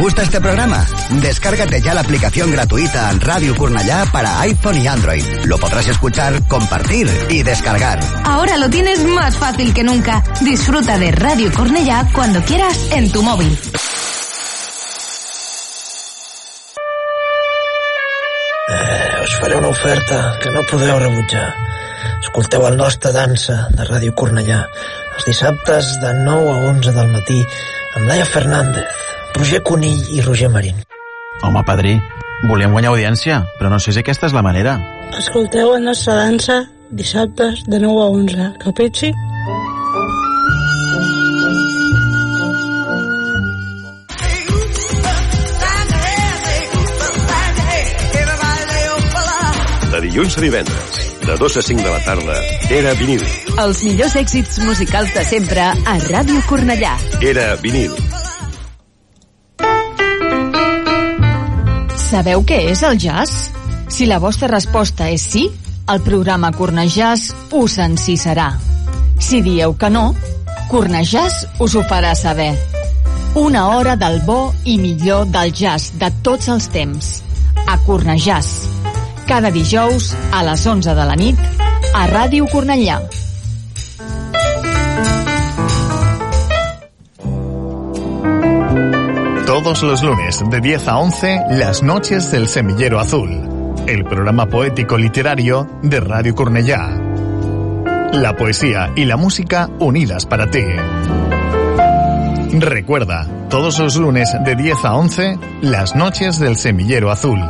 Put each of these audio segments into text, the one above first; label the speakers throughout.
Speaker 1: gusta este programa? Descárgate ya la aplicación gratuita Radio Cornellá para iPhone y Android. Lo podrás escuchar, compartir y descargar.
Speaker 2: Ahora lo tienes más fácil que nunca. Disfruta de Radio Cornellá cuando quieras en tu móvil.
Speaker 3: Eh, us faré una oferta que no podeu rebutjar. Escolteu el nostre dansa de Ràdio Cornellà els dissabtes de 9 a 11 del matí amb Laia Fernández, Roger Conill i Roger Marín.
Speaker 4: Home, padrí, volíem guanyar audiència, però no sé si aquesta és la manera.
Speaker 5: Escolteu la nostra dansa dissabtes de 9 a 11. Capisci?
Speaker 6: De dilluns a divendres, de 2 a 5 de la tarda, era vinil.
Speaker 7: Els millors èxits musicals de sempre a Ràdio Cornellà.
Speaker 6: Era vinil.
Speaker 7: Sabeu què és el jazz? Si la vostra resposta és sí, el programa Cornejàs us encisarà. Si dieu que no, Cornejàs us ho farà saber. Una hora del bo i millor del jazz de tots els temps. A Cornejàs. Cada dijous a les 11 de la nit a Ràdio Cornellà.
Speaker 8: Todos los lunes de 10 a 11, Las Noches del Semillero Azul, el programa poético literario de Radio Cornellá. La poesía y la música unidas para ti. Recuerda, todos los lunes de 10 a 11, Las Noches del Semillero Azul.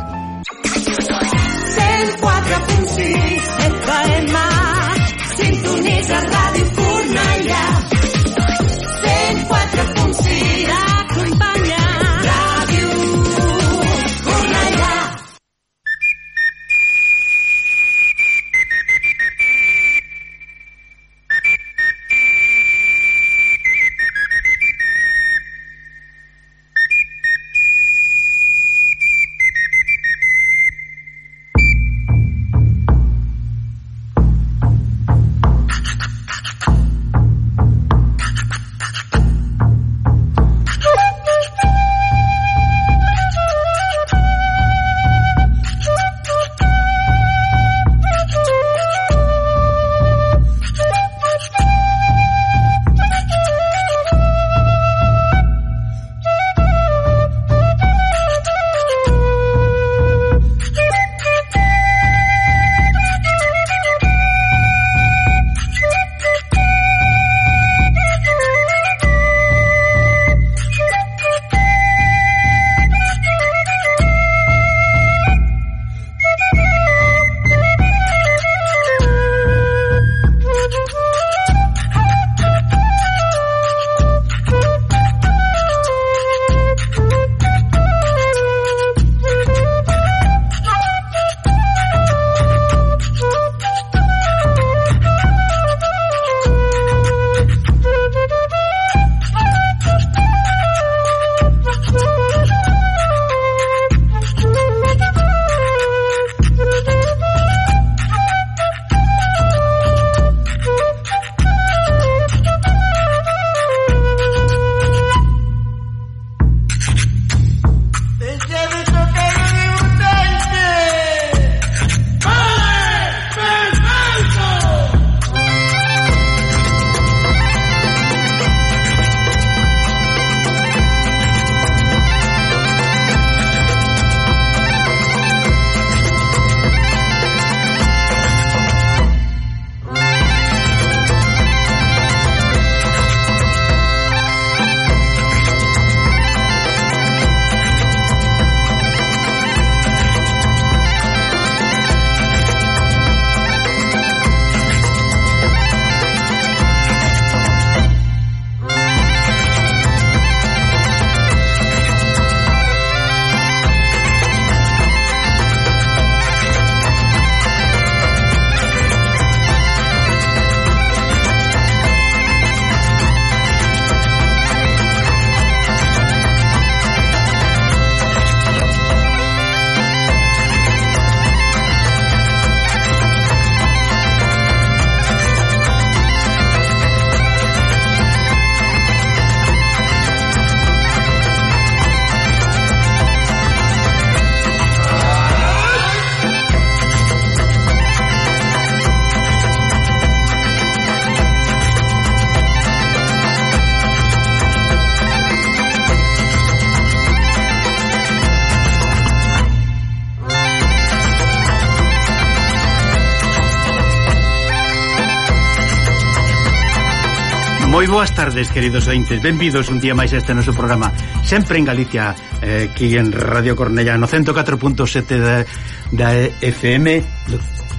Speaker 9: boas tardes, queridos ointes. Benvidos un día máis a este noso programa Sempre en Galicia eh, Aquí en Radio Cornella No 104.7 da, da FM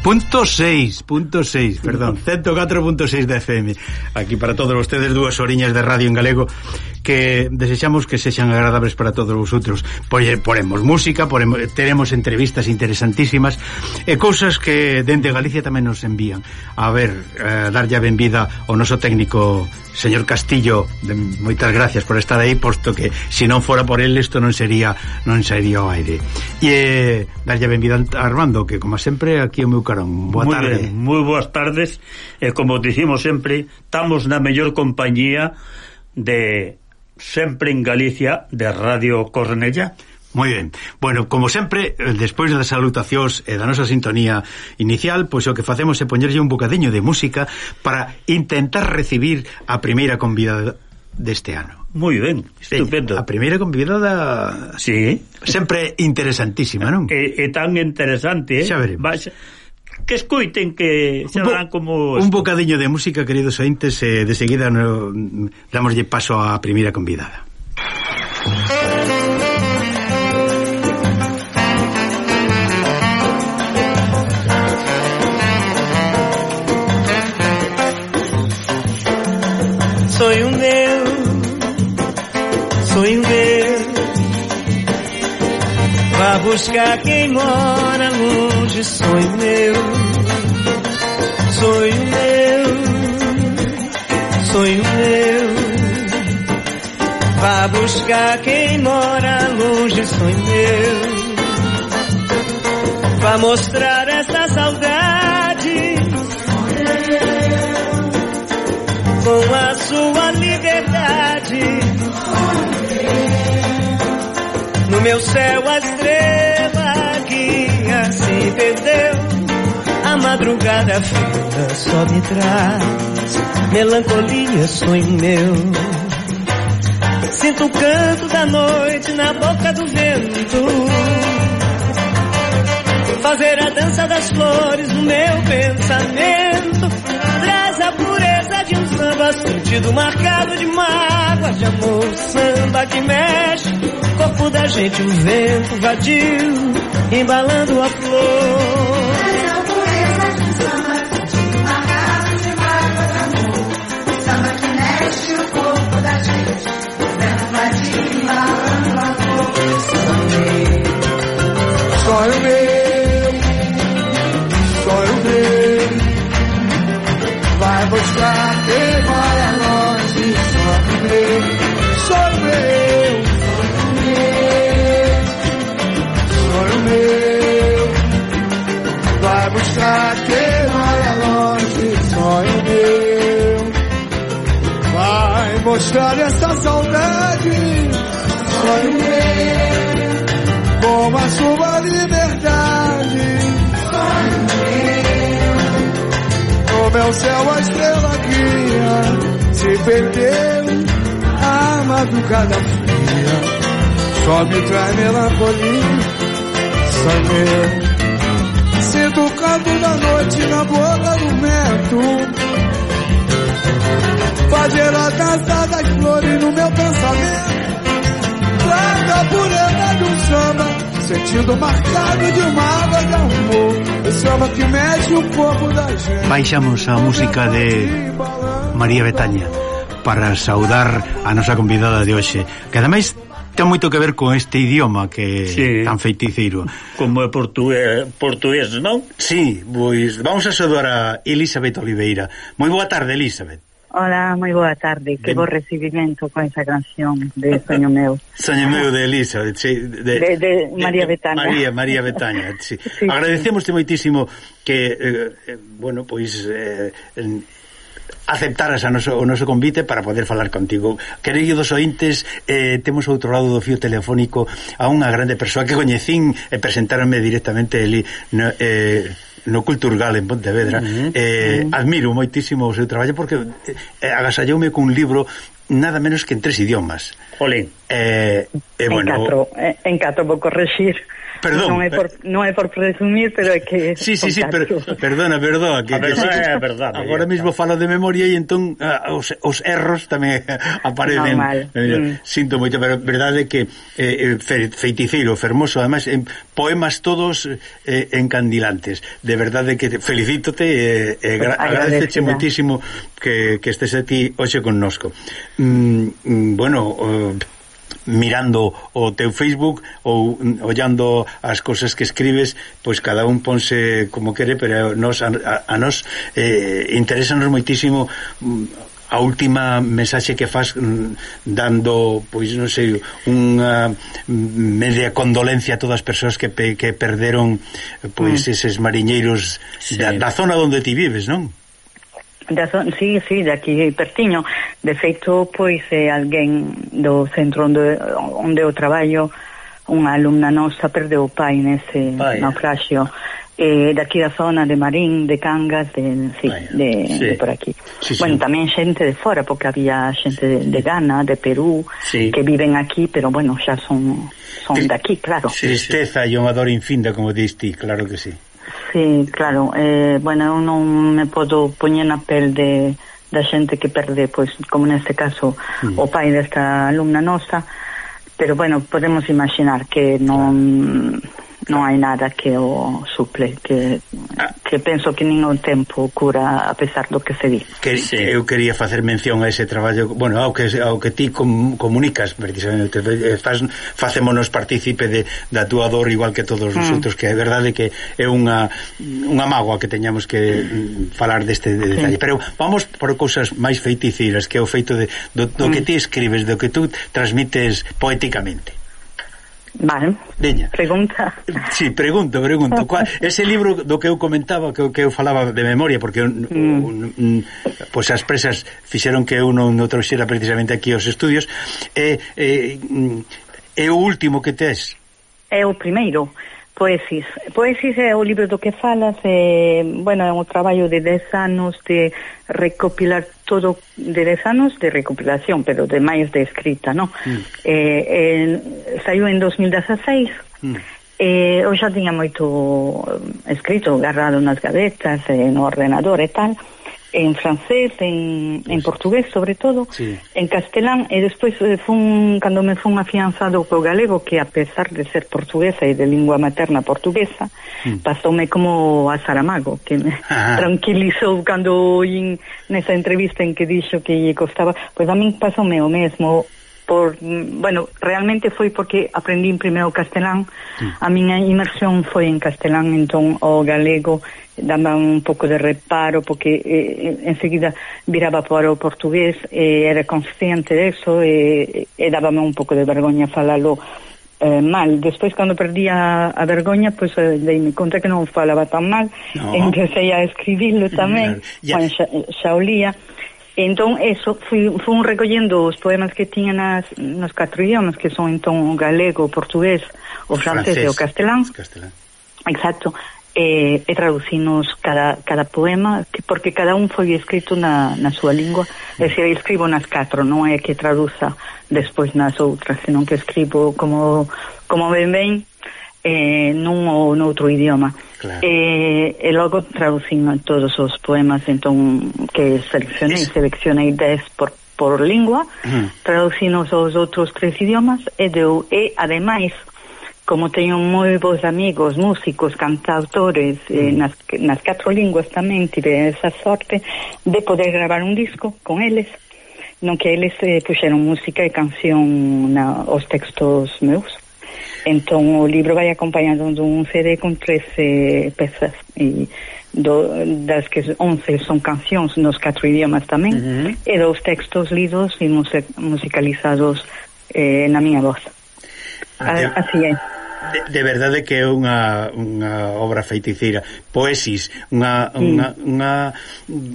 Speaker 9: Punto 6, punto 6, perdón, 104.6 da FM. Aquí para todos vostedes dúas oriñas de radio en galego que desexamos que sexan agradables para todos os outros. Pois eh, poremos música, poremos, teremos entrevistas interesantísimas e cousas que dende Galicia tamén nos envían. A ver, eh, darlle a benvida ao noso técnico señor Castillo, de, moitas gracias por estar aí, posto que se non fora por el isto non sería non sería o aire. E eh, darlle a benvida a Armando, que como sempre aquí o meu carón. Boa
Speaker 10: muy
Speaker 9: tarde.
Speaker 10: Ben, moi boas tardes. E eh, como dicimos sempre, estamos na mellor compañía de sempre en Galicia de Radio Cornella.
Speaker 9: Moi ben. Bueno, como sempre, eh, despois das salutacións e da nosa sintonía inicial, pois o que facemos é poñerlle un bocadiño de música para intentar recibir a primeira convidada deste ano.
Speaker 10: Moi ben, estupendo.
Speaker 9: A primeira convidada...
Speaker 10: Sí.
Speaker 9: Sempre interesantísima, non?
Speaker 10: É, é tan interesante, eh?
Speaker 9: Xa veremos.
Speaker 10: Vas... que escoiten que se dan como
Speaker 9: un bocadiño de música, queridos ointes, e de seguida no, damoslle paso á primeira convidada.
Speaker 11: Sonho meu, sonho meu. Vá buscar quem mora longe, sonho meu. Sonho meu, sonho meu. Vá buscar quem mora longe, sonho meu. Vá mostrar essa saudade com a sua liberdade. Meu céu a estrela que se perdeu. A madrugada fria só me traz melancolia, sonho meu. Sinto o canto da noite na boca do vento. Fazer a dança das flores no meu pensamento. Traz a pureza de um samba sentido marcado de mágoa de amor. Samba que mexe, corpo da gente, o vento vadio, embalando a flor.
Speaker 12: Sonho meu, sonho meu, vai buscar quem mora longe. Sonho meu, vai buscar quem mora longe. Sonho meu, vai mostrar essa saudade. Sonho meu com a sua liberdade. No meu céu a estrela guia se perdeu a madrugada fria. Só me traz melancolia, meu. Sinto o canto da noite na boca do vento. Fazer a dança das flores no meu pensamento. Traga a pureza de um samba, sentido marcado de uma água de amor. O samba que mexe o corpo da gente.
Speaker 9: Baixamos a música de María Betaña para saudar a nosa convidada de hoxe que ademais ten moito que ver con este idioma que
Speaker 10: sí.
Speaker 9: tan feiticeiro.
Speaker 10: Como é portugués, portugués, non?
Speaker 9: Sí, pois vamos a saudar a Elizabeth Oliveira. Moi boa tarde, Elizabeth.
Speaker 13: Hola, moi boa tarde, que
Speaker 9: ben...
Speaker 13: bo recibimento con esa canción de Soño Meu.
Speaker 9: Soño Meu de Elizabeth, sí, de,
Speaker 13: de, de María Betaña.
Speaker 9: María, María Betaña, sí.
Speaker 13: sí.
Speaker 9: Agradecemos moitísimo que, eh, eh, bueno, pois, eh, aceptaras a noso, o noso convite para poder falar contigo. Queridos ointes, eh, temos outro lado do fío telefónico a unha grande persoa que coñecín e eh, presentaronme directamente ali no, eh, no Culturgal en Pontevedra. Uh -huh. eh, uh -huh. Admiro moitísimo o seu traballo porque eh, agasalloume cun libro nada menos que en tres idiomas.
Speaker 10: Olé.
Speaker 9: Eh, eh, bueno,
Speaker 13: en catro, en catro vou corregir.
Speaker 9: Perdón.
Speaker 13: Non é por, non é por presumir, pero é que...
Speaker 9: Sí, sí, sí,
Speaker 13: pero,
Speaker 9: perdona, perdona. Que,
Speaker 10: a
Speaker 9: que,
Speaker 10: verdade, que, verdade,
Speaker 9: agora mesmo falo de memoria e entón uh, os, os erros tamén aparecen.
Speaker 13: Normal.
Speaker 9: Eh, eh,
Speaker 13: mm.
Speaker 9: Sinto moito, pero verdade que eh, fe, feiticeiro, fermoso, además, en poemas todos eh, encandilantes. De verdade que te, felicítote e eh, eh, gra, agradeceche moitísimo que, que estés aquí hoxe connosco. Mm, mm bueno, eh, mirando o teu Facebook ou ollando as cousas que escribes, pois cada un ponse como quere, pero nos, a, a nos eh, interesanos moitísimo mm, a última mensaxe que faz mm, dando, pois non sei, unha mm, media condolencia a todas as persoas que, pe, que perderon pois
Speaker 13: mm.
Speaker 9: eses mariñeiros sí. da, da zona onde ti vives, non?
Speaker 13: Da zon, sí, sí, aquí, pertiño. De feito, pois é alguén do centro onde, onde eu traballo, unha alumna nosa perdeu o pai nese
Speaker 10: Pai. Eh.
Speaker 13: naufraxio. Eh, daqui da zona de Marín, de Cangas, de, sí, ah, de,
Speaker 10: sí.
Speaker 13: de por aquí.
Speaker 10: Sí,
Speaker 13: bueno, sí. tamén xente de fora, porque había xente de, de Ghana, de Perú,
Speaker 9: sí.
Speaker 13: que viven aquí, pero bueno, xa son, son eh, de aquí, claro.
Speaker 9: Tristeza e unha dor infinda, como diste, claro que sí.
Speaker 13: Sí, claro. Eh, bueno, eu non me podo poñer na pel de, da xente que perde, pois, como neste caso,
Speaker 10: mm.
Speaker 13: o pai desta alumna nosa, pero, bueno, podemos imaginar que non... Claro mm, non hai nada que o suple que,
Speaker 9: ah.
Speaker 13: que penso que nin o tempo cura a pesar do que se di
Speaker 9: que, sí. eu quería facer mención a ese traballo bueno, ao que, ao que ti com, comunicas precisamente faz, facémonos partícipe de, da túa dor igual que todos os
Speaker 13: mm.
Speaker 9: outros que é verdade que é unha unha mágoa que teñamos que mm. falar deste de detalle sí. pero vamos por cousas máis feiticeiras que é o feito de, do, do
Speaker 13: mm.
Speaker 9: que ti escribes do que tú transmites poéticamente
Speaker 13: Vale.
Speaker 9: Veña.
Speaker 13: Pregunta.
Speaker 9: Sí, pregunto, pregunto. Cual, ese libro do que eu comentaba, que, que eu falaba de memoria, porque un, mm. un, un, pues as presas fixeron que eu non o trouxera precisamente aquí aos estudios, é, eh, é, eh, é o último que tes?
Speaker 13: É o primeiro. Poesis. Poesis é o libro do que falas, é, bueno, é un traballo de 10 anos de recopilar todo, de 10 anos de recopilación, pero de máis de escrita, non?
Speaker 10: Mm.
Speaker 13: Eh, eh, saiu en 2016,
Speaker 9: mm.
Speaker 13: eh, eu xa tiña moito escrito, agarrado nas gavetas, eh, no ordenador e tal, en francés, en, en portugués sobre todo,
Speaker 9: sí.
Speaker 13: en castelán e despois eh, fun cando me fun afianzado co galego que a pesar de ser portuguesa e de lingua materna portuguesa,
Speaker 10: mm.
Speaker 13: pasoume como a Saramago, que me
Speaker 10: ah.
Speaker 13: tranquilizou cando in nesa entrevista en que dixo que lle costaba, pois a min pasoume o mesmo por bueno, realmente foi porque aprendín primeiro castelán. Mm. A miña inmersión foi en castelán, entón o galego daba un pouco de reparo porque eh, eh enseguida viraba para o portugués e eh, era consciente deso e, eh, eh, e dábame un pouco de vergoña falalo eh, mal. Despois, cando perdía a vergoña, pois pues, eh, deime conta que non falaba tan mal,
Speaker 10: no.
Speaker 13: empecé a escribirlo tamén,
Speaker 10: yeah.
Speaker 13: bueno, xa, xa olía, Entón, eso, fui, fui recollendo os poemas que tiña nas, nos catro idiomas, que son entón o galego, o portugués, o francés, francés e o castelán.
Speaker 9: castelán.
Speaker 13: Exacto. E, e traducinos cada, cada poema, que, porque cada un foi escrito na, na súa lingua. É dicir, escribo nas catro, non é que traduza despois nas outras, senón que escribo como, como ben ben eh, nun ou noutro idioma.
Speaker 10: Claro.
Speaker 13: Eh, e, e logo traducín todos os poemas entón que seleccionei, es... seleccionei 10 por, por lingua, mm. traducimos aos outros tres idiomas e deu e ademais como teño moi bons amigos, músicos, cantautores mm. eh, nas, nas catro linguas tamén tive esa sorte de poder gravar un disco con eles non que eles eh, puxeron música e canción na, os textos meus Entón o libro vai acompañado dun CD con 13 pezas e do, das que 11 son cancións nos catro idiomas tamén
Speaker 10: uh -huh.
Speaker 13: e dous textos lidos e musicalizados eh, na miña voz. Ah, Así é
Speaker 9: de, de verdade que é unha, unha obra feiticeira poesis unha, unha, mm. unha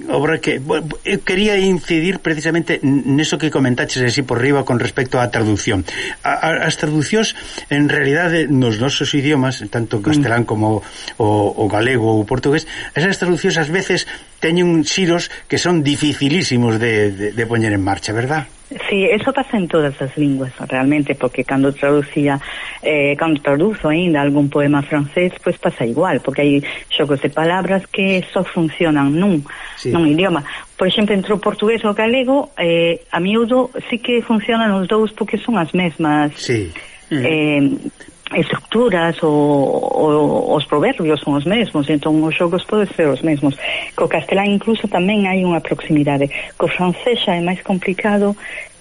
Speaker 9: obra que bueno, eu quería incidir precisamente neso que comentaches así por riba con respecto á traducción a, a, as traduccións en realidade nos nosos idiomas tanto mm. castelán mm. como o, o galego ou o portugués esas traduccións ás veces teñen xiros que son dificilísimos de, de, de poñer en marcha, verdad?
Speaker 13: Sí, eso pasa en todas as linguas realmente, porque cando traducía eh, cando traduzo ainda algún poema francés, pois pues pasa igual, porque hai xogos de palabras que só funcionan nun, sí. nun idioma. Por exemplo, entre o portugués e o galego, eh, a miúdo sí que funcionan os dous porque son as mesmas.
Speaker 9: Sí.
Speaker 13: Eh, estructuras ou, os proverbios son os mesmos, entón os xogos poden ser os mesmos. Co castelán incluso tamén hai unha proximidade. Co francés xa é máis complicado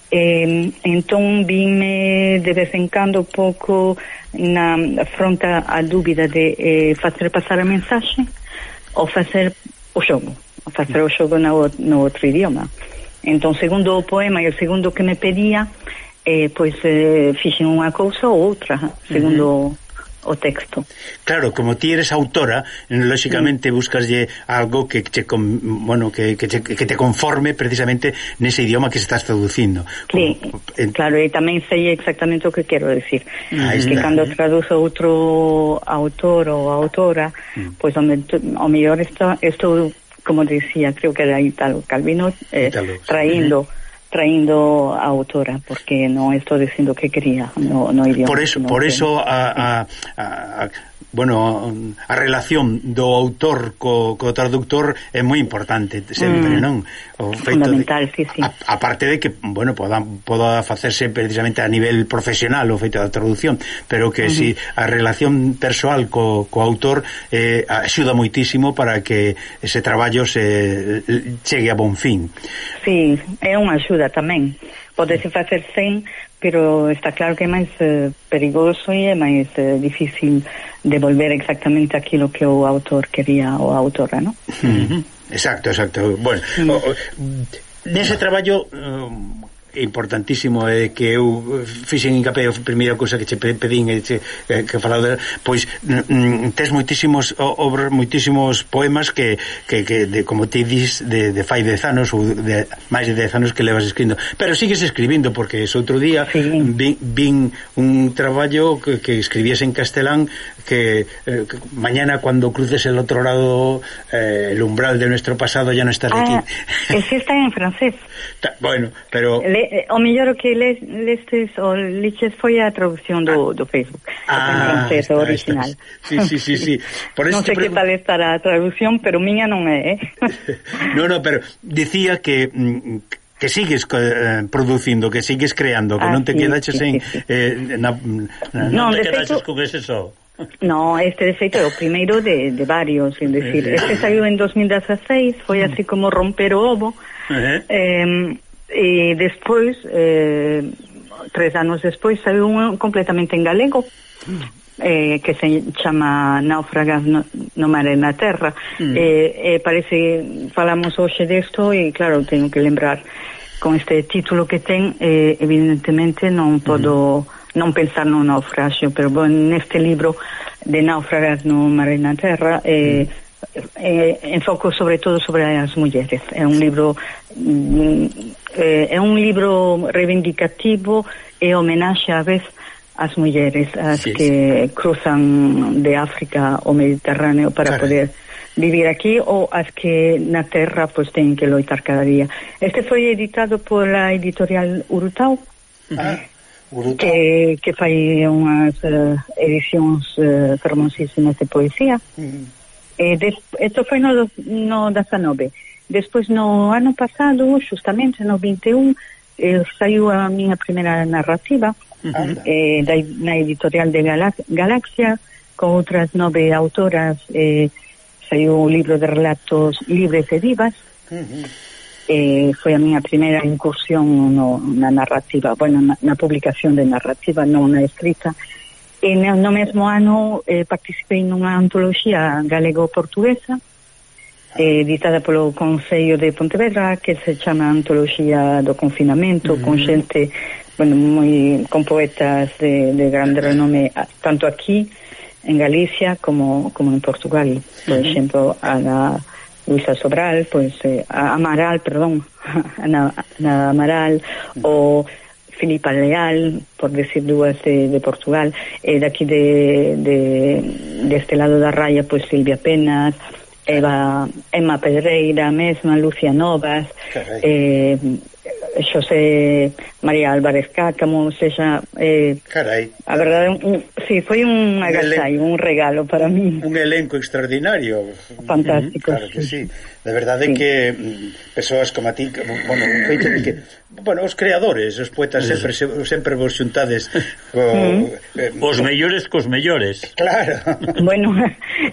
Speaker 13: Eh, entón vime de vez en cando pouco na fronta a dúbida de eh, facer pasar a mensaxe ou facer o xogo facer o xogo no, no outro idioma entón segundo o poema e o segundo que me pedía eh, pois eh, fixen unha cousa ou outra, eh, segundo uh -huh o texto.
Speaker 9: Claro, como ti eres autora, lógicamente mm. buscaslle algo que che con, bueno, que, que, che, que te conforme precisamente nese idioma que se estás traducindo.
Speaker 13: Sí, como, en... claro, e tamén sei exactamente o que quero decir. Ah, que está, cando eh? traduzo outro autor ou autora, mm. pois pues, ao, mellor isto, isto como dicía, creo que era Italo Calvino, eh, Italo, traíndo... Eh traindo a autora porque non estou dicindo que quería no, no idioma.
Speaker 9: Por eso,
Speaker 13: no
Speaker 9: por eso a, a, a, bueno, a relación do autor co, co traductor é moi importante sempre, mm. non?
Speaker 13: O feito fundamental, de, sí, sí. A,
Speaker 9: a parte de que, bueno, poda, poda facerse precisamente a nivel profesional o feito da traducción, pero que uh -huh. si a relación persoal co, co autor eh, axuda moitísimo para que ese traballo se chegue a bon fin.
Speaker 13: Sí, é unha axuda tamén. Podese facer sen pero está claro que é máis eh, perigoso e é máis eh, difícil de volver exactamente aquilo que o autor quería ou a autora, non?
Speaker 9: Uh -huh. Exacto, exacto. Bueno, mm. o, o, nese traballo eh, importantísimo é que eu fixen hincapié a primeira cousa que che pedín e che, eh, que falar de, pois mm, tes moitísimos obras, moitísimos poemas que, que, que de, como ti dis de, de fai dez anos ou de máis de dez anos que levas escribindo, pero sigues escribindo porque ese outro día sí. vin, vin un traballo que, que escribías en castelán que, eh, que mañana cuando cruces el otro lado, eh, el umbral de nuestro pasado, ya no estás ah, aquí.
Speaker 13: Es que está en francés.
Speaker 9: Bueno, pero...
Speaker 13: Le, eh, o mellor que les, lestes o liches foi a traducción do, ah. do Facebook. Ah, en francés, está, original. Está.
Speaker 9: Sí, sí, sí, sí.
Speaker 13: Por non sei que tal estará a traducción, pero miña non é, eh?
Speaker 9: no, no, pero dicía que... Mm, que sigues eh, producindo, que sigues creando, que ah, non te sí, quedaches sí, en sí. eh, na,
Speaker 10: na, non, non te quedaches feito, con ese só.
Speaker 13: No, este de feito é o primeiro de, de varios, sin decir, eh, eh. este saiu en 2016, foi así mm. como romper o ovo, uh -huh. eh, eh. e despois, eh, tres anos despois, saiu un completamente en galego, mm. eh, que se chama Náufragas no, no mar e na terra, Mm. eh, eh, parece, falamos hoxe desto, e claro, teño que lembrar, con este título que ten, eh, evidentemente non podo... Mm non pensar no un pero bon, neste libro de náufragas no mar e na terra eh, mm. eh, enfoco sobretudo sobre as mulleres. É un libro mm, eh é un libro reivindicativo e homenaxe á vez as mulleres, as sí, que sí. cruzan de África ao Mediterráneo para claro. poder vivir aquí ou as que na terra pois teñen que loitar cada día. Este foi editado pola editorial Urutau. Uh -huh. Bonito. que, que fai unhas uh, edicións uh, fermosísimas de poesía. Mm-hmm. Uh -huh. Foi no, no 19. Despois, no ano pasado, justamente no 21, eh, saiu a miña primeira narrativa uh -huh. eh, da, na editorial de Galax Galaxia, con outras nove autoras, eh, saiu un libro de relatos libres e divas, uh mm-hmm. -huh eh, foi a miña primeira incursión no, na narrativa, bueno, na, na publicación de narrativa, non na escrita. E no, no mesmo ano eh, participei nunha antoloxía galego-portuguesa eh, editada polo Concello de Pontevedra que se chama Antoloxía do Confinamento mm. -hmm. con xente bueno, moi, con poetas de, de grande renome tanto aquí en Galicia como, como en Portugal por exemplo a, la, Luisa Sobral, pois eh, Amaral, perdón, Ana, Ana Amaral, o Filipa Leal, por decir dúas de, de Portugal, e daqui de, de, deste lado da raya, pois Silvia Penas, Eva, Emma Pedreira mesma, Lucia Novas, eh, Xosé María Álvarez Cácamo, sexa eh,
Speaker 9: Carai.
Speaker 13: A verdade, un, sí, foi un agasallo, un, regalo para mí.
Speaker 9: Un elenco extraordinario.
Speaker 13: Fantástico.
Speaker 9: Claro que sí. De verdade sí. que mm, persoas como a ti, bueno, feito de que bueno, os creadores, os poetas sempre sempre vos xuntades co,
Speaker 10: mm. eh, os mellores cos mellores.
Speaker 9: Claro.
Speaker 13: bueno,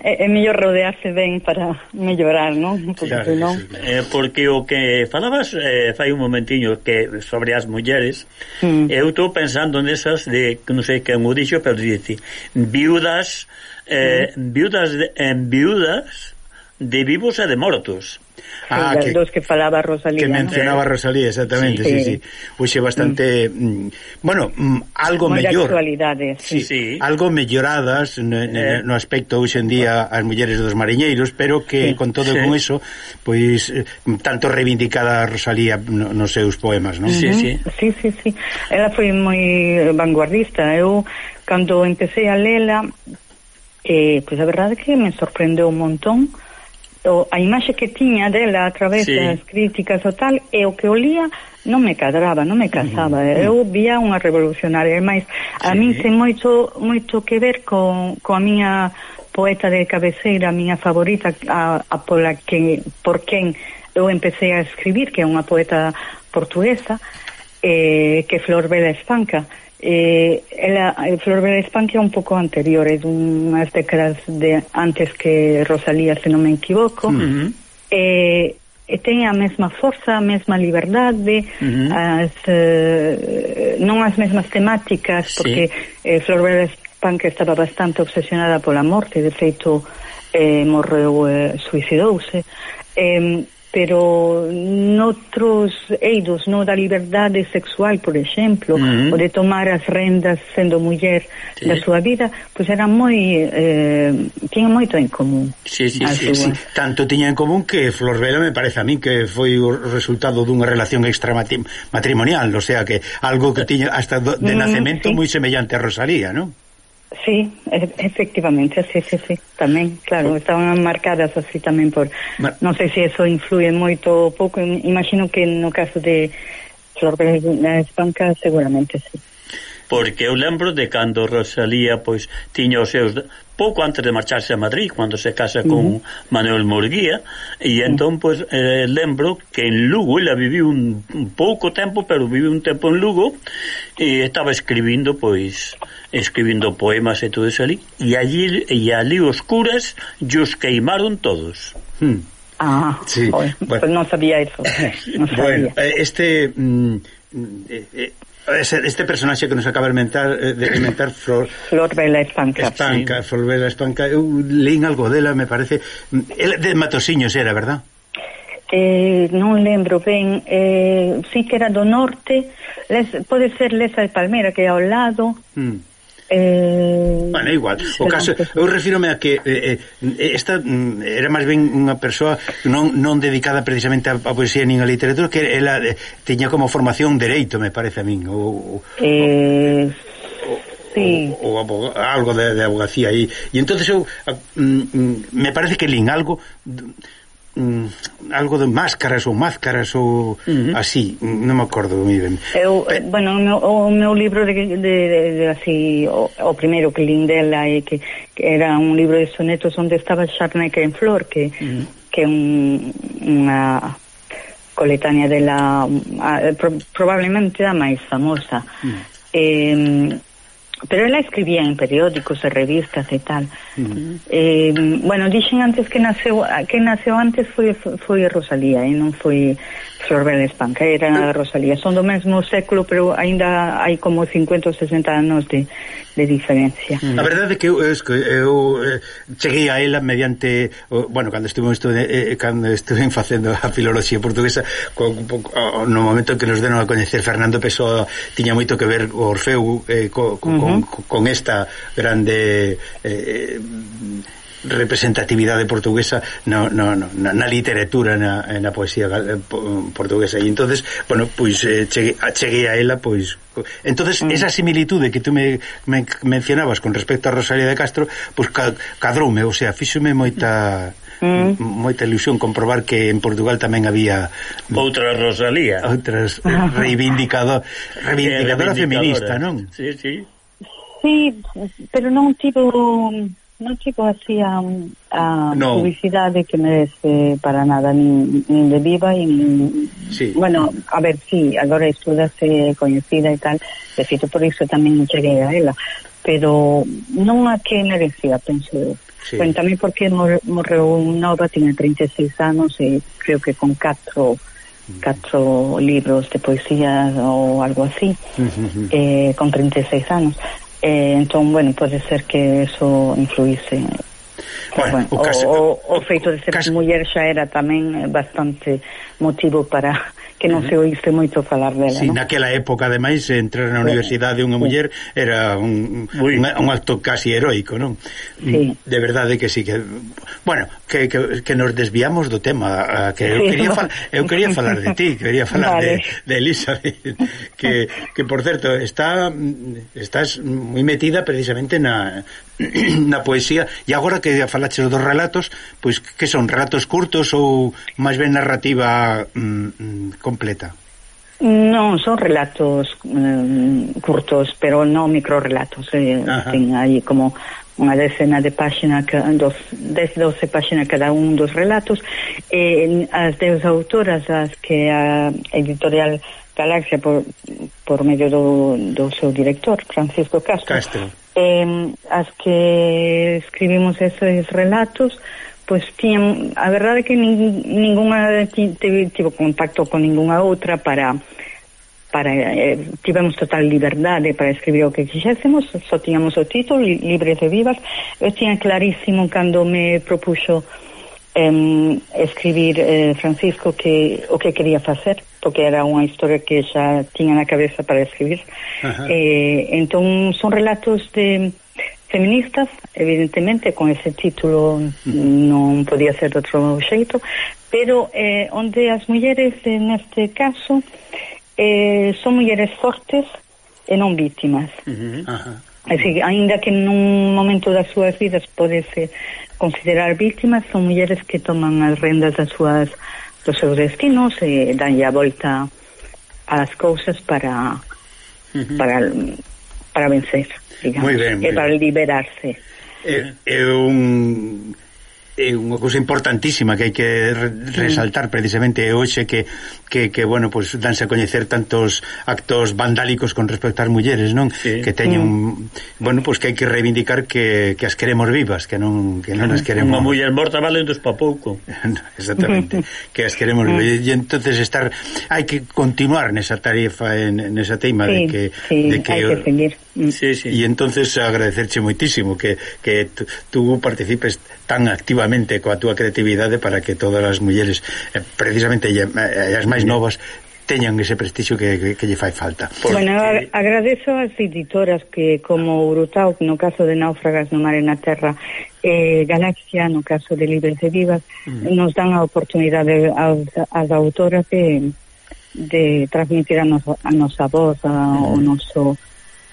Speaker 13: é, é mellor rodearse ben para mellorar, non?
Speaker 10: Porque claro, non. Eh, porque o que falabas eh, fai un momentiño que sobre as mulleres, mm. eu estou pensando nesas de non sei que mo dixo, pero dice viudas eh, mm. viudas de, en viudas de vivos e de mortos.
Speaker 13: Ah, que, dos que falaba Rosalía.
Speaker 9: Que mencionaba
Speaker 13: ¿no?
Speaker 9: Rosalía, exactamente, sí, sí. sí. Uxe bastante, mm. mm bueno, mm, algo
Speaker 13: Moi
Speaker 9: mellor.
Speaker 13: actualidades.
Speaker 9: sí. sí. Algo melloradas no, eh. no aspecto hoxe en día as mulleres dos mariñeiros, pero que sí. con todo sí. con eso, pois eh, tanto reivindicada Rosalía no, nos seus poemas, non?
Speaker 13: Sí, uh sí. Sí, sí, sí. Ela foi moi vanguardista. Eu cando empecé a lela eh, pois a verdade que me sorprendeu un montón o, a imaxe que tiña dela a través sí. das críticas o tal e o que olía non me cadraba, non me casaba. Eu vía unha revolucionaria, máis a sí. min ten moito moito que ver con coa miña poeta de cabeceira, a miña favorita, a, a pola que por quen eu empecé a escribir, que é unha poeta portuguesa, eh, que Flor Vela Estanca. Uh Eh, la, el Flor de España un poco anterior, es unas décadas de, antes que Rosalía, se non me equivoco. Uh -huh. eh, eh e ten a mesma forza, a mesma liberdade, uh -huh. as, eh, non as mesmas temáticas, porque sí. eh, Flor Vera Spanker estaba bastante obsesionada pola morte, de feito eh, morreu, eh, suicidouse. Eh, pero noutros eidos, no da liberdade sexual, por exemplo, uh -huh. o de tomar as rendas sendo muller sí. da súa vida, pois era moi eh, tiña moito en común.
Speaker 9: Sí, sí, sí, sí, tanto tiña en común que Flor Vela me parece a min que foi o resultado dunha relación extramatrimonial, o sea que algo que eh, tiña hasta de mm, nacemento mm, sí. moi semellante a Rosalía, non?
Speaker 13: Sí, efectivamente, sí, sí, sí, tamén, claro, estaban marcadas así tamén por... Non sei se eso influye moito ou pouco, imagino que no caso de Flor Blanca seguramente sí.
Speaker 10: Porque eu lembro de cando Rosalía pois tiña os seus pouco antes de marcharse a Madrid, cando se casa con uh -huh. Manuel Morguía, e entón, pois, eh, lembro que en Lugo, ela viviu un, un pouco tempo, pero viviu un tempo en Lugo, e estaba escribindo, pois, escribindo poemas e todo eso ali, e allí, e ali os curas os queimaron todos.
Speaker 13: Hmm. Ah, sí. bueno. pues non sabía eso. No
Speaker 9: sabía. Bueno, eh, este... Ese, este personaxe que nos acaba de inventar, eh, de inventar Flor,
Speaker 13: Flor Vela Espanca,
Speaker 9: Espanca sí. Flor Vela Espanca eu leín algo dela, me parece El de Matosiños era, verdad?
Speaker 13: Eh, non lembro ben eh, si sí que era do norte les, pode ser Lesa de Palmera que é ao lado mm
Speaker 9: Eh, bueno, igual. O caso, eu refírome a que eh, eh esta mm, era máis ben unha persoa non, non dedicada precisamente a, a poesía nin a literatura, que ela eh, tiña como formación dereito, me parece a min, O,
Speaker 13: eh, Sí.
Speaker 9: O, o ou algo de, de abogacía aí. E entonces eu a, mm, mm me parece que lin algo mm, algo de máscaras ou máscaras ou uh -huh. así, non me acordo moi ben.
Speaker 13: Eu, Pero... bueno, o meu, o meu libro de, de, de, de así o, o primeiro que lin dela e que, que era un libro de sonetos onde estaba Xarneca en flor, que uh -huh. que un unha coletánea de la a, pro, probablemente a máis famosa. Uh -huh. Eh pero ela escribía en periódicos e revistas e tal. uh -huh. Eh, bueno, dixen antes que naceu que naceu antes foi foi Rosalía, e eh? non foi Flor Vélez Panqueira, a Rosalía. Son do mesmo século, pero aínda hai como 50 ou 60 anos de, de diferencia.
Speaker 9: A verdade é que eu, eu, eu cheguei a ela mediante, bueno, cando estuve estuve, eh, cando estuve facendo a filoloxía portuguesa, con, no momento que nos deron a coñecer Fernando Pessoa, tiña moito que ver o Orfeu eh, co, co, uh -huh. con con, esta grande eh, representatividade portuguesa no, no, no, na, na literatura na, na poesía eh, portuguesa e entonces, bueno, pois eh, cheguei, cheguei a ela, pois entonces mm. esa similitude que tú me, me mencionabas con respecto a Rosalía de Castro pois ca, cadroume, o sea, fíxome moita mm. moita ilusión comprobar que en Portugal tamén había
Speaker 10: outra Rosalía
Speaker 9: outras reivindicador, reivindicadora, reivindicadora feminista, non?
Speaker 10: Sí, sí
Speaker 13: Sí, pero non tivo non tivo así a, a
Speaker 9: no.
Speaker 13: publicidade que merece para nada nin, nin de viva e nin,
Speaker 9: sí.
Speaker 13: bueno, a ver, sí, agora estudase coñecida e tal de feito por iso tamén cheguei a ela pero non a que merecía, penso eu
Speaker 9: sí.
Speaker 13: cuéntame por que mor, morreu Nova tiña 36 anos e creo que con 4 catro libros de poesía ou algo así uh -huh. eh, con 36 anos Eh, entón, bueno, pode ser que eso influíse.
Speaker 9: Bueno, bueno,
Speaker 13: o,
Speaker 9: caso,
Speaker 13: o, o feito de ser muller xa era tamén bastante motivo para que non se oíste moito falar dela,
Speaker 9: sí,
Speaker 13: non?
Speaker 9: naquela época, ademais, entrar na universidade unha muller era un, un, un acto casi heroico, non?
Speaker 13: Sí.
Speaker 9: De verdade que sí que bueno, que, que, que nos desviamos do tema, que eu quería fal, eu quería falar de ti, quería falar
Speaker 13: vale.
Speaker 9: de, de Elizabeth, que, que por certo, está estás moi metida precisamente na na poesía. E agora que falaches dos relatos pois que son? Relatos curtos ou máis ben narrativa mm, mm, completa?
Speaker 13: Non, son relatos mm, curtos, pero non microrelatos. Eh,
Speaker 9: Ajá.
Speaker 13: ten aí como unha decena de páxinas dos, 10, 12 páxinas cada un dos relatos. E as deus autoras as que a editorial Galaxia por, por medio do, do seu director Francisco Castro,
Speaker 9: Castro
Speaker 13: eh, as que escribimos esos relatos pois tiñan, a verdade é que nin, ninguna tive, tivo contacto con ninguna outra para para eh, tivemos total liberdade para escribir o que quixésemos, só tiñamos o título li, libres de vivas. Eu tiña clarísimo cando me propuxo eh, escribir eh, Francisco que o que quería facer porque era unha historia que xa tiña na cabeza para escribir.
Speaker 14: Ajá.
Speaker 13: Eh, entón, son relatos de feministas, evidentemente, con ese título non podía ser de outro xeito, pero eh, onde as mulleres, neste caso, eh, son mulleres fortes e non vítimas.
Speaker 9: Uh
Speaker 13: -huh. Ajá. Así, ainda que nun momento das súas vidas podese considerar vítimas, son mulleres que toman as rendas das súas vidas dos seus destinos e eh, danlle a volta ás cousas para uh -huh. para para vencer, digamos,
Speaker 9: moi ben,
Speaker 13: e eh, para liberarse.
Speaker 9: É, é un é unha cousa importantísima que hai que resaltar precisamente hoxe que, que, que bueno, pues, danse a coñecer tantos actos vandálicos con respecto ás mulleres, non? Sí. Que teñen mm. bueno, pues, que hai que reivindicar que, que as queremos vivas, que non que non as queremos.
Speaker 10: Unha muller morta vale dos pa pouco.
Speaker 9: Exactamente. que as queremos vivas. Mm. E entonces estar hai que continuar nesa tarefa en, nesa teima
Speaker 13: sí, de
Speaker 9: que
Speaker 13: sí,
Speaker 9: de que,
Speaker 13: hai que seguir. Mm.
Speaker 10: Sí, sí.
Speaker 9: E entonces agradecerche moitísimo que que tú participes tan activa activamente coa túa creatividade para que todas as mulleres, eh, precisamente eh, as máis novas, teñan ese prestixio que, que, que lle fai falta.
Speaker 13: Porque... Bueno, agradezo ás editoras que como Urutau, no caso de Náufragas no Mar e na Terra, eh, Galaxia, no caso de Libres de Vivas, mm. nos dan a oportunidade ás, ás autoras de, de transmitir a, noso, a nosa voz, a, mm. o noso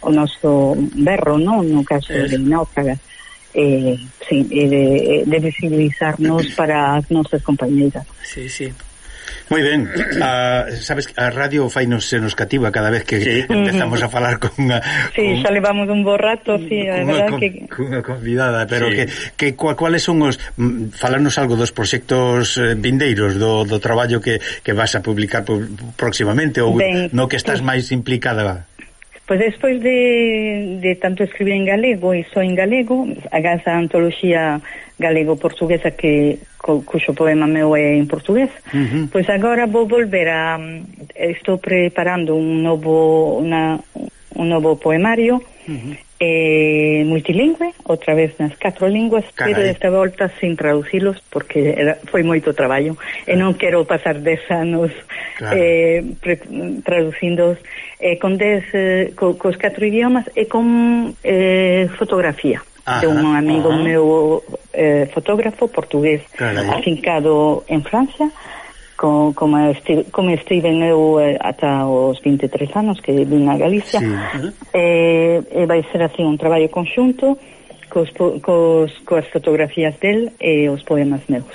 Speaker 13: o noso berro, non? No caso es... de Náufragas eh, sí, eh, de, eh, de, visibilizarnos para as nosas compañeiras.
Speaker 10: Sí, sí.
Speaker 9: Moi ben, a, sabes a radio fai nos, se nos cativa cada vez que sí. empezamos a falar con unha...
Speaker 13: Sí, con, xa levamos un bo rato, sí, a verdad
Speaker 9: con,
Speaker 13: que...
Speaker 9: Cunha convidada, pero
Speaker 10: sí.
Speaker 9: que, que cuáles son os... Mm, falarnos algo dos proxectos eh, vindeiros, do, do traballo que, que vas a publicar próximamente ou
Speaker 13: ben,
Speaker 9: no que estás sí. máis implicada.
Speaker 13: Pois despois de, de tanto escribir en galego e só en galego, agás a antoloxía galego-portuguesa que co, cuxo poema meu é en portugués,
Speaker 9: uh -huh.
Speaker 13: pois agora vou volver a... Estou preparando un novo, una, un novo poemario uh -huh eh, multilingüe, outra vez nas catro linguas,
Speaker 9: Carai.
Speaker 13: pero desta volta sin traducilos porque era, foi moito traballo claro. e non quero pasar 10 anos
Speaker 14: claro.
Speaker 13: eh, pre, traducindos eh, con dez, eh, co, cos catro idiomas e con eh, fotografía
Speaker 14: Ajá,
Speaker 13: de un amigo
Speaker 14: ajá.
Speaker 13: meu eh, fotógrafo portugués
Speaker 14: Carai.
Speaker 13: afincado en Francia co, como, estive, como estiven eu eh, ata os 23 anos que vim a Galicia
Speaker 14: sí.
Speaker 13: eh, e vai ser así un traballo conxunto cos, cos, coas fotografías del e os poemas meus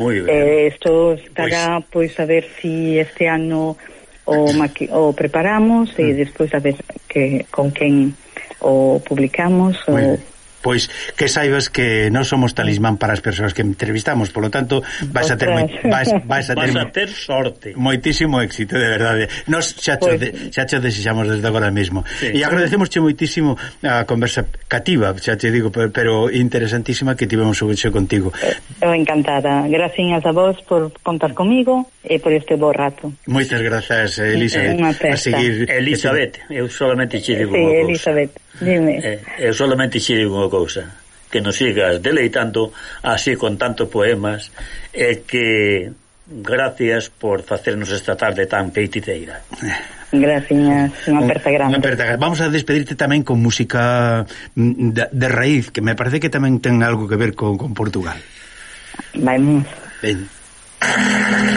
Speaker 10: moi ben.
Speaker 13: eh, isto estará pois... pois a ver si este ano o, maqui, o preparamos mm. e despois a ver que, con quen o publicamos o
Speaker 9: pois que saibas que non somos talismán para as persoas que entrevistamos, polo tanto vas a ter moi, vas, vas a ter,
Speaker 10: vas a ter sorte.
Speaker 9: Moitísimo éxito, de verdade. Nos xa cho,
Speaker 13: pois
Speaker 9: xa cho desexamos desde agora mesmo.
Speaker 10: Sí.
Speaker 9: E agradecemosche moitísimo a conversa cativa, xa te digo, pero interesantísima que tivemos hoxe contigo.
Speaker 13: Eu encantada. gracias a vos por contar comigo e por este bo rato.
Speaker 9: Moitas grazas, Elizabeth. A seguir
Speaker 10: Elizabeth, eu solamente che digo
Speaker 13: sí,
Speaker 10: unha cousa.
Speaker 13: Elizabeth, dime.
Speaker 10: Eh, eu solamente che digo unha cousa, que nos sigas deleitando así con tantos poemas e que gracias por facernos esta tarde tan feiticeira.
Speaker 13: Graciñas, unha aperta grande.
Speaker 9: Unha aperta. Vamos a despedirte tamén con música mm, de, de raíz, que me parece que tamén ten algo que ver con, con Portugal.
Speaker 13: Vamos.
Speaker 9: Ben.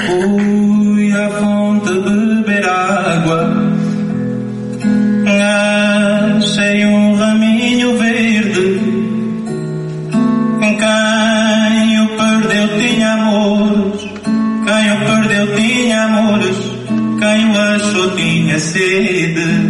Speaker 14: Fui à fonte beber água. Achei um raminho verde. Quem o perdeu tinha amores. Quem o perdeu tinha amores. Quem o achou tinha sede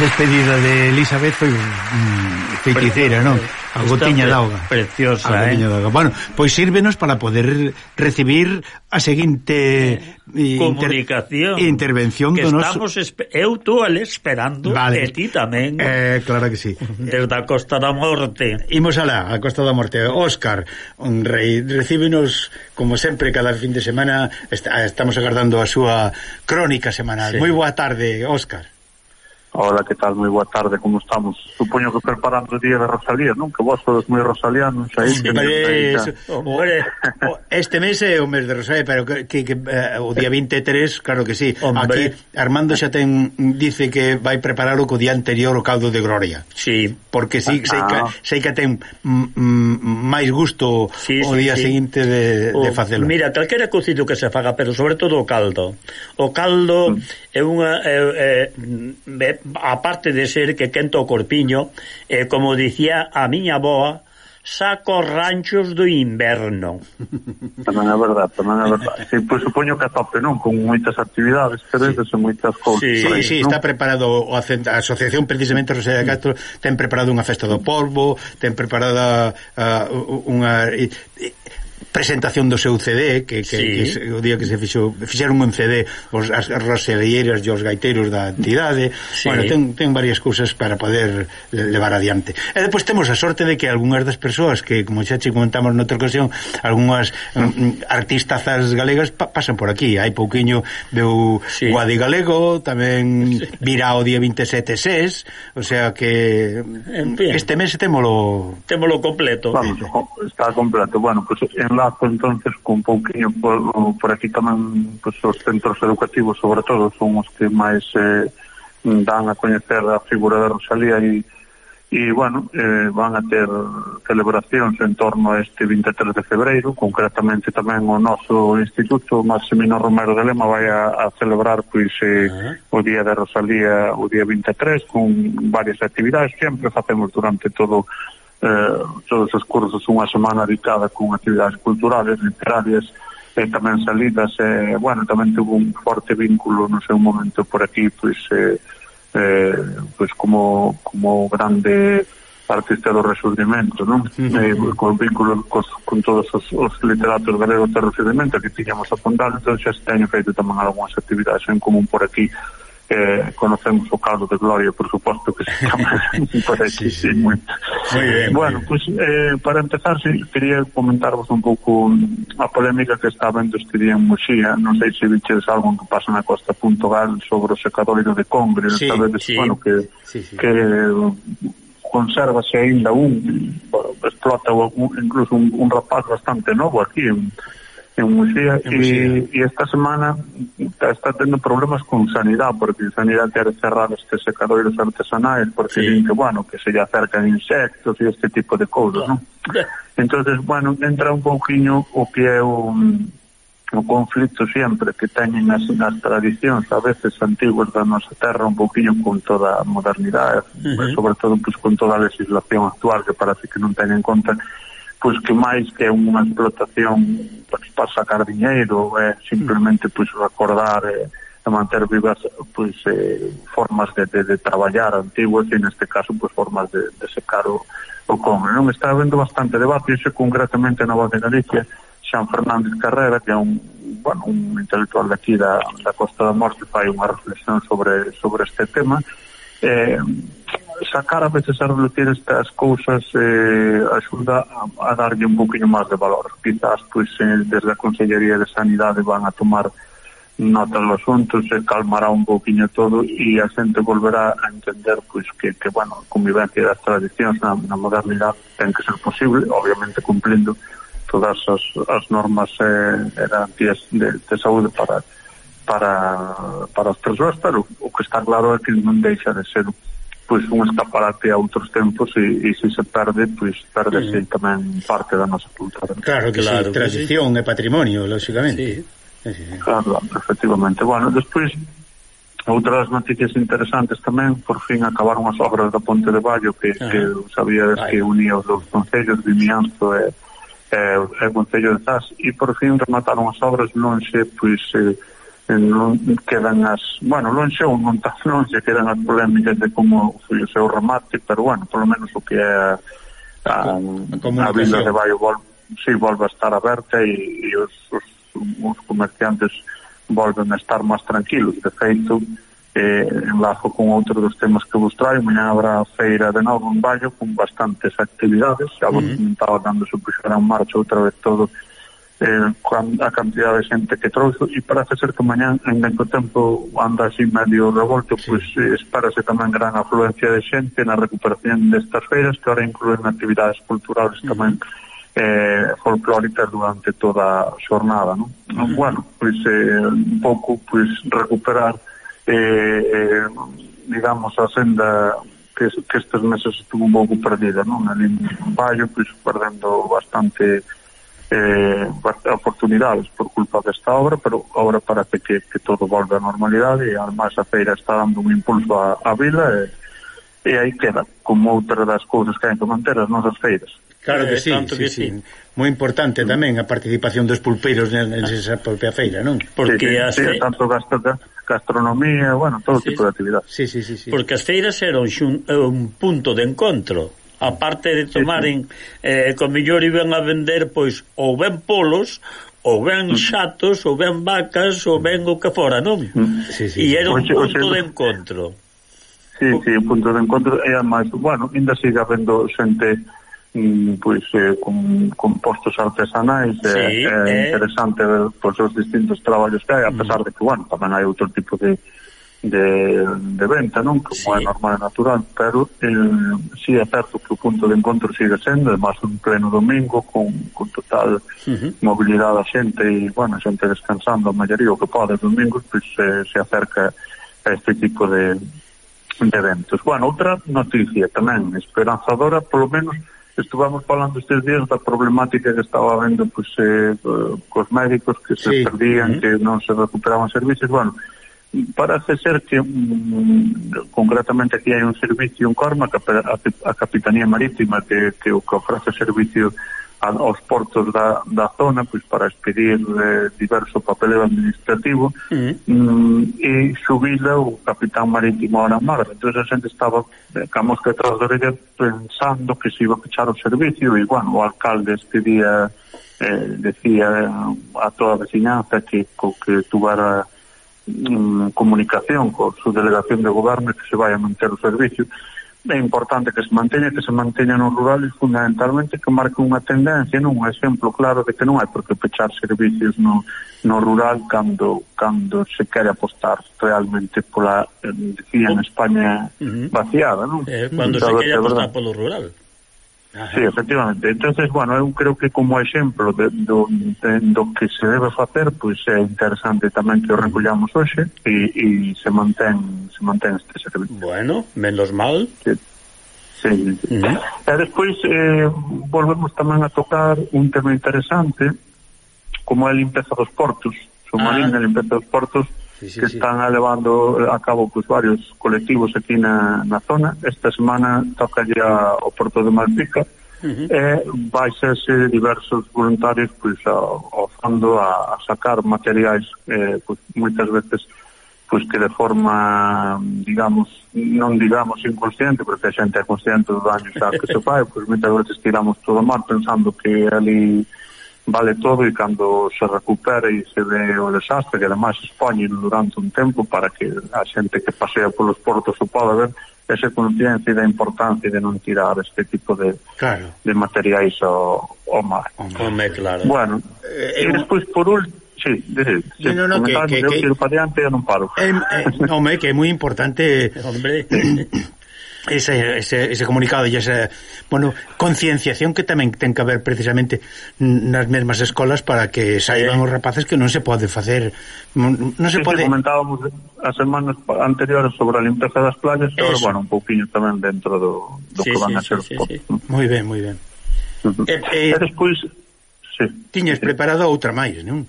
Speaker 9: despedida de Elizabeth foi mm, feiticeira, non? Eh.
Speaker 10: A
Speaker 9: gotiña
Speaker 10: de
Speaker 9: auga.
Speaker 10: Preciosa,
Speaker 9: a
Speaker 10: eh?
Speaker 9: Auga. Bueno, pois sírvenos para poder recibir a seguinte eh,
Speaker 10: comunicación
Speaker 9: intervención
Speaker 10: que
Speaker 9: do noso...
Speaker 10: estamos eu tú al esperando
Speaker 9: vale.
Speaker 10: e ti tamén.
Speaker 9: Eh, claro que sí.
Speaker 10: Desde a Costa da Morte.
Speaker 9: Imos alá, a Costa da Morte. Óscar, un rei, recíbenos como sempre cada fin de semana, estamos agardando a súa crónica semanal.
Speaker 15: Sí.
Speaker 9: Moi boa tarde, Óscar.
Speaker 15: Hola, que tal? Moi boa tarde, como estamos? Supoño que preparando o día de Rosalía, non? Que vos todos moi rosalianos aí.
Speaker 9: Sí,
Speaker 15: aí,
Speaker 9: eso, hombre, este mes é o mes de Rosalía, pero que, que, que eh, o día 23, claro que sí.
Speaker 10: Hombre.
Speaker 9: Aquí Armando xa ten dice que vai preparar o co día anterior o caldo de gloria.
Speaker 10: Sí,
Speaker 9: porque sí,
Speaker 10: ah, sei
Speaker 9: que, sei que ten mm, mm, máis gusto
Speaker 10: sí,
Speaker 9: o día
Speaker 10: sí,
Speaker 9: seguinte de,
Speaker 10: o, de
Speaker 9: facelo.
Speaker 10: Mira, calquera cocido que se faga, pero sobre todo o caldo. O caldo mm. é unha é, é, é, aparte de ser que quento o corpiño, e como dicía a miña boa, saco ranchos do inverno.
Speaker 15: Tamén é verdade, tamén é verdade. Sí, pois supoño que a tope, non? Con moitas actividades, teredes sí. e moitas cousas.
Speaker 9: Sí, sí,
Speaker 15: sí
Speaker 9: está preparado, a asociación precisamente Rosalía de mm. Castro ten preparado unha festa do polvo, ten preparada uh, unha presentación do seu CD que, que,
Speaker 10: sí.
Speaker 9: que se, o día que se fixo fixeron un CD os, as roselleiras e os gaiteiros da entidade
Speaker 10: sí.
Speaker 9: bueno, ten, ten varias cousas para poder levar adiante e depois temos a sorte de que algunhas das persoas que como xa che comentamos noutra ocasión algunhas mm, mm artistazas galegas pa, pasan por aquí hai pouquiño veu
Speaker 10: sí.
Speaker 9: Guadi Galego tamén virá o día 27 SES o sea que
Speaker 10: en fin.
Speaker 9: este mes temolo
Speaker 10: temolo completo
Speaker 15: Vamos, está completo bueno, pues en dato entonces con pouquinho eh, por, por aquí tamén pues, os centros educativos sobre todo son os que máis eh, dan a coñecer a figura de Rosalía e e bueno, eh, van a ter celebracións en torno a este 23 de febreiro, concretamente tamén o noso instituto Maximino Romero de Lema vai a, a celebrar pois eh, uh -huh. o día de Rosalía o día 23 con varias actividades, sempre facemos durante todo eh, todos os cursos unha semana dedicada con actividades culturales, literarias e tamén salidas e, eh, bueno, tamén tuvo un forte vínculo no seu momento por aquí pois, eh, eh, pois como, como grande artista do resurgimento, non? Eh, con vínculo cos, con todos os, os literatos galegos do resurgimento que tiñamos a fundar, entón xa este año feito tamén algunhas actividades en común por aquí Eh, conocemos o caso de Gloria, por suposto, que se chama parece sí, sí. Muy...
Speaker 9: muy bien,
Speaker 15: bueno, pues, eh, para empezar, sí, quería comentarvos un pouco a polémica que está vendo este día en Moxía. Non sei se viches algo que pasa na Costa Puntogal sobre o secadoiro de Congre,
Speaker 10: sí,
Speaker 15: sabedes,
Speaker 10: sí.
Speaker 15: bueno, que,
Speaker 9: sí, sí.
Speaker 15: que consérvase ainda un, bueno, explota un, incluso un, un rapaz bastante novo aquí, en, en Muxía,
Speaker 9: en Muxía.
Speaker 15: E, e esta semana está, está tendo problemas con Sanidad, porque Sanidad quer cerrar estes secadoiros artesanais, porque
Speaker 10: sí.
Speaker 15: din que, bueno, que se lle acercan insectos e este tipo de cousas, claro. non? entonces bueno, entra un pouquiño o que é o, o conflicto sempre que teñen as, as tradicións a veces antiguas da nosa terra un pouquiño con toda a modernidade
Speaker 10: uh -huh.
Speaker 15: sobre todo pues, con toda a legislación actual que parece que non ten en conta pois que máis que unha explotación pois, para sacar dinheiro é simplemente mm. pois recordar eh, e manter vivas pois eh, formas de, de, de traballar antiguas e neste caso pois formas de, de secar o, o come non? Está habendo bastante debate iso concretamente na Voz de Galicia Xan Fernández Carrera que é un, bueno, un intelectual daqui da, da Costa da Morte fai unha reflexión sobre, sobre este tema. Eh, sacar a veces a relucir estas cousas eh, axuda a, a darlle un poquinho máis de valor. Quizás, pois, eh, desde a Consellería de Sanidade van a tomar nota do asunto, se calmará un poquinho todo e a xente volverá a entender pois que, que bueno, a convivencia das tradicións na, na modernidade ten que ser posible, obviamente cumplindo todas as, as normas eh, garantías de, de saúde para para, para as persoas, pero o que está claro é que non deixa de ser pois un escaparate a outros tempos e, e se se perde, pois perdese mm. tamén parte da nosa cultura.
Speaker 9: Claro que
Speaker 10: claro,
Speaker 9: sí, tradición sí. e patrimonio, lógicamente.
Speaker 10: Sí.
Speaker 9: sí.
Speaker 15: Claro, efectivamente. Bueno, despois outras noticias interesantes tamén, por fin acabaron as obras da Ponte de Vallo que,
Speaker 10: Ajá.
Speaker 15: que sabíades
Speaker 10: Vai.
Speaker 15: que unía os dous concellos, Vimianzo e, e, e o Concello de Zas, e por fin remataron as obras non xe, pois, eh, non quedan as, bueno, lonxe ou non tan lonxe, quedan as polémicas de como foi o seu remate, pero bueno, polo menos o que é a, a,
Speaker 9: a
Speaker 15: vila de Baio vol, si volve a estar aberta e, e os, os, os comerciantes volven a estar máis tranquilos. De feito eh, enlazo con outro dos temas que vos traio mañá habrá feira de novo en Baio con bastantes actividades xa vos
Speaker 10: uh -huh.
Speaker 15: comentaba cando se puxera en marcha outra vez todo eh, a cantidad de xente que trouxo e para ser que mañán en o tempo anda así medio revolto sí. pois eh, espárase tamén gran afluencia de xente na recuperación destas feiras que ahora incluen actividades culturales tamén eh, folclóricas durante toda a xornada non? Uh -huh. bueno, pois eh, un pouco pois, recuperar eh, eh, digamos a senda que, que estes meses estuvo un pouco perdida non? ali en Vallo pois, perdendo bastante eh, oportunidades por culpa desta obra, pero ahora parece que, que todo volve á normalidade e además a feira está dando un impulso á, á vila e, e aí queda como outra das cousas que hai que manter as nosas feiras.
Speaker 9: Claro que
Speaker 10: eh,
Speaker 9: sí,
Speaker 10: tanto
Speaker 9: sí,
Speaker 10: que
Speaker 9: sí.
Speaker 10: sí.
Speaker 9: Moi importante mm. tamén a participación dos pulpeiros nesa propia feira, non?
Speaker 10: Porque
Speaker 15: sí,
Speaker 10: as...
Speaker 15: sí, tanto gastronomía, bueno, todo
Speaker 10: sí,
Speaker 15: tipo de actividade.
Speaker 9: Sí, sí, sí, sí.
Speaker 10: Porque as feiras eran un, un punto de encontro aparte de tomaren eh, con mellor iban a vender pois ou ben polos ou ben mm. xatos, ou ben vacas ou ben o que fora, non? Mm.
Speaker 15: Sí, sí.
Speaker 10: e era un
Speaker 15: punto oxe,
Speaker 10: de encontro.
Speaker 15: Sí, sí, un punto de encontro. E además, bueno, ainda siga vendo xente mm, pois eh, con, con postos artesanais eh,
Speaker 10: sí,
Speaker 15: é, eh, é
Speaker 10: eh.
Speaker 15: interesante ver pois, os distintos traballos que hai a pesar de que, bueno, tamén hai outro tipo de de, de venta, non? Como sí. é normal e natural, pero eh, si sí é certo que o punto de encontro sigue sendo, además un pleno domingo con, con total uh -huh. mobilidade a xente e, bueno, a xente descansando a maioría o que pode domingos, pois pues, se, se acerca a este tipo de, de eventos. Bueno, outra noticia tamén esperanzadora, polo menos estuvamos falando estes días da problemática que estaba vendo pues, eh, cos médicos que se
Speaker 9: sí.
Speaker 15: perdían,
Speaker 9: uh -huh.
Speaker 15: que non se recuperaban servicios, bueno, para que un, concretamente aquí hai un servicio un Corma que a, a Capitanía Marítima que, que o que ofrece servicio a, aos portos da, da zona pois para expedir eh, diverso papeleo administrativo e -huh. mm, e subida o capitán marítimo a mar entón a xente estaba eh, ca mosca atrás da orella pensando que se iba a fechar o servicio e bueno, o alcalde este día eh, decía eh, a toda a veciñanza que, co, que tuvara mm, comunicación con su delegación de goberno que se vai a manter o servicio é importante que se manteña, que se manteña no rural e fundamentalmente que marque unha tendencia, non un exemplo claro de que non hai por que pechar servicios no, no rural cando cando se quere apostar realmente pola, eh, decía, en España vaciada, non?
Speaker 10: Eh, cando se
Speaker 15: entón, quere
Speaker 10: apostar polo rural.
Speaker 15: Sí, efectivamente. Entonces, bueno, eu creo que como exemplo de, do, de, do que se debe facer, pois é interesante tamén que o recullamos hoxe e, e se mantén se mantén este servicio.
Speaker 10: Bueno, menos mal.
Speaker 15: Sí. Sí. Uh. E despois eh, volvemos tamén a tocar un tema interesante como é a limpeza dos portos, submarina,
Speaker 10: ah.
Speaker 15: limpeza dos portos,
Speaker 10: sí, sí,
Speaker 15: que están sí. levando a cabo pues, varios colectivos aquí na, na zona. Esta semana toca ya o Porto de Malpica uh -huh. e vai serse diversos voluntarios pois, ao, ao fondo a, a sacar materiais eh, pois, moitas veces pois que de forma, digamos, non digamos inconsciente, porque a xente é consciente do daño xa que se fai, pois moitas veces tiramos todo mal pensando que ali vale todo e cando se recupere e se ve o desastre, que ademais expoñen durante un tempo para que a xente que pasea polos portos o poda ver esa conciencia da importancia de non tirar este tipo de,
Speaker 9: claro.
Speaker 15: de materiais ao, ao mar.
Speaker 10: Home, claro.
Speaker 15: Bueno, eh, e despois por último, Sí, sí, sí.
Speaker 9: No, no, no, que, que, que,
Speaker 15: que, que, que, que,
Speaker 9: que, que, que, que, que, que, que,
Speaker 10: que,
Speaker 9: ese, ese, ese comunicado e esa bueno, concienciación que tamén ten que haber precisamente nas mesmas escolas para que saiban sí. os rapaces que non se pode facer non se
Speaker 15: sí,
Speaker 9: pode
Speaker 15: Sí, comentábamos as semanas anteriores sobre a limpeza das playas e agora, bueno, un pouquinho tamén dentro do, do
Speaker 9: sí,
Speaker 15: que van
Speaker 9: sí,
Speaker 15: a ser
Speaker 9: sí, sí,
Speaker 15: sí.
Speaker 9: moi ben, moi ben uh -huh.
Speaker 15: Eh, e,
Speaker 9: eh, e, e
Speaker 15: despois sí,
Speaker 9: tiñes sí. preparado outra máis, non?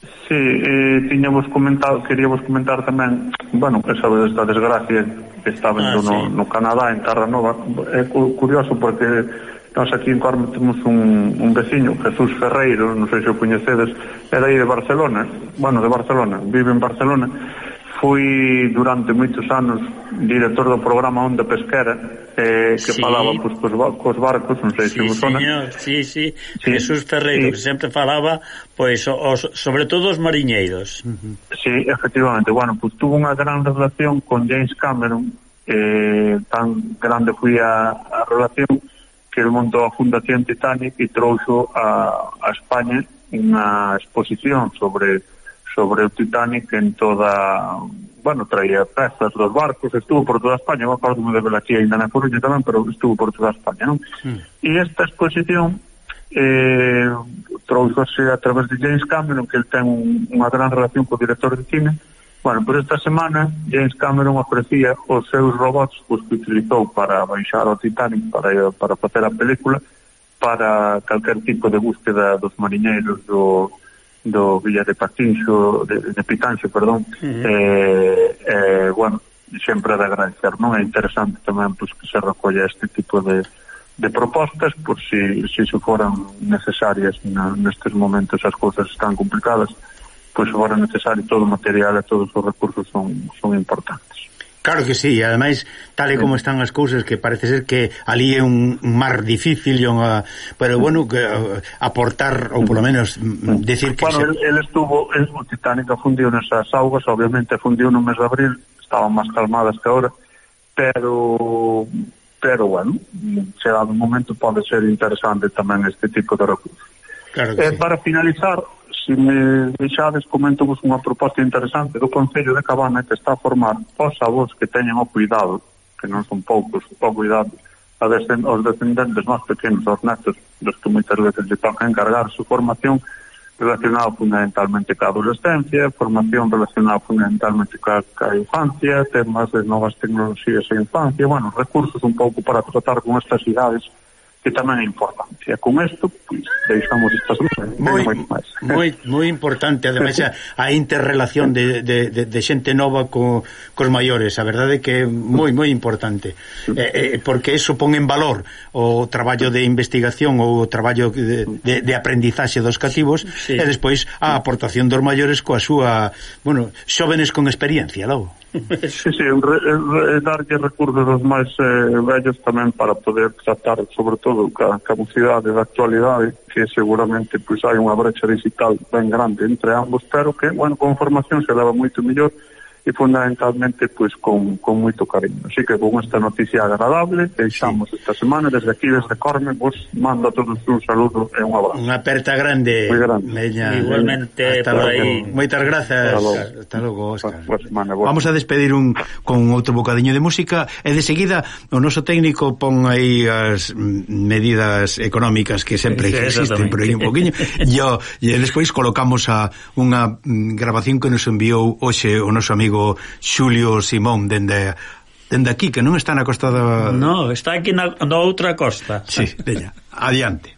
Speaker 15: Sí, eh, tiñamos comentado, queríamos comentar tamén, bueno, que sabe desta desgracia que está vendo
Speaker 10: ah, sí.
Speaker 15: no, no Canadá, en Terranova, é curioso porque nós aquí en Corme temos un, un veciño, Jesús Ferreiro, non sei se o coñecedes, era aí de Barcelona, bueno, de Barcelona, vive en Barcelona, fui durante moitos anos director do programa Onda Pesquera eh, que
Speaker 10: sí.
Speaker 15: falaba cos, cos, cos barcos non sei
Speaker 10: sí, se
Speaker 15: vos sona
Speaker 10: señor, sí, sí,
Speaker 15: sí.
Speaker 10: Jesús Ferreiro
Speaker 15: sí.
Speaker 10: que sempre falaba pois os, sobre todo os mariñeiros.
Speaker 15: Sí, efectivamente bueno, pues, tuvo unha gran relación con James Cameron eh, tan grande foi a, a relación que el montou a Fundación Titanic e trouxo a, a España unha exposición sobre sobre o Titanic en toda bueno, traía pezas dos barcos, estuvo por toda España, eu acordo de Belachía ainda na Coruña tamén, pero estuvo por toda España, non? E mm. esta exposición eh, trouxose a través de James Cameron, que el ten un, unha gran relación co director de cine, Bueno, por esta semana James Cameron ofrecía os seus robots pues, que utilizou para baixar o Titanic para, para facer a película para calquer tipo de búsqueda dos mariñeiros do, do Villa de Patinxo, de, de Pitanxo, perdón, uh -huh. eh, eh, bueno, sempre de agradecer, non? É interesante tamén pues, que se recolla este tipo de, de propostas, por si, si se foran necesarias na, nestes momentos as cousas están complicadas, pois fora necesario todo o material e todos os recursos son, son importantes.
Speaker 9: Claro que sí, ademais, tal e como están as cousas que parece ser que ali é un mar difícil e unha... pero bueno, que, eh, aportar ou polo menos decir que...
Speaker 15: Bueno,
Speaker 9: se...
Speaker 15: el, el estuvo, el Titanic fundiu nesas augas, obviamente fundiu no mes de abril, estaban máis calmadas que ahora, pero pero bueno, chegado un momento pode ser interesante tamén este tipo de recursos.
Speaker 9: Claro
Speaker 15: eh,
Speaker 9: sí.
Speaker 15: Para finalizar, se me deixades comento vos unha proposta interesante do Concello de Cabana que está a formar os avós que teñen o cuidado, que non son poucos, o cuidado a descend os descendentes máis pequenos, os netos, dos que moitas veces lle toca encargar su formación relacionada fundamentalmente ca adolescencia, formación relacionada fundamentalmente ca, ca infancia, temas de novas tecnologías e infancia, bueno, recursos un pouco para tratar con estas idades que tamén é importante. E con isto, pois, deixamos estas dúas. Moi,
Speaker 9: moi, moi importante, ademais, a, a interrelación de, de, de, de xente nova co, cos maiores, a verdade que é moi, moi importante, eh, eh, porque eso pon en valor o traballo de investigación ou o traballo de, de, de aprendizaxe dos cativos,
Speaker 10: sí.
Speaker 9: e despois a aportación dos maiores coa súa, bueno, xóvenes con experiencia, logo
Speaker 15: sí, sí, re, re, darlle recursos aos máis eh, vellos tamén para poder tratar sobre todo ca, capacidade da actualidade que seguramente pois hai unha brecha digital ben grande entre ambos pero que, bueno, con formación se leva moito mellor e fundamentalmente pois con, con moito cariño. Así que con esta noticia agradable deixamos sí. esta semana desde aquí desde Corme vos mando a todos un saludo e un abrazo.
Speaker 9: Unha aperta grande.
Speaker 15: Muy grande.
Speaker 9: Meña,
Speaker 10: Igualmente
Speaker 9: hasta
Speaker 10: por aí.
Speaker 9: Moitas grazas.
Speaker 15: Hasta logo,
Speaker 9: hasta logo Óscar.
Speaker 15: Semana, bueno.
Speaker 9: Vamos a despedir un con outro bocadiño de música e de seguida o noso técnico pon aí as medidas económicas que sempre
Speaker 10: sí,
Speaker 9: existen, pero aí un poquinho. e, e despois colocamos a unha mm, grabación que nos enviou hoxe o noso amigo amigo Xulio Simón dende dende aquí, que non está na costa da...
Speaker 10: No, está aquí na, na outra costa.
Speaker 9: Sí, veña, adiante.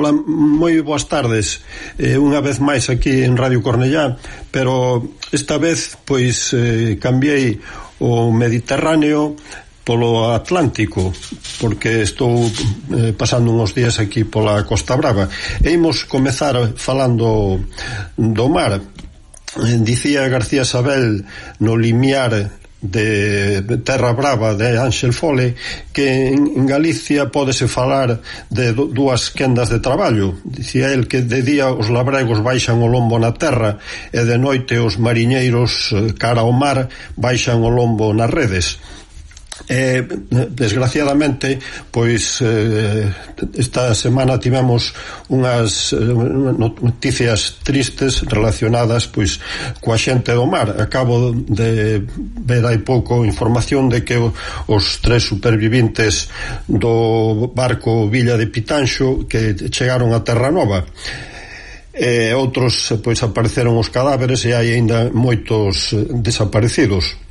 Speaker 16: Ola, moi boas tardes. Eh, Unha vez máis aquí en Radio Cornellá Pero esta vez pois eh, cambiei o Mediterráneo polo Atlántico porque estou eh, pasando uns días aquí pola Costa Brava. E imos comezar falando do mar. Eh, dicía García Sabel no limiar de Terra Brava de Ángel Fole que en Galicia pódese falar de dúas quendas de traballo. Dicía el que de día os labregos baixan o lombo na terra e de noite os mariñeiros eh, cara ao mar baixan o lombo nas redes. Eh, desgraciadamente, pois eh, esta semana tivemos unhas eh, noticias tristes relacionadas pois coa xente do mar. Acabo de ver hai pouco información de que os tres supervivintes do barco Villa de Pitanxo que chegaron a Terra Nova e eh, outros pois apareceron os cadáveres e hai aínda moitos eh, desaparecidos.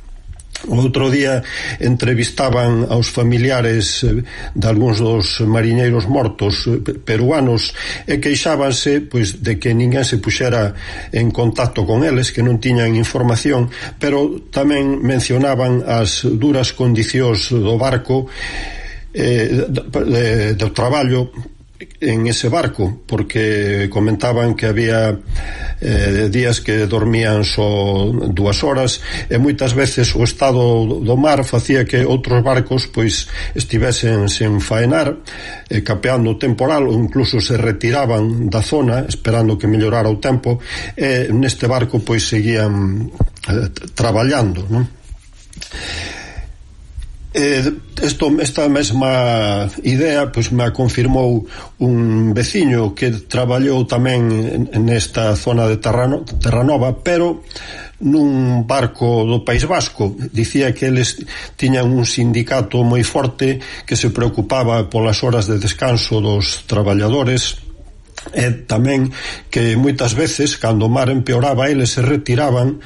Speaker 16: O outro día entrevistaban aos familiares eh, de algúns dos mariñeiros mortos eh, peruanos e queixábanse pois, de que ninguén se puxera en contacto con eles, que non tiñan información, pero tamén mencionaban as duras condicións do barco eh, do, de, do traballo en ese barco porque comentaban que había eh, días que dormían só dúas horas e moitas veces o estado do mar facía que outros barcos pois estivesen sen faenar eh, capeando o temporal ou incluso se retiraban da zona esperando que mellorara o tempo e neste barco pois seguían eh, traballando non? Eh, esto, esta mesma idea pois, me confirmou un veciño que traballou tamén nesta zona de Terrano, Terranova pero nun barco do País Vasco. Dicía que eles tiñan un sindicato moi forte que se preocupaba polas horas de descanso dos traballadores e tamén que moitas veces cando o mar empeoraba eles se retiraban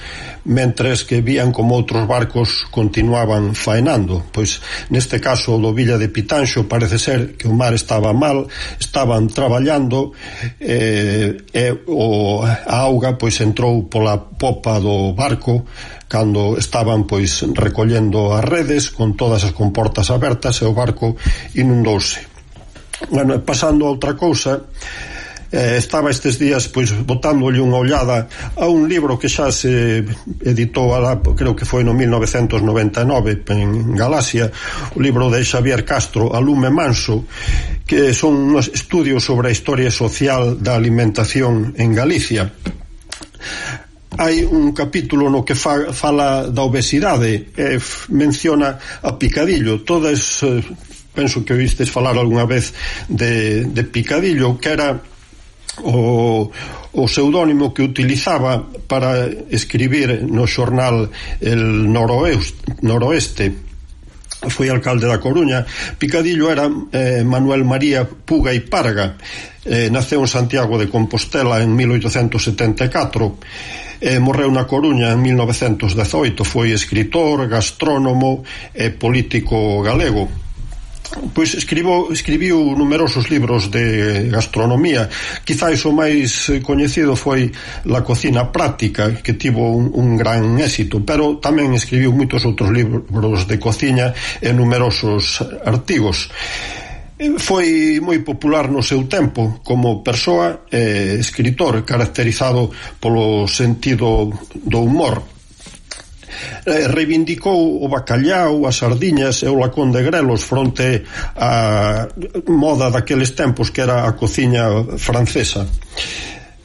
Speaker 16: mentres que vían como outros barcos continuaban faenando. Pois neste caso do Villa de Pitanxo parece ser que o mar estaba mal estaban traballando e, e o, a auga pois entrou pola popa do barco cando estaban pois recollendo as redes con todas as comportas abertas e o barco inundouse. Bueno, pasando a outra cousa eh, estaba estes días pois botándolle unha ollada a un libro que xa se editou alá, creo que foi no 1999 en Galaxia, o libro de Xavier Castro, Alume Manso, que son unos estudios sobre a historia social da alimentación en Galicia. Hai un capítulo no que fa, fala da obesidade e eh, menciona a picadillo. Todas eh, penso que oístes falar algunha vez de, de picadillo que era o, o pseudónimo que utilizaba para escribir no xornal El Noroeste, Noroeste foi alcalde da Coruña, Picadillo era eh, Manuel María Puga e Parga. Eh, naceu en Santiago de Compostela en 1874. Eh, morreu na Coruña en 1918. Foi escritor, gastrónomo e político galego pois escribo, escribiu numerosos libros de gastronomía. Quizáis o máis eh, coñecido foi La cocina práctica que tivo un, un gran éxito pero tamén escribiu moitos outros libros de cociña e numerosos artigos. Eh, foi moi popular no seu tempo como persoa e eh, escritor caracterizado polo sentido do humor. Eh, reivindicou o bacallau, as sardiñas e o lacón de grelos fronte á moda daqueles tempos que era a cociña francesa.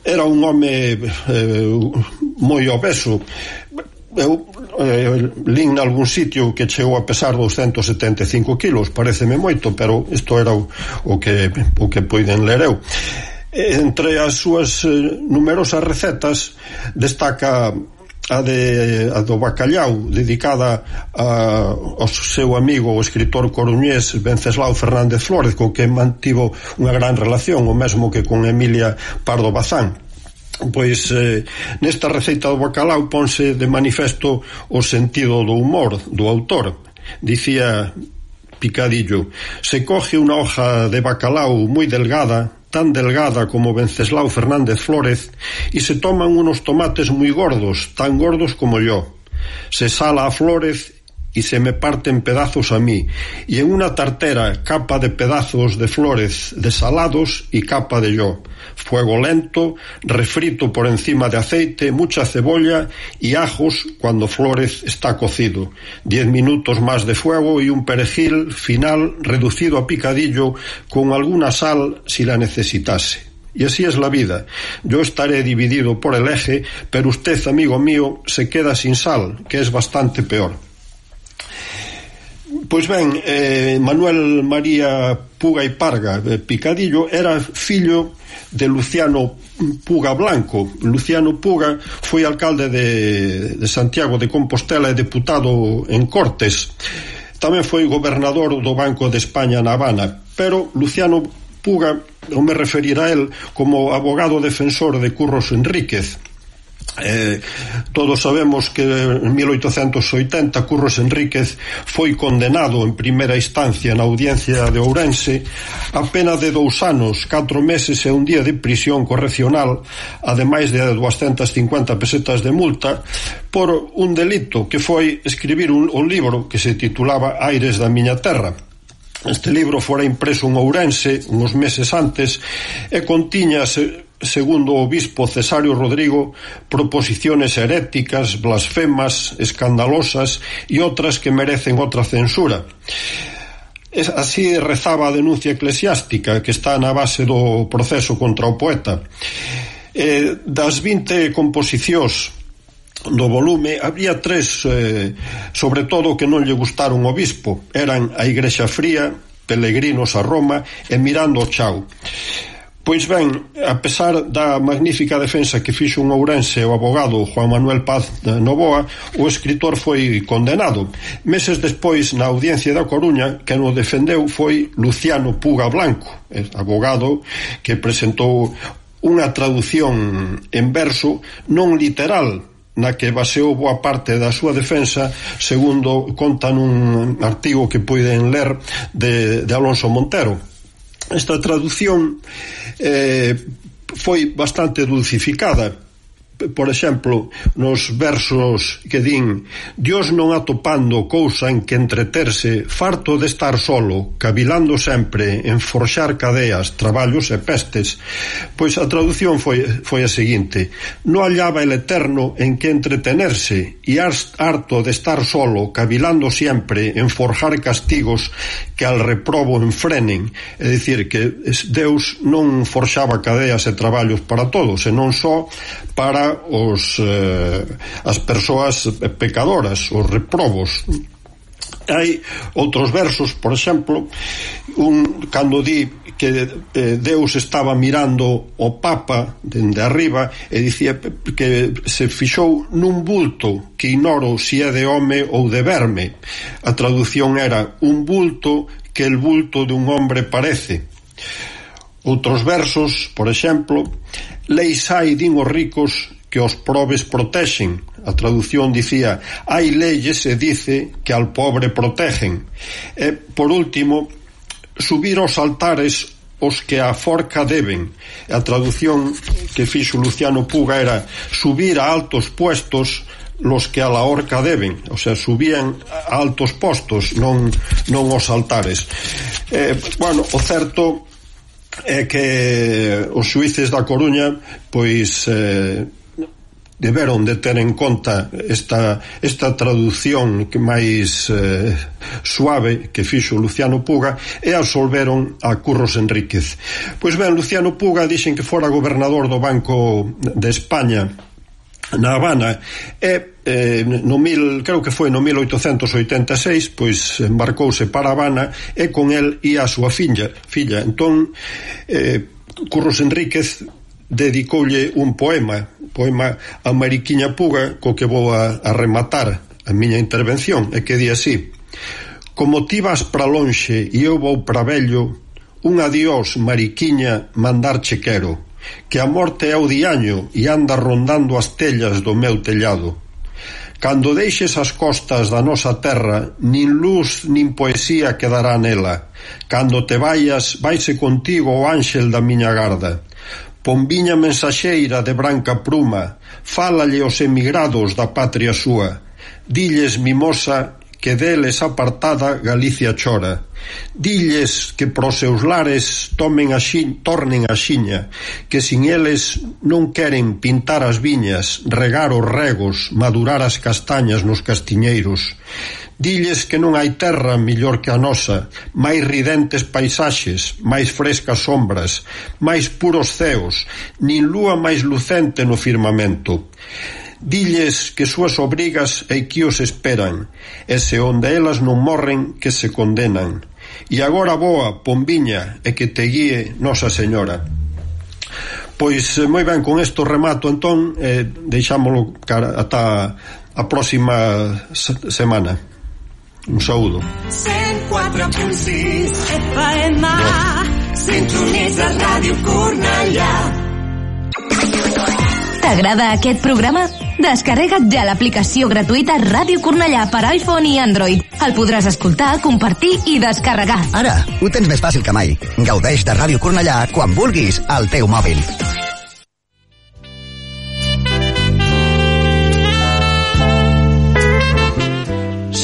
Speaker 16: Era un home eh, moi obeso, eu eh, nalgún sitio que chegou a pesar 275 kilos pareceme moito, pero isto era o, o que o que poiden ler eu entre as súas eh, numerosas recetas destaca a, de, a do Bacallau dedicada a, ao seu amigo o escritor coruñés Venceslao Fernández Flores co que mantivo unha gran relación o mesmo que con Emilia Pardo Bazán. Pois eh, nesta receita do bacalao ponse de manifesto o sentido do humor do autor. Dicía Picadillo se coge unha hoja de bacalao moi delgada tan delgada como Venceslao Fernández Flórez y se toman unos tomates muy gordos, tan gordos como yo. Se sala a Flórez y se me parten pedazos a mí, y en una tartera capa de pedazos de flores desalados y capa de yo. fuego lento, refrito por encima de aceite, mucha cebolla y ajos cuando Flores está cocido. Diez minutos más de fuego y un perejil final reducido a picadillo con alguna sal si la necesitase. Y así es la vida. Yo estaré dividido por el eje, pero usted, amigo mío, se queda sin sal, que es bastante peor. Pois ben, eh, Manuel María Puga y Parga Picadillo era fillo de Luciano Puga Blanco. Luciano Puga foi alcalde de, de Santiago de Compostela e deputado en Cortes. Tamén foi gobernador do Banco de España na Habana, pero Luciano Puga, eu me referir a él como abogado defensor de Curros Enríquez, Eh, todos sabemos que en 1880 Curros Enríquez foi condenado en primeira instancia na audiencia de Ourense a pena de dous anos, 4 meses e un día de prisión correccional ademais de 250 pesetas de multa por un delito que foi escribir un, un libro que se titulaba Aires da miña terra. Este libro fora impreso en Ourense uns meses antes e contiñase segundo o bispo Cesario Rodrigo, proposiciones heréticas, blasfemas, escandalosas e outras que merecen outra censura. Es, así rezaba a denuncia eclesiástica que está na base do proceso contra o poeta. Eh, das 20 composicións do volume había tres eh, sobre todo que non lle gustaron ao bispo eran a Igrexa Fría, Pelegrinos a Roma e Mirando o Chau Pois ben, a pesar da magnífica defensa que fixo un Ourense o abogado Juan Manuel Paz de Novoa, o escritor foi condenado. Meses despois, na audiencia da Coruña, que no defendeu foi Luciano Puga Blanco, abogado que presentou unha traducción en verso non literal na que baseou boa parte da súa defensa segundo contan un artigo que poden ler de, de Alonso Montero Esta tradución eh, foi bastante dulcificada por exemplo, nos versos que din Dios non atopando cousa en que entreterse, farto de estar solo, cavilando sempre en forxar cadeas, traballos e pestes, pois a traducción foi, foi a seguinte non hallaba el eterno en que entretenerse e harto de estar solo, cavilando sempre en forjar castigos que al reprobo enfrenen, é dicir, que Deus non forxaba cadeas e traballos para todos, e non só para os eh, as persoas pecadoras, os reprobos hai outros versos, por exemplo, un cando di que eh, Deus estaba mirando o Papa dende arriba e dicía que se fixou nun bulto que ignoro se si é de home ou de verme. A traducción era un bulto que el bulto dun hombre parece. Outros versos, por exemplo, leis hai din os ricos que os probes protexen. A tradución dicía, hai leyes e dice que al pobre protegen. E, por último, subir aos altares os que a forca deben. A traducción que fixo Luciano Puga era subir a altos puestos los que a la horca deben, o sea, subían a altos postos, non, non os altares. Eh, bueno, o certo é que os xuíces da Coruña pois eh, deberon de ter en conta esta, esta traducción que máis eh, suave que fixo Luciano Puga e absolveron a Curros Enríquez. Pois ben, Luciano Puga dixen que fora gobernador do Banco de España na Habana e eh, no mil, creo que foi no 1886, pois embarcouse para Habana e con el ia a súa filla, filla. Entón, eh, Curros Enríquez dedicoulle un poema Pois poema A Mariquiña Puga, co que vou a, a rematar a miña intervención, e que di así Como ti vas para lonxe e eu vou para vello, un adiós, mariquiña, mandarche quero, que a morte é o diaño e anda rondando as tellas do meu tellado. Cando deixes as costas da nosa terra, nin luz nin poesía quedará nela. Cando te vaias, vaise contigo o ángel da miña garda. Pombiña mensaxeira de branca pruma, fálalle os emigrados da patria súa, dilles, mimosa, que deles apartada Galicia chora. Dilles que pros seus lares tomen axi, tornen a xiña, que sin eles non queren pintar as viñas, regar os regos, madurar as castañas nos castiñeiros. Dilles que non hai terra mellor que a nosa, máis ridentes paisaxes, máis frescas sombras, máis puros ceos, nin lúa máis lucente no firmamento. Dilles que súas obrigas aquí os esperan, e se onde elas non morren, que se condenan. E agora boa, pombiña, e que te guíe Nosa Señora. Pois eh, moi ben, con isto remato entón, eh, deixámolo cara, ata a próxima semana. Un saludo.
Speaker 17: 104.6 FM Sintonitza Ràdio Cornellà
Speaker 2: T'agrada aquest programa? Descarrega't ja l'aplicació gratuïta Ràdio Cornellà per iPhone i Android. El podràs escoltar, compartir i descarregar.
Speaker 1: Ara, ho tens més fàcil que mai. Gaudeix de Ràdio Cornellà quan vulguis al teu mòbil.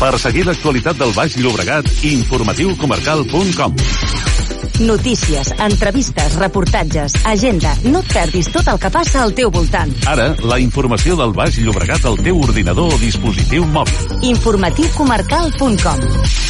Speaker 6: Per seguir l'actualitat del Baix Llobregat, informatiucomarcal.com.
Speaker 18: Notícies, entrevistes, reportatges, agenda. No et perdis tot el que passa al teu voltant.
Speaker 6: Ara, la informació del Baix Llobregat al teu ordinador o dispositiu mòbil.
Speaker 18: Informatiucomarcal.com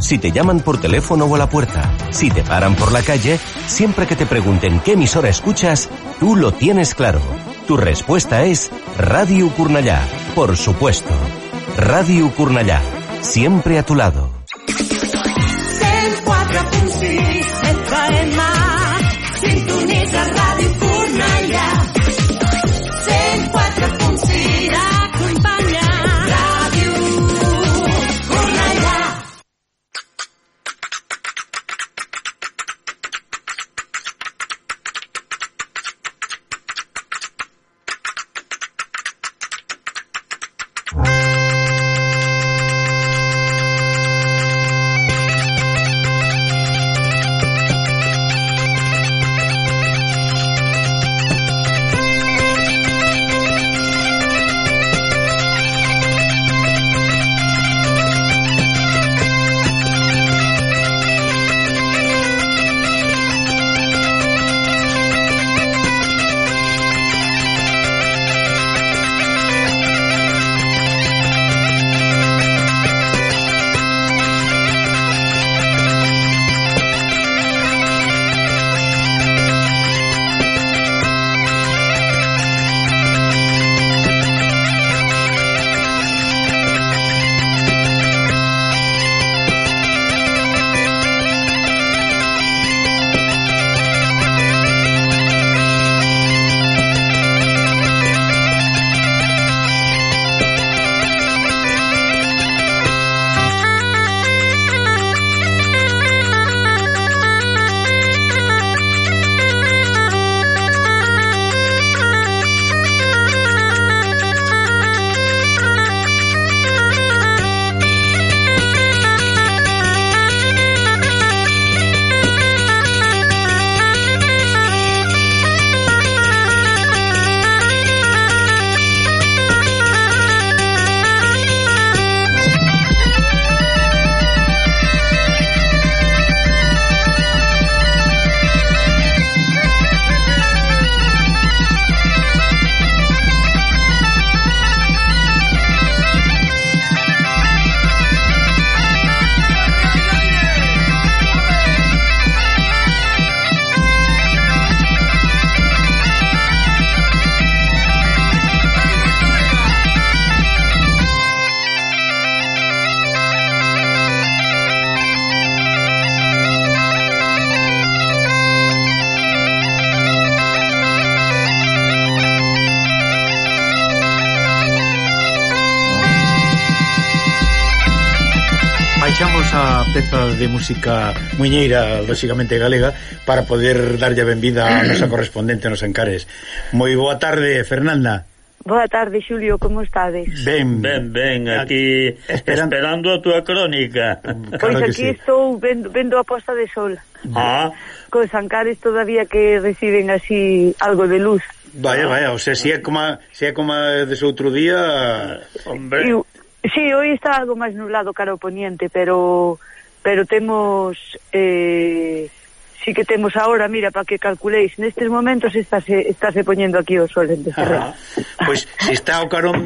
Speaker 19: Si te llaman por teléfono o a la puerta, si te paran por la calle, siempre que te pregunten qué emisora escuchas, tú lo tienes claro. Tu respuesta es Radio Curnallá, por supuesto. Radio Curnallá, siempre a tu lado.
Speaker 9: de música muñeira, lóxicamente galega, para poder darlle a benvida a nosa correspondente nos Encares. Moi boa tarde, Fernanda.
Speaker 13: Boa tarde, Xulio, como estades?
Speaker 9: Ben,
Speaker 10: ben, ben, aquí esperando, esperando a túa crónica.
Speaker 13: Mm, pois claro aquí sí. estou vendo, vendo a posta de sol.
Speaker 10: Ah.
Speaker 13: Cos ancares todavía que reciben así algo de luz.
Speaker 9: Vaya, vaya, o sea, se si é como, se si é como des outro día... Hombre...
Speaker 20: Eu, sí, hoy está algo máis nublado cara ao poniente, pero pero temos eh, sí que temos agora, mira, para que calculéis, nestes momentos estáse, estáse poñendo aquí o sol en Becerra
Speaker 9: Pois se está o carón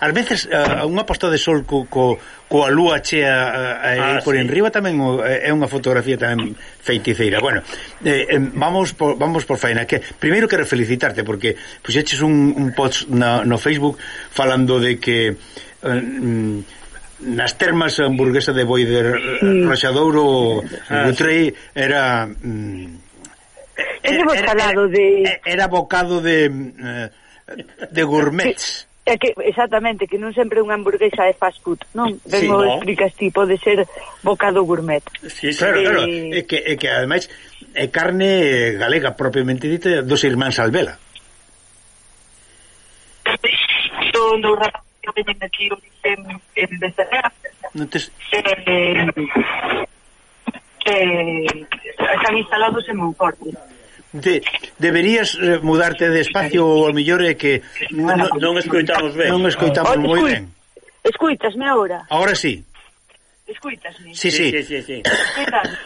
Speaker 9: ás veces a, unha posta de sol co, co, coa lúa chea eh, a, a, ah, por
Speaker 10: sí.
Speaker 9: enriba tamén o, é unha fotografía tamén feiticeira. Bueno, eh, eh, vamos por, vamos por faena. Que primeiro quero felicitarte porque pois, puxeches un, un post na, no Facebook falando de que eh, mm, nas termas a hamburguesa de boi de eh, mm.
Speaker 20: ah, sí.
Speaker 9: Raxadouro
Speaker 20: ah,
Speaker 9: Butrei era mm,
Speaker 20: era, era, de...
Speaker 9: era bocado de eh, de gourmets
Speaker 20: é que exactamente que non sempre unha hamburguesa é fast food non
Speaker 9: ben
Speaker 20: sí,
Speaker 9: no.
Speaker 20: explicas ti pode ser bocado gourmet
Speaker 9: sí, claro,
Speaker 20: eh...
Speaker 9: claro. É, que, é que ademais é carne galega propiamente dita dos irmáns Alvela
Speaker 20: son dos rapazes que veñen aquí en, en Becerra
Speaker 9: no te...
Speaker 20: eh, eh, están instalados en Monforte
Speaker 9: de, deberías eh, mudarte de espacio ou ao mellor é que non,
Speaker 10: non escoitamos ben
Speaker 9: non escoitamos moi ben
Speaker 20: escuitasme agora
Speaker 9: agora sí.
Speaker 20: Escuitasme
Speaker 9: sí, sí.
Speaker 10: sí, sí, sí.
Speaker 20: escoitades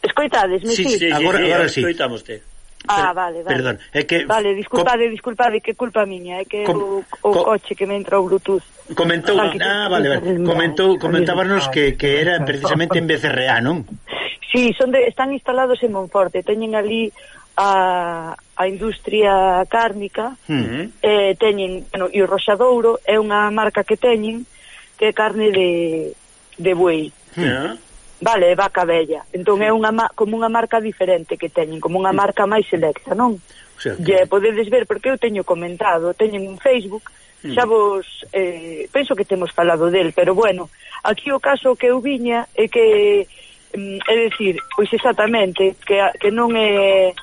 Speaker 20: escoitades
Speaker 9: sí,
Speaker 20: sí,
Speaker 9: sí, agora, agora sí
Speaker 10: escoitamos te
Speaker 20: Ah, ah, vale, vale.
Speaker 9: Perdón, é que...
Speaker 20: Vale, disculpade, com... disculpade, que culpa miña, é que
Speaker 9: com...
Speaker 20: o, o coche que me entra o Bluetooth.
Speaker 9: Comentou,
Speaker 20: ah, que...
Speaker 9: ah vale, vale, comentou, comentábanos que, que era precisamente en BCRA, non?
Speaker 20: Sí, son de, están instalados en Monforte, teñen ali a, a industria cárnica,
Speaker 9: uh -huh.
Speaker 20: eh, teñen, bueno, e o Roxadouro é unha marca que teñen que é carne de, de buey.
Speaker 10: Uh -huh.
Speaker 20: Vale, é vaca bella. Entón é unha como unha marca diferente que teñen, como unha marca máis selecta, non?
Speaker 9: O sea, que...
Speaker 20: Lle podedes ver, porque eu teño comentado, teñen un Facebook,
Speaker 9: mm.
Speaker 20: xa vos... Eh, penso que temos falado del, pero bueno, aquí o caso que eu viña é que... Mm, é dicir, pois exactamente, que, que non é...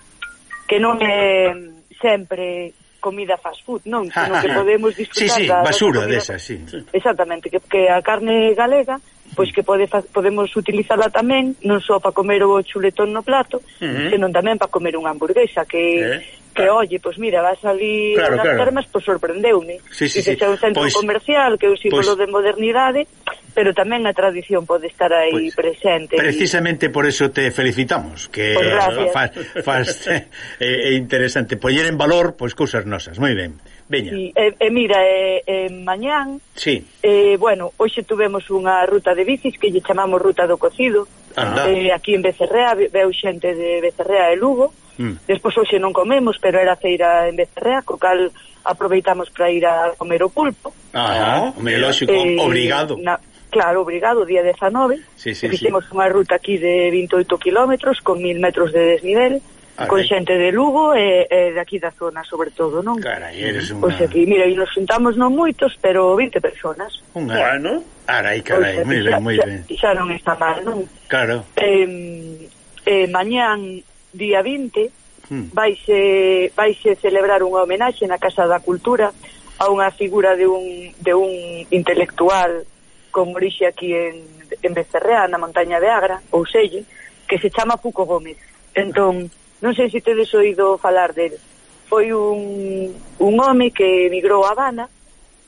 Speaker 20: Que non é sempre comida fast food, non? Sino que podemos disfrutar
Speaker 9: sí,
Speaker 20: sí, da,
Speaker 9: basura
Speaker 20: da
Speaker 9: desa, sí.
Speaker 20: Exactamente, que, que a carne galega pois que pode podemos utilizarla tamén non só para comer o chuletón no plato,
Speaker 10: uh -huh.
Speaker 20: senón tamén para comer unha hamburguesa que
Speaker 10: eh,
Speaker 20: que oye, pois mira, vas ali
Speaker 9: claro,
Speaker 20: nas
Speaker 9: claro.
Speaker 20: termas, pois sorprendeume.
Speaker 9: Sí, sí,
Speaker 20: Dices,
Speaker 9: sí.
Speaker 20: un centro
Speaker 9: pois,
Speaker 20: comercial, que é un símbolo
Speaker 9: pois,
Speaker 20: de modernidade, pero tamén a tradición pode estar aí pois presente.
Speaker 9: Precisamente y... por eso te felicitamos, que
Speaker 20: pois
Speaker 9: faz, faz, é, é interesante poñer en valor pois cousas nosas. Moi ben. Veña.
Speaker 20: Sí, e, e mira, e, e mañán,
Speaker 9: sí.
Speaker 20: eh, bueno, hoxe tuvemos unha ruta de bicis que lle chamamos Ruta do Cocido, eh, aquí en Becerrea, veu xente de Becerrea e Lugo,
Speaker 9: mm.
Speaker 20: despois hoxe non comemos, pero era feira en Becerrea, co cal aproveitamos para ir a comer o pulpo.
Speaker 9: Ah, o lógico,
Speaker 20: eh,
Speaker 9: obrigado.
Speaker 20: Na, claro, obrigado, día 19,
Speaker 9: sí, sí,
Speaker 20: fixemos sí. unha ruta aquí de 28 kilómetros con 1000 metros de desnivel,
Speaker 9: Carai.
Speaker 20: con xente de Lugo e, e de aquí da zona, sobre todo, non?
Speaker 9: Carai, eres unha...
Speaker 20: Pois aquí, mira, nos juntamos non moitos, pero 20 personas.
Speaker 9: Un
Speaker 10: ano?
Speaker 9: Arai, carai,
Speaker 20: pois,
Speaker 9: moi ben, moi ben.
Speaker 20: Xa, non está mal, non?
Speaker 9: Claro.
Speaker 20: Eh, eh, mañán, día 20,
Speaker 9: hmm.
Speaker 20: vaise, vaise celebrar unha homenaxe na Casa da Cultura a unha figura de un, de un intelectual con orixe aquí en, en Becerreá, na montaña de Agra, ou Selle, que se chama Fuco Gómez. Entón, ah non sei se tedes oído falar del foi un, un home que emigrou a Habana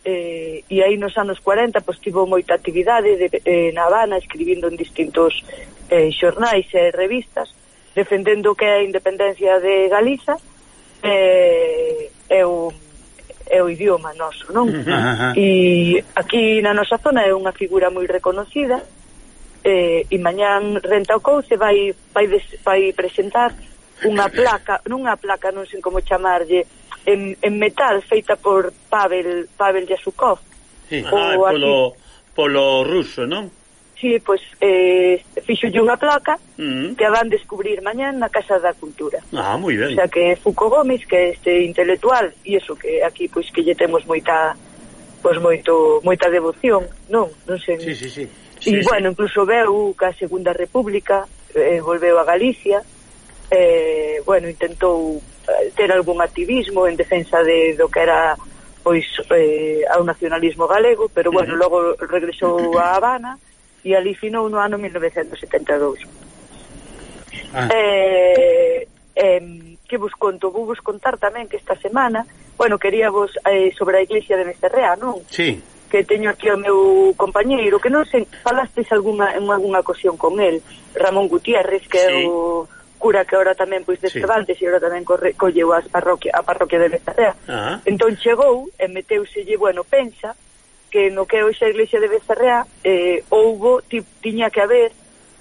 Speaker 20: eh, e aí nos anos 40 pois, tivo moita actividade de, eh, na Habana escribindo en distintos eh, xornais e revistas defendendo que a independencia de Galiza eh, é o é o idioma noso, non? E aquí na nosa zona é unha figura moi reconocida eh, e mañán Renta o Couce vai, vai, des, vai presentar unha placa, nunha placa, non sei como chamarlle, en, en metal feita por Pavel Pavel Yasukov.
Speaker 10: Sí,
Speaker 20: o
Speaker 10: ah, polo, polo ruso, non?
Speaker 20: Sí, pois eh, fixolle unha placa
Speaker 10: uh -huh.
Speaker 20: que a van descubrir mañán na Casa da Cultura.
Speaker 10: Ah, moi ben.
Speaker 20: O sea que Foucault Gómez, que este intelectual, e iso que aquí pois que lle temos moita pois moito moita devoción, non? Non sei.
Speaker 9: Sí, sí, sí.
Speaker 20: E sí, bueno, sí. incluso veu que a Segunda República eh, volveu a Galicia eh, bueno, intentou eh, ter algún activismo en defensa de do que era pois eh, ao nacionalismo galego, pero bueno, logo regresou a Habana e ali finou no ano 1972.
Speaker 9: Ah.
Speaker 20: Eh, eh, que vos conto, vou vos contar tamén que esta semana, bueno, queríamos eh, sobre a iglesia de Mesterrea, non?
Speaker 9: Sí.
Speaker 20: Que teño aquí ao meu compañeiro, que non sei, falastes algunha, en algunha ocasión con el, Ramón Gutiérrez, que
Speaker 10: sí.
Speaker 20: é o cura que ahora tamén pois de
Speaker 10: sí.
Speaker 20: e ahora tamén corre, colleu as parroquia, a parroquia de Bezadea.
Speaker 10: Ah.
Speaker 20: Entón chegou e meteuselle, bueno, pensa que no que hoxe a iglesia de Bezarrea eh, houbo, ti, tiña que haber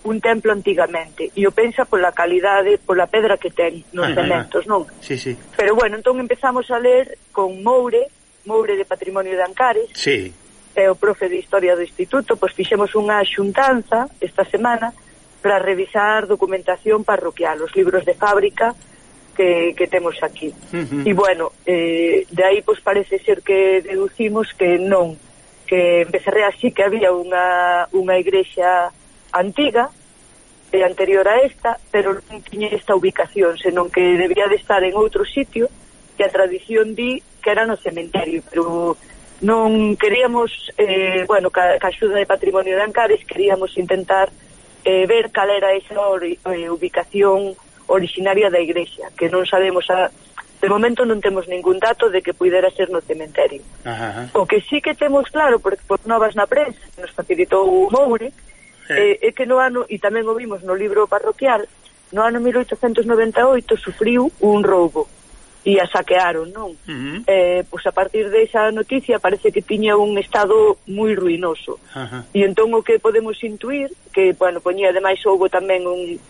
Speaker 20: un templo antigamente e o pensa pola calidade, pola pedra que ten nos
Speaker 9: ah,
Speaker 20: cementos, ah, non?
Speaker 9: Sí, sí.
Speaker 20: Pero bueno, entón empezamos a ler con Moure, Moure de Patrimonio de Ancares.
Speaker 9: Sí.
Speaker 20: E o profe de Historia do Instituto, pois fixemos unha xuntanza esta semana para revisar documentación parroquial, os libros de fábrica que, que temos aquí.
Speaker 9: Uh -huh.
Speaker 20: E bueno, eh, de aí pois parece ser que deducimos que non, que en Becerrea sí que había unha, unha igrexa antiga, e anterior a esta, pero non tiña esta ubicación, senón que debía de estar en outro sitio, que a tradición di que era no cementerio, pero non queríamos, eh, bueno, ca, ca axuda de patrimonio de Ancares, queríamos intentar eh, ver cal era esa ori, eh, ubicación originaria da igrexa, que non sabemos a, de momento non temos ningún dato de que pudera ser no cementerio.
Speaker 9: Ajá.
Speaker 20: O que sí que temos claro, porque por novas na prensa nos facilitou o Moure, eh, eh, é eh, eh, que no ano, e tamén o vimos no libro parroquial, no ano 1898 sufriu un roubo e a saquearon, non?
Speaker 10: Uh -huh.
Speaker 20: eh, pois a partir desa noticia parece que tiña un estado moi ruinoso.
Speaker 9: Uh -huh.
Speaker 20: E entón o que podemos intuir, que, bueno, poñía ademais houbo tamén un,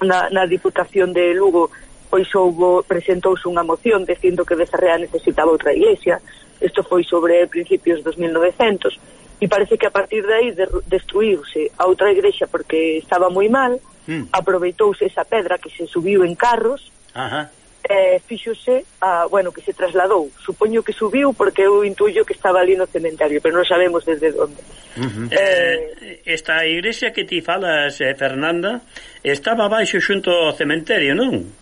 Speaker 20: na, na Diputación de Lugo, pois houbo, presentouse unha moción dicindo que Becerrea necesitaba outra iglesia, isto foi sobre principios dos 1900, e parece que a partir de aí de, destruíuse a outra igrexa porque estaba moi mal,
Speaker 9: mm.
Speaker 20: aproveitouse esa pedra que se subiu en carros,
Speaker 9: Ajá
Speaker 20: eh, fíxose, a, bueno, que se trasladou. Supoño que subiu porque eu intuyo que estaba ali no cementerio, pero non sabemos desde onde.
Speaker 10: Uh eh, -huh. eh, esta igrexa que ti falas, eh, Fernanda, estaba baixo xunto ao cementerio, non?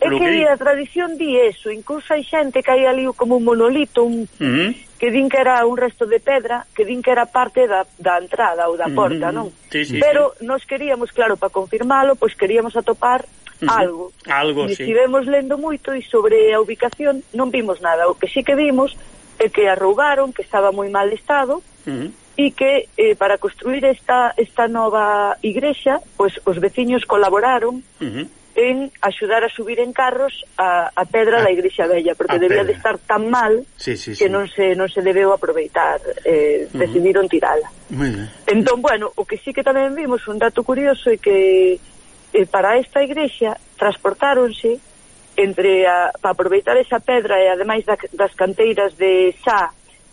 Speaker 20: É que,
Speaker 10: que
Speaker 20: a tradición di eso, incluso hai xente que hai ali como un monolito, un,
Speaker 10: uh -huh.
Speaker 20: que din que era un resto de pedra, que din que era parte da, da entrada ou da porta, uh -huh. non?
Speaker 10: Sí, sí,
Speaker 20: Pero sí. nos queríamos, claro, para confirmalo, pois queríamos atopar algo.
Speaker 10: Algo,
Speaker 20: e estivemos sí. lendo moito e sobre a ubicación non vimos nada. O que sí que vimos é que a roubaron, que estaba moi mal estado,
Speaker 10: uh -huh.
Speaker 20: e que eh, para construir esta, esta nova igrexa, pois pues, os veciños colaboraron
Speaker 10: uh -huh.
Speaker 20: en axudar a subir en carros a, a pedra a, da igrexa bella, porque debía
Speaker 9: pedra.
Speaker 20: de estar tan mal
Speaker 9: sí, sí,
Speaker 20: que
Speaker 9: sí.
Speaker 20: non se, non se debeu aproveitar, eh,
Speaker 9: uh -huh.
Speaker 20: decidiron tirala. Entón, bueno, o que sí que tamén vimos, un dato curioso é que e para esta igrexa transportáronse entre a, para aproveitar esa pedra e ademais da, das canteiras de Xa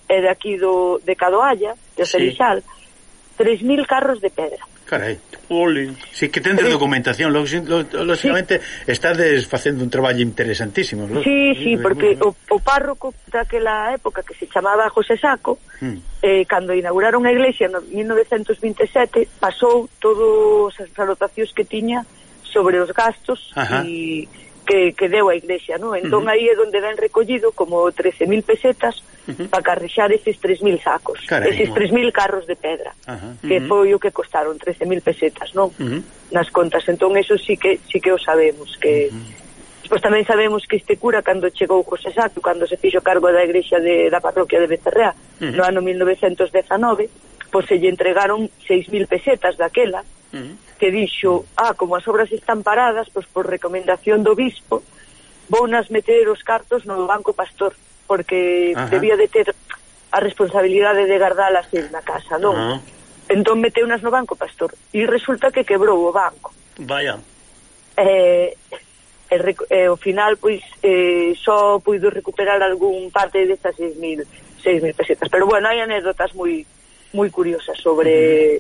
Speaker 20: e de aquí do, de Cadoalla, de Cerixal, sí. 3.000 carros de pedra.
Speaker 9: Carai,
Speaker 10: Ole.
Speaker 9: Sí que tendes documentación, lógicamente estades facendo un traballo interesantísimo. ¿no?
Speaker 20: sí, sí, porque o, o párroco daquela época que se chamaba José Saco,
Speaker 9: mm.
Speaker 20: eh, cando inauguraron a iglesia en 1927, pasou todas as anotacións que tiña sobre os gastos e que, que deu a Iglesia, non? Entón
Speaker 9: uh -huh.
Speaker 20: aí é onde ven recollido como 13.000 pesetas uh -huh. para carrexar eses 3.000 sacos,
Speaker 9: Carai,
Speaker 20: eses 3.000 carros de pedra,
Speaker 9: uh
Speaker 20: -huh.
Speaker 9: que
Speaker 20: foi o que costaron 13.000 pesetas, non?
Speaker 9: Uh -huh.
Speaker 20: Nas contas, entón eso sí que sí que o sabemos que uh -huh. Pois tamén sabemos que este cura cando chegou José Sato, cando se fixo cargo da igrexa de, da parroquia de Becerreá,
Speaker 10: uh -huh.
Speaker 20: no ano 1919, pois se lle entregaron 6.000 pesetas daquela,
Speaker 10: uh -huh.
Speaker 20: que dixo, ah, como as obras están paradas, pois por recomendación do bispo, vou nas meter os cartos no banco pastor, porque
Speaker 10: Ajá. Uh -huh.
Speaker 20: debía de ter a responsabilidade de gardalas na casa, non?
Speaker 10: Uh -huh.
Speaker 20: Entón meteunas no banco pastor, e resulta que quebrou o banco.
Speaker 10: Vaya.
Speaker 20: Eh, e, e eh, ao final pois eh, só puido recuperar algún parte destas 6.000 pesetas, pero bueno, hai anécdotas moi moi curiosa sobre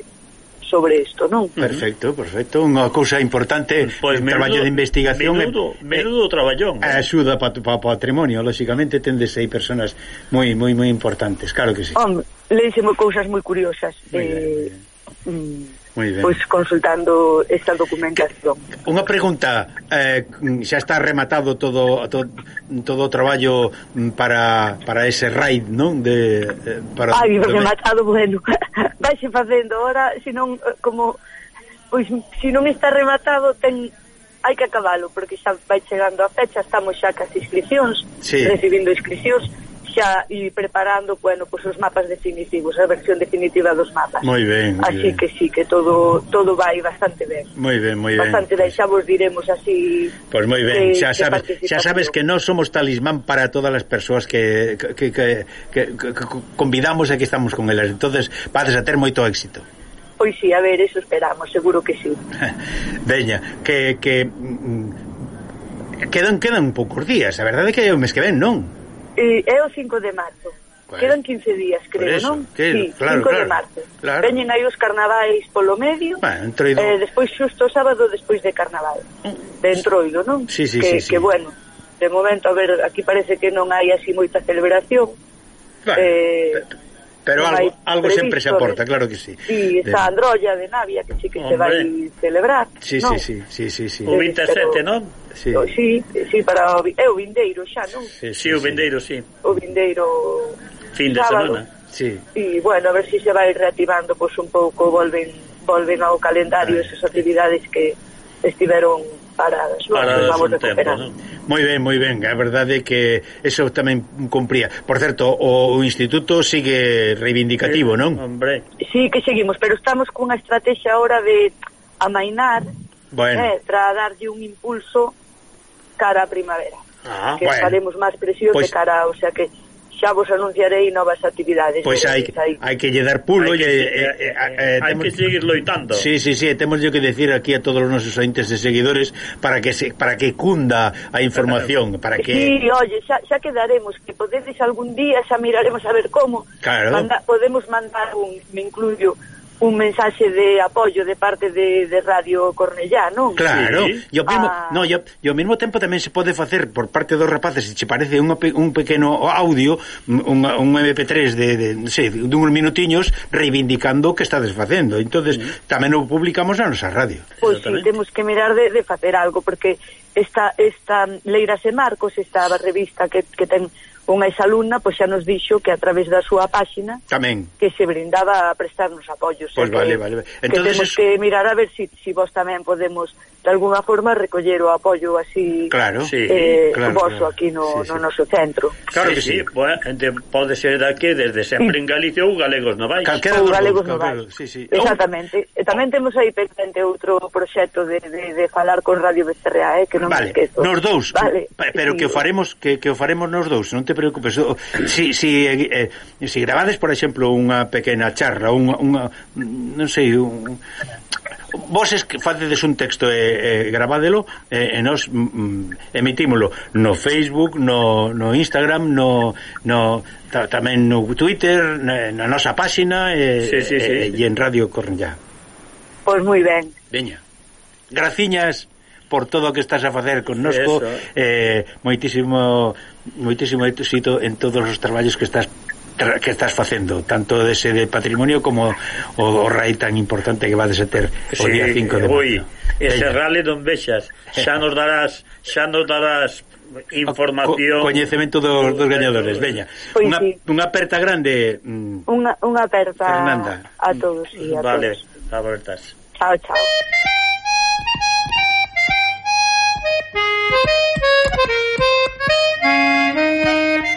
Speaker 20: sobre isto, non?
Speaker 9: Perfecto, perfecto, unha cousa importante
Speaker 10: pois,
Speaker 9: pues, menudo, traballo de investigación
Speaker 10: menudo,
Speaker 9: e,
Speaker 10: menudo traballón
Speaker 9: eh, axuda para pa, pa patrimonio, lóxicamente tendes aí personas moi moi moi importantes claro que si sí.
Speaker 20: Home, leíseme cousas moi curiosas
Speaker 9: moi
Speaker 20: eh, bien,
Speaker 9: bien. Mm,
Speaker 20: pois consultando esta documentación.
Speaker 9: Unha pregunta, eh, xa está rematado todo todo, todo o traballo mm, para, para ese raid, non? De eh, para
Speaker 20: Ai,
Speaker 9: do...
Speaker 20: rematado, bueno. Vaise facendo ora, senón eh, como pois se non está rematado ten hai que acabalo porque xa vai chegando a fecha, estamos xa cas inscripcións,
Speaker 9: sí.
Speaker 20: recibindo inscripcións xa e preparando, bueno, pues os mapas definitivos, a versión definitiva dos mapas.
Speaker 9: Moi ben, moi
Speaker 20: Así
Speaker 9: ben.
Speaker 20: que sí, que todo todo vai bastante ben.
Speaker 9: Moi ben, moi ben.
Speaker 20: Bastante ben, xa vos diremos así.
Speaker 9: Pois pues moi ben,
Speaker 20: que,
Speaker 9: xa sabes, xa sabes que nós somos talismán para todas as persoas que que, que, que, que, que convidamos e que estamos con elas. Entonces, vades a ter moito éxito.
Speaker 20: Pois sí, a ver, eso esperamos, seguro que sí.
Speaker 9: Veña, que que mm, mm, quedan quedan poucos días, a verdade é que é o mes que ven, non?
Speaker 20: eh, é o 5 de marzo.
Speaker 9: Bueno,
Speaker 20: Quedan 15 días, creo,
Speaker 9: eso,
Speaker 20: non?
Speaker 9: Que,
Speaker 20: sí,
Speaker 9: claro,
Speaker 20: 5
Speaker 9: claro, de
Speaker 20: marzo.
Speaker 9: Claro.
Speaker 20: Veñen aí os carnavais polo medio,
Speaker 9: bueno, entroido.
Speaker 20: eh, despois xusto o sábado despois de carnaval, de entroido, non?
Speaker 9: Sí, sí,
Speaker 20: que,
Speaker 9: sí, sí.
Speaker 20: que bueno, de momento, a ver, aquí parece que non hai así moita celebración.
Speaker 9: Bueno,
Speaker 20: eh,
Speaker 9: eh
Speaker 20: Pero
Speaker 9: algo, algo sempre se aporta, claro que sí.
Speaker 20: Sí, esa de... androlla de Navia que sí que Hombre. se vai celebrar.
Speaker 9: Sí,
Speaker 20: non?
Speaker 9: sí, sí, sí, sí.
Speaker 10: O 27, non?
Speaker 9: Sí.
Speaker 20: sí, sí, para o, é o vindeiro xa, non?
Speaker 9: Sí,
Speaker 10: sí, sí o vindeiro, sí.
Speaker 20: O vindeiro
Speaker 10: fin de
Speaker 20: sábado.
Speaker 10: semana.
Speaker 9: Sí.
Speaker 20: E bueno, a ver se si se vai reactivando pois pues, un pouco volven volven ao calendario ah, esas actividades que estiveron paradas, non?
Speaker 10: paradas
Speaker 20: vamos.
Speaker 10: Tempo, non?
Speaker 9: Moi ben, moi ben, a verdade é que eso tamén cumpría. Por certo, o, o instituto sigue reivindicativo, sí, non?
Speaker 10: Hombre.
Speaker 20: Sí, que seguimos, pero estamos cunha estrategia agora de amainar,
Speaker 9: bueno.
Speaker 20: eh, tra darlle un impulso cara a primavera.
Speaker 9: Ah,
Speaker 20: que
Speaker 9: bueno.
Speaker 20: faremos máis presión
Speaker 9: pois... Pues...
Speaker 20: de cara, o sea que xa vos anunciarei novas actividades.
Speaker 9: Pois hai, hai que lle dar pulo
Speaker 10: hai que,
Speaker 9: e, e, e, e,
Speaker 10: hai que seguir loitando.
Speaker 9: Sí, sí, sí, temos yo que decir aquí a todos os nosos ointes e seguidores para que se, para que cunda a información, para que
Speaker 20: Sí, oye, xa, xa quedaremos que podedes algún día xa miraremos a ver como.
Speaker 9: Claro.
Speaker 20: Manda, podemos mandar un, me incluyo, un mensaxe de apoio de parte de, de Radio Cornellá, non?
Speaker 9: Claro,
Speaker 20: sí.
Speaker 9: e ao mesmo,
Speaker 20: ah.
Speaker 9: no, e, e ao mesmo tempo tamén se pode facer por parte dos rapaces, se che parece un, un pequeno audio, un, un MP3 de, de, de sei, uns minutiños reivindicando o que estades facendo. Entonces, mm. tamén o publicamos na nosa radio.
Speaker 20: Pois pues, sí, temos que mirar de, de facer algo porque esta esta Leira Marcos, esta revista que, que ten unha exalumna pois xa nos dixo que a través da súa páxina
Speaker 9: tamén
Speaker 20: que se brindaba a prestarnos apoios
Speaker 9: pois vale,
Speaker 20: que,
Speaker 9: vale, vale. Entonces,
Speaker 20: que temos
Speaker 9: es...
Speaker 20: que mirar a ver si, si vos tamén podemos de alguna forma recoller o apoio así
Speaker 9: claro, sí,
Speaker 20: eh,
Speaker 9: claro,
Speaker 20: vosso
Speaker 9: claro.
Speaker 20: aquí no,
Speaker 9: sí, sí.
Speaker 20: no noso centro
Speaker 10: claro que sí, sí. De, pode ser daqui desde sempre en Galicia ou Galegos Novais
Speaker 9: calquera
Speaker 20: ou Galegos Novais
Speaker 9: sí, sí.
Speaker 20: exactamente oh. tamén temos aí pendente outro proxecto de, de, de falar con Radio Becerrea eh, que non
Speaker 9: vale.
Speaker 20: me esquezo
Speaker 9: nos dous
Speaker 20: vale.
Speaker 9: pero
Speaker 20: sí.
Speaker 9: que o faremos que, que o faremos nos dous non te preocupes. Si, si, eh, si gravades, por exemplo, unha pequena charla, unha, unha non sei, un, vos es que facedes un texto e, e gravádelo e, e nos mm, mm, emitímolo no Facebook, no, no Instagram, no, no ta, tamén no Twitter, na, na nosa páxina e,
Speaker 10: sí, sí, sí,
Speaker 9: e, sí. e en Radio Cornellá.
Speaker 20: Pois pues moi ben.
Speaker 9: Veña. Graciñas por todo o que estás a facer connosco.
Speaker 10: Eso.
Speaker 9: Eh, moitísimo moitísimo éxito en todos os traballos que estás que estás facendo, tanto dese de patrimonio como o, o rai tan importante que vades a ter
Speaker 10: sí, o
Speaker 9: día 5 de maio.
Speaker 10: Ese rally non vexas, xa nos darás, xa nos darás información
Speaker 9: Co coñecemento dos, dos gañadores veña
Speaker 20: pois
Speaker 9: unha,
Speaker 20: sí.
Speaker 9: unha aperta grande mm,
Speaker 20: unha, unha aperta
Speaker 9: Fernanda.
Speaker 20: a todos sí, a
Speaker 10: vale,
Speaker 20: todos.
Speaker 10: abertas
Speaker 20: chao, chao
Speaker 9: Thank you.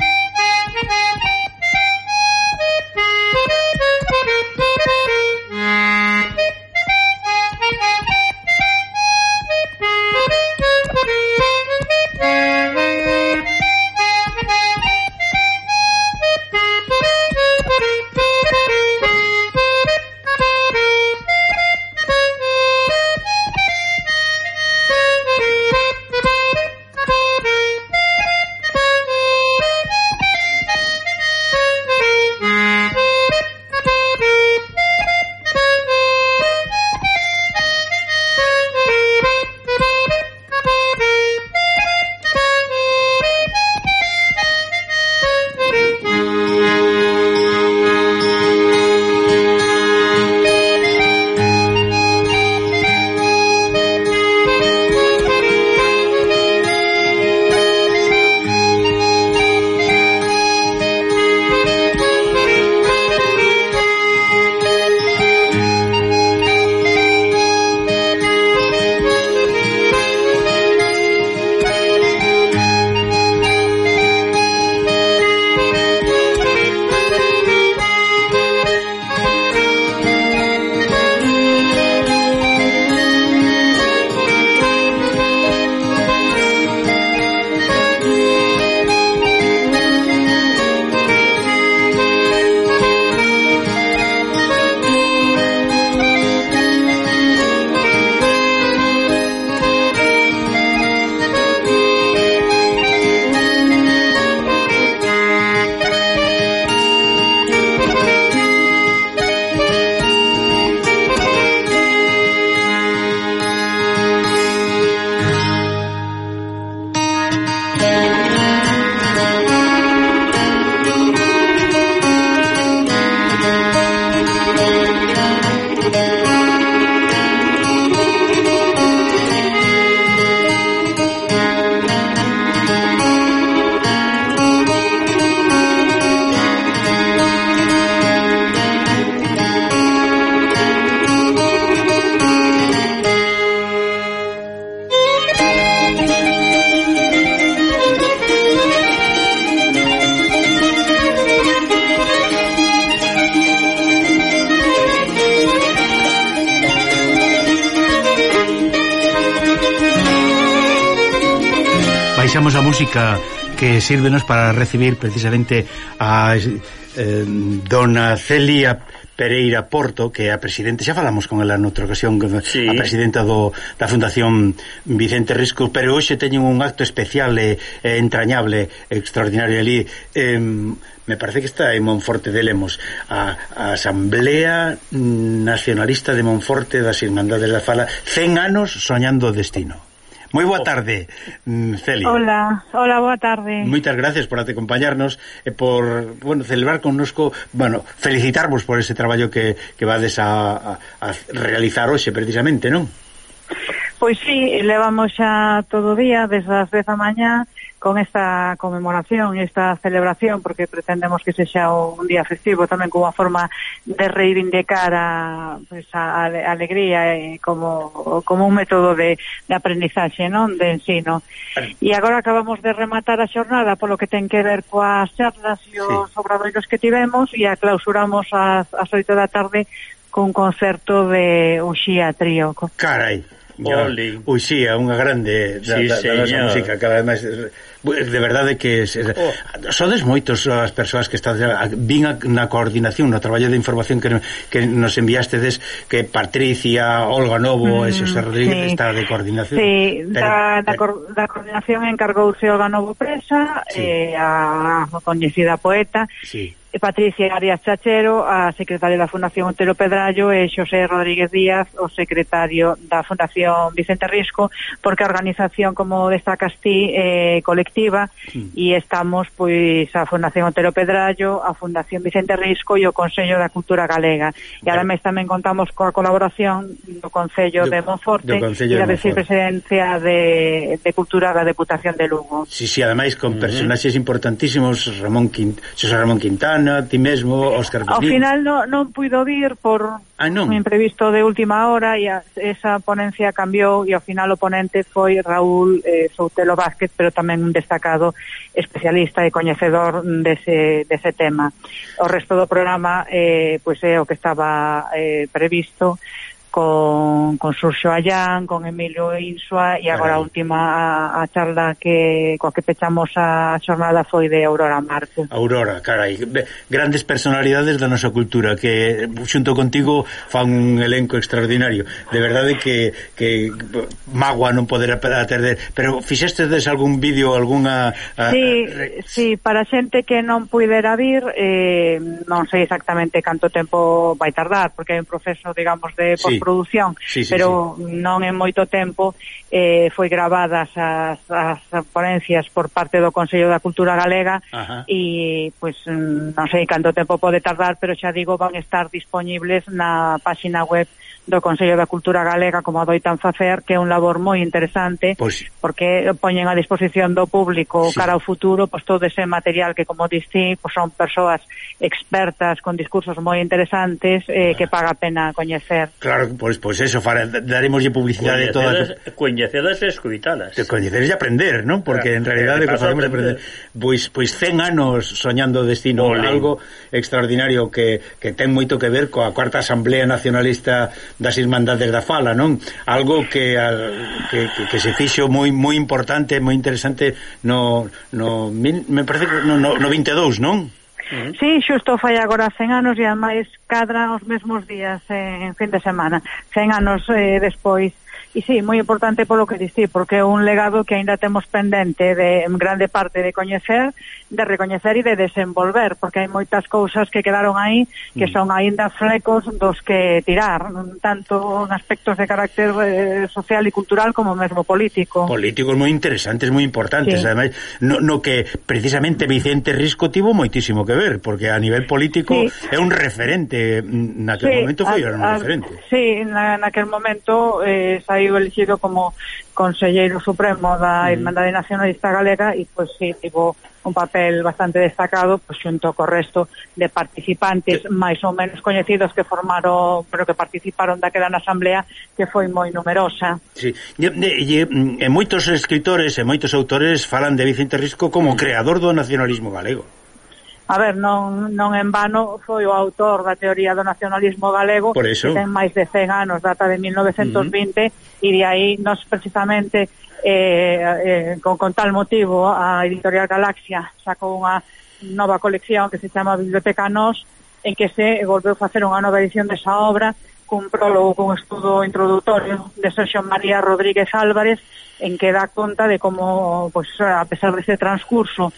Speaker 9: sírvenos para recibir precisamente a eh, dona Celia Pereira Porto, que é a presidente, xa falamos con ela noutra ocasión, sí. a presidenta do, da Fundación Vicente Risco, pero hoxe teñen un acto especial e e entrañable, extraordinario ali. Eh, me parece que está en Monforte de Lemos, a, a Asamblea Nacionalista de Monforte das Irmandades da Fala, 100 anos soñando o destino. Moi boa oh, tarde. Mm, Celia.
Speaker 21: Hola, hola, boa tarde.
Speaker 9: Moitas gracias por acompañarnos e por, bueno, celebrar connosco, bueno, felicitarvos por ese traballo que, que vades a, a, a realizar hoxe precisamente, non?
Speaker 21: Pois sí, levamos xa todo o día, desde as 10 da mañá, con esta conmemoración, e esta celebración, porque pretendemos que sexa un día festivo tamén como a forma de reivindicar a, pues, a, a alegría e como, como un método de, de aprendizaxe, non? De ensino. E agora acabamos de rematar a xornada polo que ten que ver coas charlas e os sí. obradoiros que tivemos e a clausuramos ás, ás 8 da tarde con concerto de Uxía Trío.
Speaker 9: Carai, Oli. Pois si, sí, é unha grande da, sí, da, da nosa música, que ademais eh, de verdade que se, oh. sodes moitos as persoas que están vin a, na coordinación, no traballo de información que, que nos enviastedes que Patricia, Olga Novo mm, e Xosé Rodríguez sí. está de coordinación.
Speaker 21: Sí, pero, da, eh, da, cor, da coordinación encargouse Olga Novo Presa sí. e eh, a, a coñecida poeta. Sí Patricia Arias Chachero, a secretaria da Fundación Otero Pedrallo e Xosé Rodríguez Díaz, o secretario da Fundación Vicente Risco, porque a organización, como destacas ti, é eh, colectiva mm. e estamos pois a Fundación Otero Pedrallo, a Fundación Vicente Risco e o Consello da Cultura Galega. E vale. ademais tamén contamos coa colaboración do Concello do, de Monforte e da Vicepresidencia de, de Cultura da Deputación de Lugo.
Speaker 9: Sí, sí, ademais con personaxes mm -hmm. importantísimos, Ramón Quint Xosé Ramón Quintana, Susana, ti mesmo, Óscar
Speaker 21: Ao final non, non puido vir por ah, non. un imprevisto de última hora e a, esa ponencia cambiou e ao final o ponente foi Raúl eh, Soutelo Vázquez, pero tamén un destacado especialista e coñecedor dese, dese tema. O resto do programa eh, pois é o que estaba eh, previsto con, con Surxo Allán, con Emilio Insua e agora eh. a última a, a charla que coa que pechamos a xornada foi de Aurora Márquez.
Speaker 9: Aurora, carai, grandes personalidades da nosa cultura que xunto contigo fan un elenco extraordinario. De verdade que, que magua non poder atender, pero fixestes algún vídeo, alguna...
Speaker 21: A, sí, eh, a... sí, para xente que non puidera vir, eh, non sei exactamente canto tempo vai tardar, porque hai un proceso, digamos, de... Sí produción, sí, sí, pero sí. non en moito tempo eh, foi gravadas as, as ponencias por parte do Consello da Cultura Galega Ajá. e, pois, non sei canto tempo pode tardar, pero xa digo, van estar disponibles na páxina web do Consello da Cultura Galega como adoitan facer, que é un labor moi interesante pois, porque poñen a disposición do público sí. cara ao futuro pois todo ese material que como distí, pois son persoas expertas con discursos moi interesantes eh, que paga pena coñecer.
Speaker 9: Claro, pois pois eso fare, daremos publicidade
Speaker 10: todas coñecedas e escuitalas.
Speaker 9: Te e aprender, non? Porque claro, en realidad que facemos aprender. Pois pois 100 anos soñando destino Olé. algo extraordinario que que ten moito que ver coa cuarta Asamblea Nacionalista das Irmandades da Fala, non? Algo que al, que, que, que se fixo moi moi importante, moi interesante no no me parece que no, no, no 22, non?
Speaker 21: Uh -huh. Sí, xusto foi agora 100 anos e ademais cadra os mesmos días eh, en fin de semana, 100 anos eh, despois. E sí, moi importante polo que distí, porque é un legado que aínda temos pendente de en grande parte de coñecer de recoñecer e de desenvolver, porque hai moitas cousas que quedaron aí que mm. son aínda flecos dos que tirar, tanto en aspectos de carácter eh, social e cultural como mesmo político.
Speaker 9: Políticos moi interesantes, moi importantes, sí. ademais, no, no que precisamente Vicente Risco tivo moitísimo que ver, porque a nivel político sí. é un referente, mm, naquel sí, momento foi a, un referente.
Speaker 21: Sí, na, naquel momento eh, saiu elegido como conselleiro supremo da mm. Irmandade Nacionalista Galega e pois pues, sí, tivo un papel bastante destacado pois, xunto co resto de participantes máis ou menos coñecidos que formaron, pero que participaron daquela na asamblea que foi moi numerosa.
Speaker 9: Sí. E, e, e, e moitos escritores e moitos autores falan de Vicente Risco como creador do nacionalismo galego.
Speaker 21: A ver, non, non en vano foi o autor da teoría do nacionalismo galego
Speaker 9: Por eso.
Speaker 21: que ten máis de 100 anos, data de 1920 uh -huh. e de aí nos precisamente eh, eh, con, con tal motivo a Editorial Galaxia sacou unha nova colección que se chama Biblioteca Nos en que se volveu facer unha nova edición desa obra cun prólogo, cun estudo introductorio de Sergio María Rodríguez Álvarez en que dá conta de como, pois, pues, a pesar deste transcurso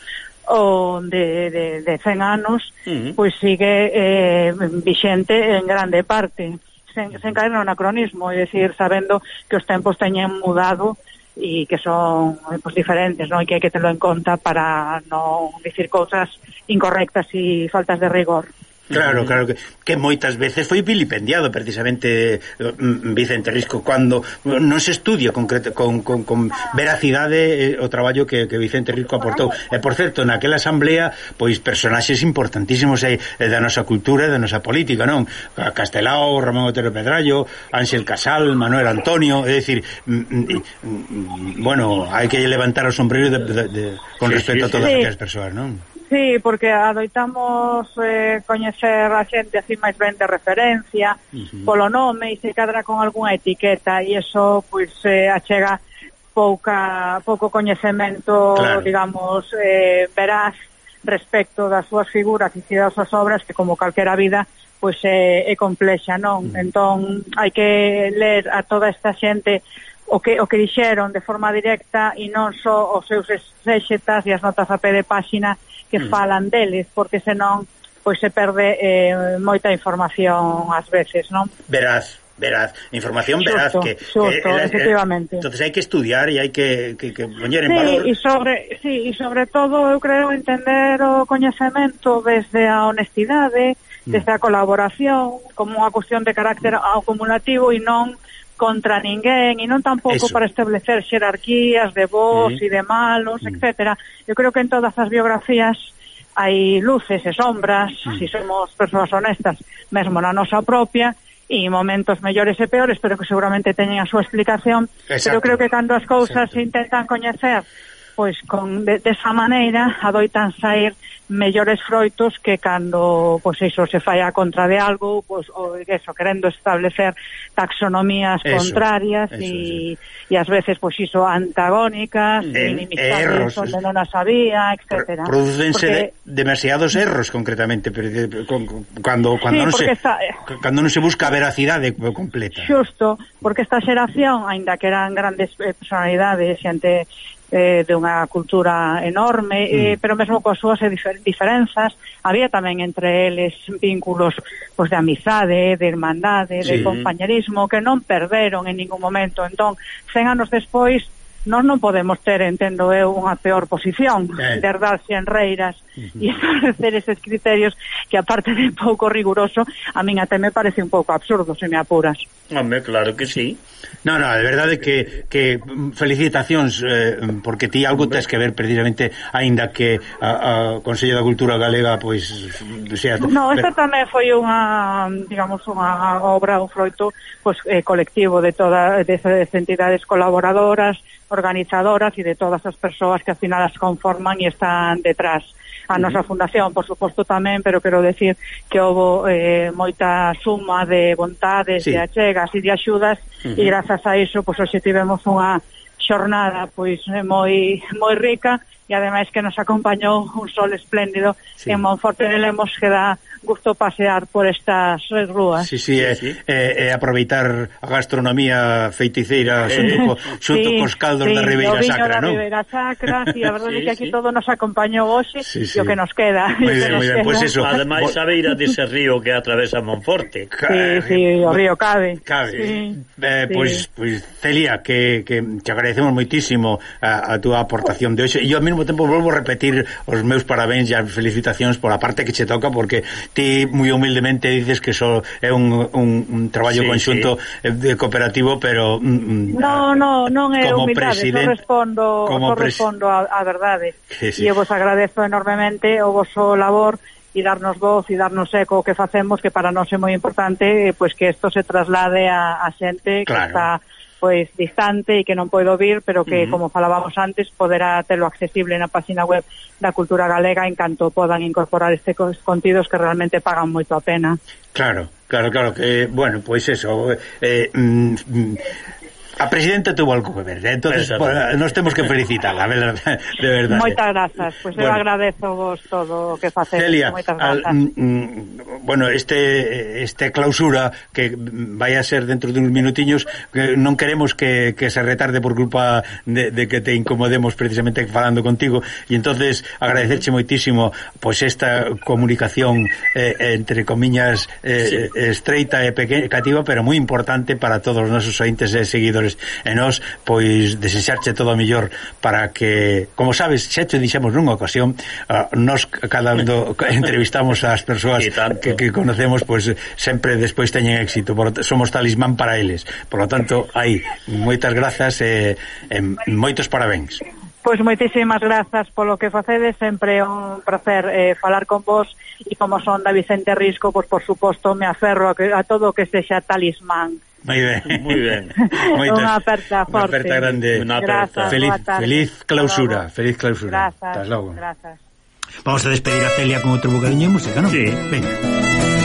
Speaker 21: o de, de, de 100 anos, uh -huh. pois sigue eh, vixente en grande parte, sen, sen caer no anacronismo, é dicir, sabendo que os tempos teñen mudado e que son pues, diferentes, non? E que hai que tenlo en conta para non dicir cousas incorrectas e faltas de rigor.
Speaker 9: Claro, claro que, que moitas veces foi vilipendiado precisamente eh, mm, Vicente Risco cando non se estudia concreto con, con, con veracidade eh, o traballo que, que Vicente Risco aportou. E por certo, naquela asamblea pois personaxes importantísimos eh, eh da nosa cultura e da nosa política, non? Castelao, Ramón Otero Pedrallo, Ángel Casal, Manuel Antonio, é dicir, mm, mm, mm, mm bueno, hai que levantar o sombrero de, de, de, con sí, respecto sí, a todas sí. aquelas persoas, non?
Speaker 21: Sí, porque adoitamos eh, coñecer a xente así máis ben de referencia, uh -huh. polo nome e se cadra con algunha etiqueta e iso pois eh, achega pouca pouco coñecemento, claro. digamos, eh, veraz respecto das súas figuras e das súas obras que como calquera vida pois é, é complexa, non? Mm. Entón hai que ler a toda esta xente o que o que dixeron de forma directa e non só os seus exégetas e as notas a pé de páxina, que mm. falan deles, porque senón pois se perde eh, moita información ás veces, non?
Speaker 9: Verás, veraz, información
Speaker 21: xusto,
Speaker 9: que
Speaker 21: xusto, eh, eh, efectivamente.
Speaker 9: Entonces hai que estudiar e hai que que, que poñer en
Speaker 21: sí,
Speaker 9: valor.
Speaker 21: E sobre, sí, e sobre todo eu creo entender o coñecemento desde a honestidade, desde mm. a colaboración, como unha cuestión de carácter acumulativo e non contra ninguén e non tampouco Eso. para establecer xerarquías de voz mm. e mm. de malos, mm. etcétera. Eu creo que en todas as biografías hai luces e sombras, mm. si somos persoas honestas, mesmo na nosa propia, e momentos mellores e peores, pero que seguramente teñen a súa explicación, Exacto. pero creo que cando as cousas Exacto. se intentan coñecer pois con de, desa maneira adoitan sair mellores froitos que cando pois iso se fai a contra de algo, pois o eso querendo establecer taxonomías eso, contrarias e e ás veces pois iso antagónicas, inimistades onde non as había, etcétera.
Speaker 9: Producense porque... de, demasiados erros concretamente, pero de, con, con, cando cando sí, non se está... Eh, cando non se busca a veracidade completa.
Speaker 21: Xusto, porque esta xeración, aínda que eran grandes eh, personalidades, xente eh, de unha cultura enorme, mm. eh, pero mesmo coas súas eh, difer diferenzas, había tamén entre eles vínculos pues, de amizade, de irmandade, sí. de compañerismo, que non perderon en ningún momento. Entón, 100 anos despois, nós non podemos ter, entendo eu, unha peor posición eh. de herdarse en reiras uh -huh. e establecer eses criterios que aparte de pouco riguroso, a min até me parece un pouco absurdo, se me apuras.
Speaker 10: Home, claro que sí.
Speaker 9: No, no, de verdade que, que mm, felicitacións eh, porque ti algo tes que ver precisamente aínda que a, a Consello da Cultura Galega pois
Speaker 21: sea, No, esta tamén foi unha, digamos, unha obra, un froito pois, eh, colectivo de todas de, esas entidades colaboradoras organizadoras e de todas as persoas que ao final as conforman e están detrás a nosa fundación, por suposto tamén, pero quero decir que houve eh, moita suma de vontades, sí. de achegas e de axudas uh -huh. e grazas a iso, pois hoxe tivemos unha xornada pois moi moi rica e ademais que nos acompañou un sol espléndido sí. en Monforte de Lemos que dá gusto pasear por estas rúas.
Speaker 9: Sí, sí, eh, e, sí. eh, e aproveitar a gastronomía feiticeira xunto, co, xunto sí, cos caldos sí, da Ribeira Sacra,
Speaker 21: non? Ribeira Sacra, sí, a verdade sí, que aquí sí. todo nos acompañou hoxe sí, sí. e o que nos queda.
Speaker 9: Moi ben, moi ben, pois pues eso.
Speaker 10: Ademais, a beira dese río que atravesa Monforte.
Speaker 21: Sí, sí, o río Cabe.
Speaker 9: Cabe. Sí, eh, pois, sí. pois, pues, Celia, que, que te agradecemos moitísimo a, a túa aportación de hoxe. E ao mesmo tempo volvo a repetir os meus parabéns e as felicitacións a parte que che toca, porque ti moi humildemente dices que só é un, un, un traballo sí, conxunto sí. de cooperativo, pero
Speaker 21: mm, mm No, no, non é como humildade, só respondo, como só respondo a, a verdade. Sí, sí. E eu vos agradezo enormemente o voso labor e darnos voz e darnos eco o que facemos que para nós é moi importante eh, pois que isto se traslade a, a xente claro. que está pois distante e que non podo vir, pero que, uh -huh. como falábamos antes, poderá telo accesible na página web da Cultura Galega en canto podan incorporar estes contidos que realmente pagan moito a pena.
Speaker 9: Claro, claro, claro, que, bueno, pois eso, eh, mm, mm A presidenta tuvo algo que ver, eh? entonces pues, nos temos que felicitala, de verdade.
Speaker 21: Moitas grazas, pois pues bueno. eu agradezo vos todo o que facedes.
Speaker 9: Celia, moitas grazas. Al, mm, bueno, este este clausura que vai a ser dentro de uns minutiños, que non queremos que, que se retarde por culpa de, de que te incomodemos precisamente falando contigo, e entonces agradecerche moitísimo pois pues, esta comunicación eh, entre comiñas eh, sí. estreita e pequena, cativa, pero moi importante para todos os nosos ointes e seguidores seguidores e nós pois desexarche todo o mellor para que, como sabes, xa te dixemos nunha ocasión, uh, nós cada do, entrevistamos ás persoas que, que conocemos, pois sempre despois teñen éxito, por, somos talismán para eles. Por lo tanto, hai moitas grazas e, e moitos parabéns.
Speaker 21: Pois moitísimas grazas polo que facedes, sempre un placer eh, falar con vos e como son da Vicente Risco, pois por suposto me aferro a, que, a todo o que sexa talismán.
Speaker 9: Moi ben. Moi ben.
Speaker 21: Moitas, unha aperta forte.
Speaker 9: Unha aperta grande. Unha aperta. Feliz, feliz clausura. Feliz clausura.
Speaker 21: Grazas.
Speaker 9: Logo.
Speaker 21: Grazas.
Speaker 9: Vamos a despedir a Celia con outro bocadinho de música, non?
Speaker 22: Sí.
Speaker 9: Venga.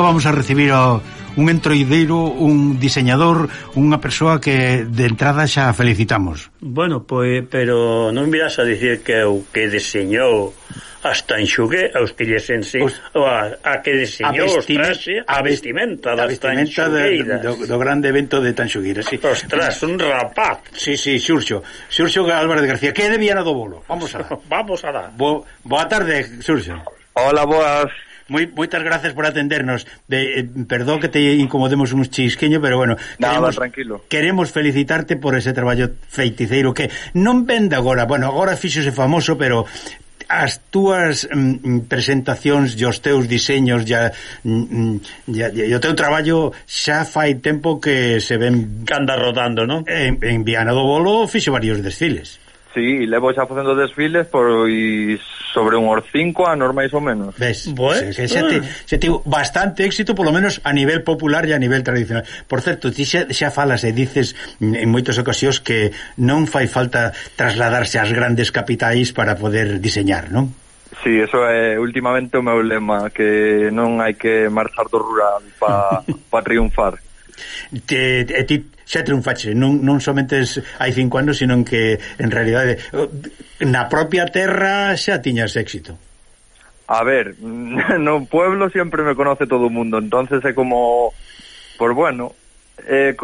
Speaker 9: nunca vamos a recibir o, un entroideiro, un diseñador, unha persoa que de entrada xa felicitamos.
Speaker 10: Bueno, pois, pero non miras a dicir que o que diseñou hasta enxugue aos tillesense Os... a, a que diseñou a, vestime, traxe, a vestimenta da vestimenta
Speaker 9: de, do, do grande evento de Tanxugueira sí.
Speaker 10: Ostras, un rapaz.
Speaker 9: Sí, sí, Xurxo, Xurxo Álvarez García que de Viana do Bolo, vamos alá
Speaker 10: Vamos alá
Speaker 9: Bo, Boa tarde, Xurxo.
Speaker 23: Hola, boas
Speaker 9: moi, moitas grazas por atendernos. De, eh, perdón que te incomodemos un chisqueño, pero bueno,
Speaker 23: Nada, tranquilo.
Speaker 9: queremos felicitarte por ese traballo feiticeiro que non vende agora. Bueno, agora fíxose famoso, pero as túas mm, mm presentacións e os teus diseños mm, mm, e mm, o teu traballo xa fai tempo que se ven...
Speaker 10: Que anda rodando, non?
Speaker 9: En, en Viana do Bolo fixo varios desfiles.
Speaker 23: Sí, levo xa facendo desfiles por sobre unhos 5 anos máis ou menos.
Speaker 9: Ves, bueno, se, xa, te, xa tivo bastante éxito, polo menos a nivel popular e a nivel tradicional. Por certo, ti xa, xa falas e dices en moitas ocasións que non fai falta trasladarse ás grandes capitais para poder diseñar, non?
Speaker 23: Sí, eso é últimamente o meu lema, que non hai que marchar do rural para pa triunfar.
Speaker 9: Te, eh, te, xa triunfaxe, non, non somente hai cinco anos, sino que en realidade na propia terra xa tiñas éxito.
Speaker 23: A ver, no pueblo siempre me conoce todo el mundo, entonces é como, pues bueno, eh,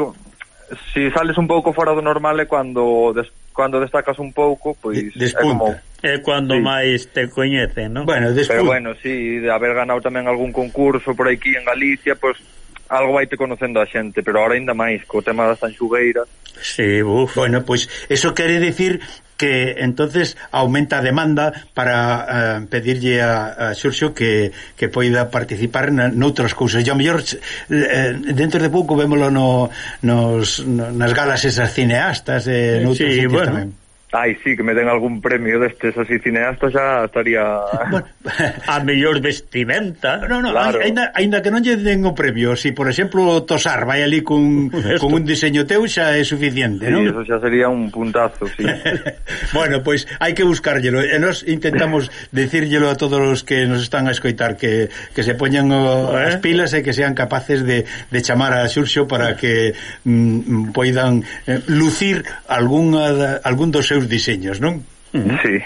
Speaker 23: si sales un pouco fora do normal é cando des, cuando destacas un pouco, pois pues, é como
Speaker 10: é cando
Speaker 23: sí.
Speaker 10: máis te coñecen, non?
Speaker 9: Bueno.
Speaker 23: Pero bueno, si sí, de haber ganado tamén algún concurso por aquí en Galicia, pois pues, algo vai te conocendo a xente, pero ahora ainda máis co tema das anxugueiras.
Speaker 10: Sí, uf,
Speaker 9: bueno, pois pues, eso quere dicir que entonces aumenta a demanda para eh, pedirlle a, a Xurxo que, que poida participar na, noutras cousas. E mellor eh, dentro de pouco vémolo no, nos, no, nas galas esas cineastas e eh, noutros
Speaker 23: sí, bueno.
Speaker 9: tamén.
Speaker 23: Ai, sí, que me den algún premio destes así cineastas xa estaría...
Speaker 10: bueno, a mellor vestimenta.
Speaker 9: No, no,
Speaker 23: claro.
Speaker 9: ainda, ainda que non lle den o premio, si por exemplo Tosar vai ali cun, con un diseño teu xa é suficiente,
Speaker 23: sí,
Speaker 9: non?
Speaker 23: eso xa sería un puntazo, sí.
Speaker 9: bueno, pois pues, hai que buscárllelo. E nos intentamos decírllelo a todos os que nos están a escoitar que, que se poñan o,
Speaker 10: ¿Eh?
Speaker 9: as pilas e que sean capaces de, de chamar a Xurxo para que mm, mm poidan eh, lucir algunha, algún dos seus teus diseños, non?
Speaker 23: Sí.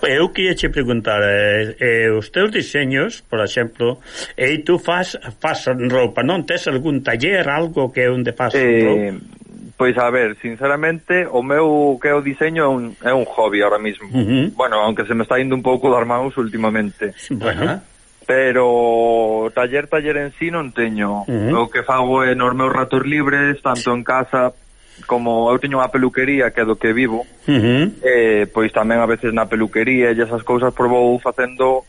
Speaker 10: Pois eu queria che preguntar eh, eh, os teus diseños, por exemplo e tú faz, faz roupa non tes algún taller, algo que é onde faz
Speaker 23: eh,
Speaker 10: roupa?
Speaker 23: Pois a ver, sinceramente o meu que é o diseño é un, é un hobby ahora mismo
Speaker 10: uh -huh.
Speaker 23: bueno, aunque se me está indo un pouco das maus últimamente
Speaker 10: bueno.
Speaker 23: Pero taller, taller en sí non teño
Speaker 10: uh -huh.
Speaker 23: O que fago é nos meus ratos libres Tanto en casa como eu teño unha peluquería que é do que vivo,
Speaker 10: uh -huh.
Speaker 23: eh, pois tamén a veces na peluquería e esas cousas probou vou facendo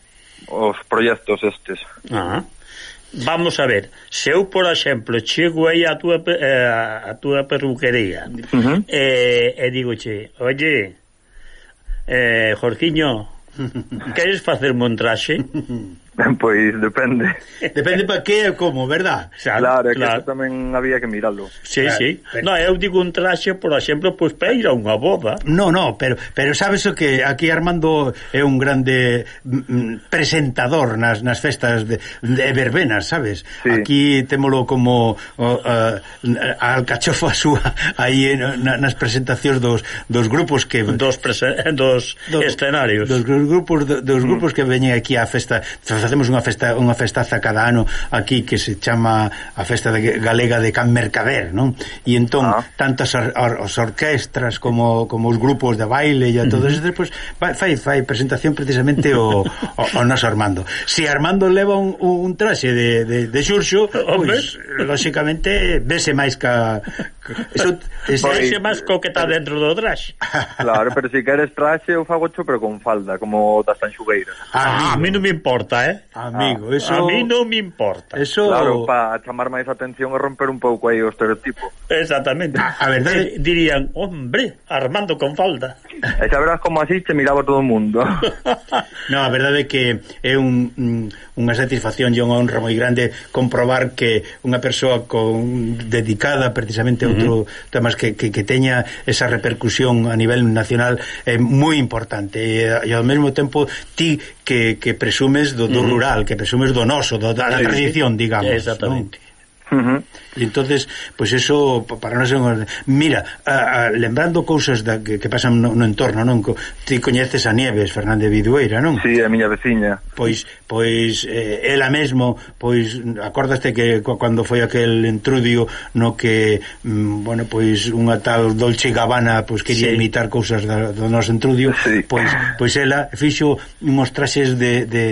Speaker 23: os proxectos estes.
Speaker 10: Ah. Vamos a ver, se eu, por exemplo, chego aí a túa, eh, a túa peluquería
Speaker 23: uh eh, -huh.
Speaker 10: e, e digoche, oye, eh, Jorquiño, queres facerme un traxe?
Speaker 23: Pois depende.
Speaker 9: Depende para que e como, verdad?
Speaker 23: O sea, claro, é
Speaker 10: claro.
Speaker 23: que tamén había que mirarlo.
Speaker 10: Sí,
Speaker 9: claro,
Speaker 10: sí.
Speaker 9: Pero...
Speaker 10: No, eu digo un traxe, por exemplo, pois pues, para ir a unha boda.
Speaker 9: No, no, pero pero sabes o que aquí Armando é un grande mm, mm presentador nas, nas festas de, de verbenas, sabes?
Speaker 23: Sí.
Speaker 9: Aquí témolo como o, a, a alcachofa súa aí eh, en, na, nas presentacións dos, dos grupos que
Speaker 10: dos, prese, dos, escenarios.
Speaker 9: Dos, dos grupos dos grupos mm. que veñen aquí á festa facemos unha festa unha festaza cada ano aquí que se chama a festa de galega de Can Mercader, non? E entón ah. tantas or, or, os orquestras como como os grupos de baile e a todo eso, pois pues, fai fai presentación precisamente o, o, o noso Armando. Se si Armando leva un, un traxe de, de, de xurxo, pois pues, lóxicamente vese máis ca, Eso, eso, pois,
Speaker 10: ese máis co que está dentro do traxe.
Speaker 23: Claro, pero se si queres traxe eu fagocho pero con falda, como da Sanxugueira.
Speaker 10: Ah, ah, a mí non me importa, eh eh?
Speaker 9: Amigo,
Speaker 23: ah,
Speaker 9: eso...
Speaker 10: A mí non me importa.
Speaker 9: Eso...
Speaker 23: Claro, para chamar máis atención e romper un pouco aí o estereotipo.
Speaker 10: Exactamente.
Speaker 9: A, a
Speaker 10: verdade, dirían, hombre, Armando con falda.
Speaker 23: E xa verás como así te miraba todo o mundo.
Speaker 9: no, a verdade é que é un, un, unha satisfacción e unha honra moi grande comprobar que unha persoa con, dedicada precisamente a outro uh -huh. temas que, que, que teña esa repercusión a nivel nacional é moi importante e, e ao mesmo tempo ti que, que presumes do, do rural, que presumes do noso, do, da, da tradición, digamos.
Speaker 10: Exactamente.
Speaker 9: Non? Uh -huh entonces pois pues eso para non ser mira, a, a, lembrando cousas da, que, que pasan no, no entorno, non? Co, ti coñeces a Nieves, Fernández Vidueira, non?
Speaker 23: Si, sí, a miña veciña.
Speaker 9: Pois pois eh, ela mesmo, pois acordaste que cando foi aquel entrudio no que mm, bueno, pois unha tal Dolce Gabbana pois quería
Speaker 10: sí.
Speaker 9: imitar cousas da, do noso entrudio,
Speaker 23: sí.
Speaker 9: pois pois ela fixo uns traxes de, de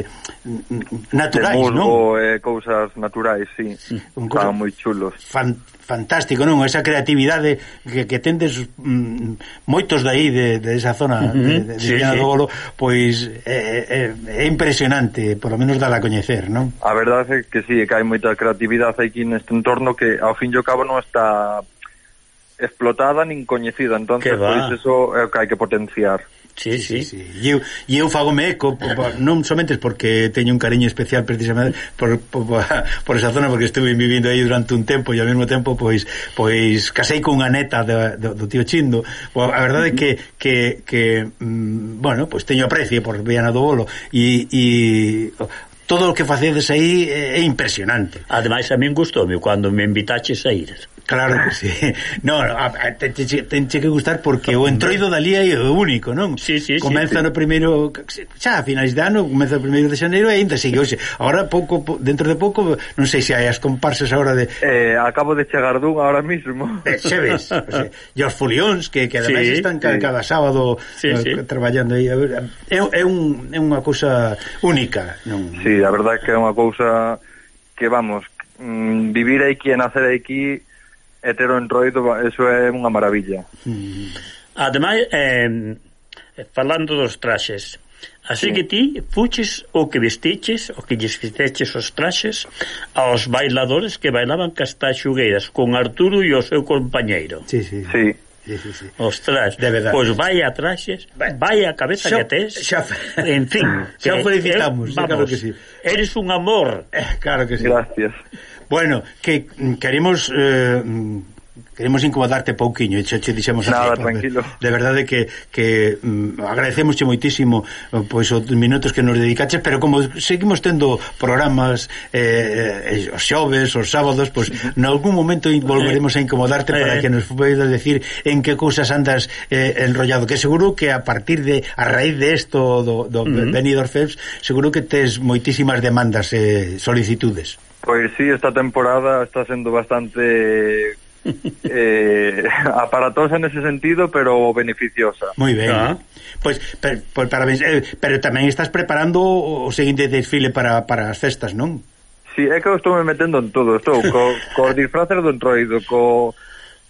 Speaker 9: mm, mm, naturais,
Speaker 23: de
Speaker 9: mulgo,
Speaker 23: non? Eh, cousas naturais,
Speaker 9: si. Sí.
Speaker 23: Estaban moi chulos
Speaker 9: fan, fantástico, non? Esa creatividade que, que tendes mm, moitos aí de, de esa zona
Speaker 10: uh
Speaker 9: -huh. de, de,
Speaker 10: sí,
Speaker 9: de
Speaker 10: sí.
Speaker 9: do Golo, pois é, é, é impresionante, polo menos dala a coñecer, non?
Speaker 23: A verdade é que sí, que hai moita creatividade aquí neste entorno que ao fin e ao cabo non está explotada nin coñecida, entonces pois eso é o que hai que potenciar.
Speaker 10: Sí, sí.
Speaker 9: sí, sí. E, eu, e eu fagome eco non somente porque teño un cariño especial precisamente por, por, por esa zona porque estuve vivindo aí durante un tempo e ao mesmo tempo pois pois casei con unha neta do, do, do tío Chindo. A verdade é que que que mm, bueno, pois teño aprecio por Viana do Bolo e, e todo o que facedes aí é impresionante.
Speaker 10: Ademais a min gustoume cando me invitaches a ir.
Speaker 9: Claro que sí. No, a, a, te, te, te, te que gustar porque o entroido dali é o único, non?
Speaker 10: Sí, sí,
Speaker 9: comeza
Speaker 10: sí,
Speaker 9: no primeiro xa a finais de ano, comeza o primeiro de xaneiro e ainda sigue hoxe. Agora pouco dentro de pouco, non sei se hai as comparsas agora de
Speaker 23: Eh, acabo de chegar dun agora mismo.
Speaker 9: Eh, xe ves, o sea, e os folións que que ademais
Speaker 23: sí,
Speaker 9: están cada,
Speaker 23: sí.
Speaker 9: cada sábado
Speaker 23: sí,
Speaker 9: eh,
Speaker 23: sí.
Speaker 9: Traballando aí. É, é un é unha cousa única, non?
Speaker 23: Sí, a verdade é que é unha cousa que vamos, mm, vivir aquí e nacer aquí heteroentroido, eso é unha maravilla. Mm.
Speaker 10: Ademais, eh, falando dos traxes, así
Speaker 23: sí.
Speaker 10: que ti fuches o que vestiches, o que lles fixeches os traxes aos bailadores que bailaban castas xugueiras con Arturo e o seu compañeiro.
Speaker 9: Sí, sí.
Speaker 23: sí.
Speaker 9: Sí, sí, sí.
Speaker 10: Ostras,
Speaker 9: de verdade.
Speaker 10: Pois vai a traxes, vai a cabeza
Speaker 9: xa,
Speaker 10: que tes.
Speaker 9: Xa,
Speaker 10: en fin,
Speaker 9: xa felicitamos,
Speaker 10: eh,
Speaker 9: vamos, claro que sí.
Speaker 10: Eres un amor.
Speaker 9: Eh, claro que sí.
Speaker 23: Gracias.
Speaker 9: Bueno, que queremos eh, queremos incomodarte pouquiño eh, e che, che dixemos
Speaker 23: Nada,
Speaker 9: aquí,
Speaker 23: tranquilo.
Speaker 9: de verdade que, que mm, agradecemosche moitísimo eh, pois os minutos que nos dedicaches pero como seguimos tendo programas eh, eh os xoves os sábados, pois en algún momento volveremos a incomodarte para
Speaker 10: eh,
Speaker 9: que nos poidas decir en que cousas andas eh, enrollado, que seguro que a partir de a raíz de isto do, do
Speaker 23: uh -huh.
Speaker 9: Benidorm Fest seguro que tes moitísimas demandas e eh, solicitudes
Speaker 23: Pois sí, esta temporada está sendo bastante eh, aparatosa nese sentido, pero beneficiosa.
Speaker 9: Moi ben.
Speaker 10: Ah.
Speaker 9: Pois, per, pois parabéns, eh, pero tamén estás preparando o seguinte desfile para, para as festas, non?
Speaker 23: Si, sí, é que eu estou me metendo en todo, estou co, co disfraces do entroido, co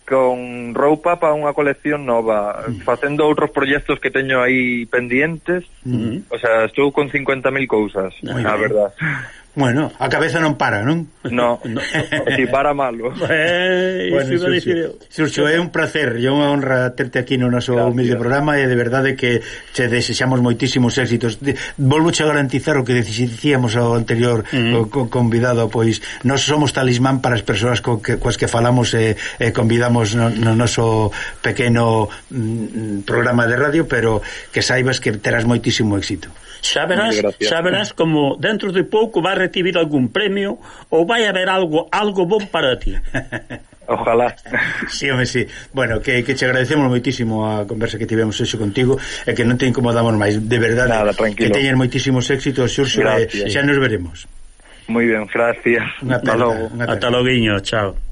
Speaker 23: con roupa para unha colección nova, mm. facendo outros proxectos que teño aí pendientes. Mm. O sea, estou con 50.000 cousas, a verdad.
Speaker 9: Bueno, a cabeza non para, non?
Speaker 23: No, si para malo.
Speaker 10: Eh,
Speaker 9: bueno,
Speaker 10: iso dicir eu.
Speaker 9: Xurxo, é un placer e unha honra terte aquí no noso humilde programa e de verdade que che desexamos moitísimos éxitos. Volvo a garantizar o que dicíamos ao anterior mm-hmm. mm. o, convidado, pois nós somos talismán para as persoas co que, coas que falamos e eh, eh, convidamos no, no noso pequeno mm, programa de radio, pero que saibas que terás moitísimo éxito.
Speaker 10: Xa verás, xa verás como dentro de pouco vai recibir algún premio ou vai haber algo algo bon para ti.
Speaker 23: Ojalá.
Speaker 9: Sí, home, sí. Bueno, que, que che agradecemos moitísimo a conversa que tivemos hoxe contigo e que non te incomodamos máis, de verdade.
Speaker 23: Nada, tranquilo.
Speaker 9: Que teñen moitísimos éxitos, Xurxo, e xa nos veremos.
Speaker 23: Moi ben, gracias. Hasta logo.
Speaker 10: ata logo, chao.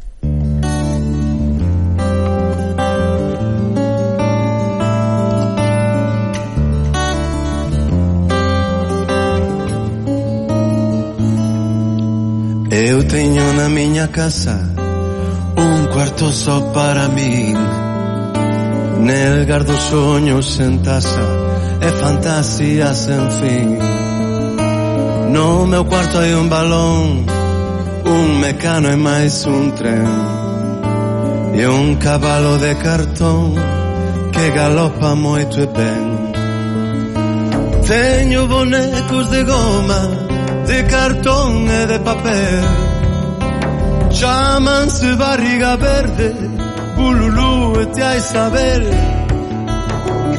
Speaker 24: Eu teño na miña casa um un cuarto só para min Nel gardo soños sen tasa e fantasías sen fin. No meu cuarto hai un balón, un mecano e máis un tren. E un cabalo de cartón que galopa moito e ben. Teño bonecos de goma de cartón e de papel. Chámanse barriga verde, bululú e te hai saber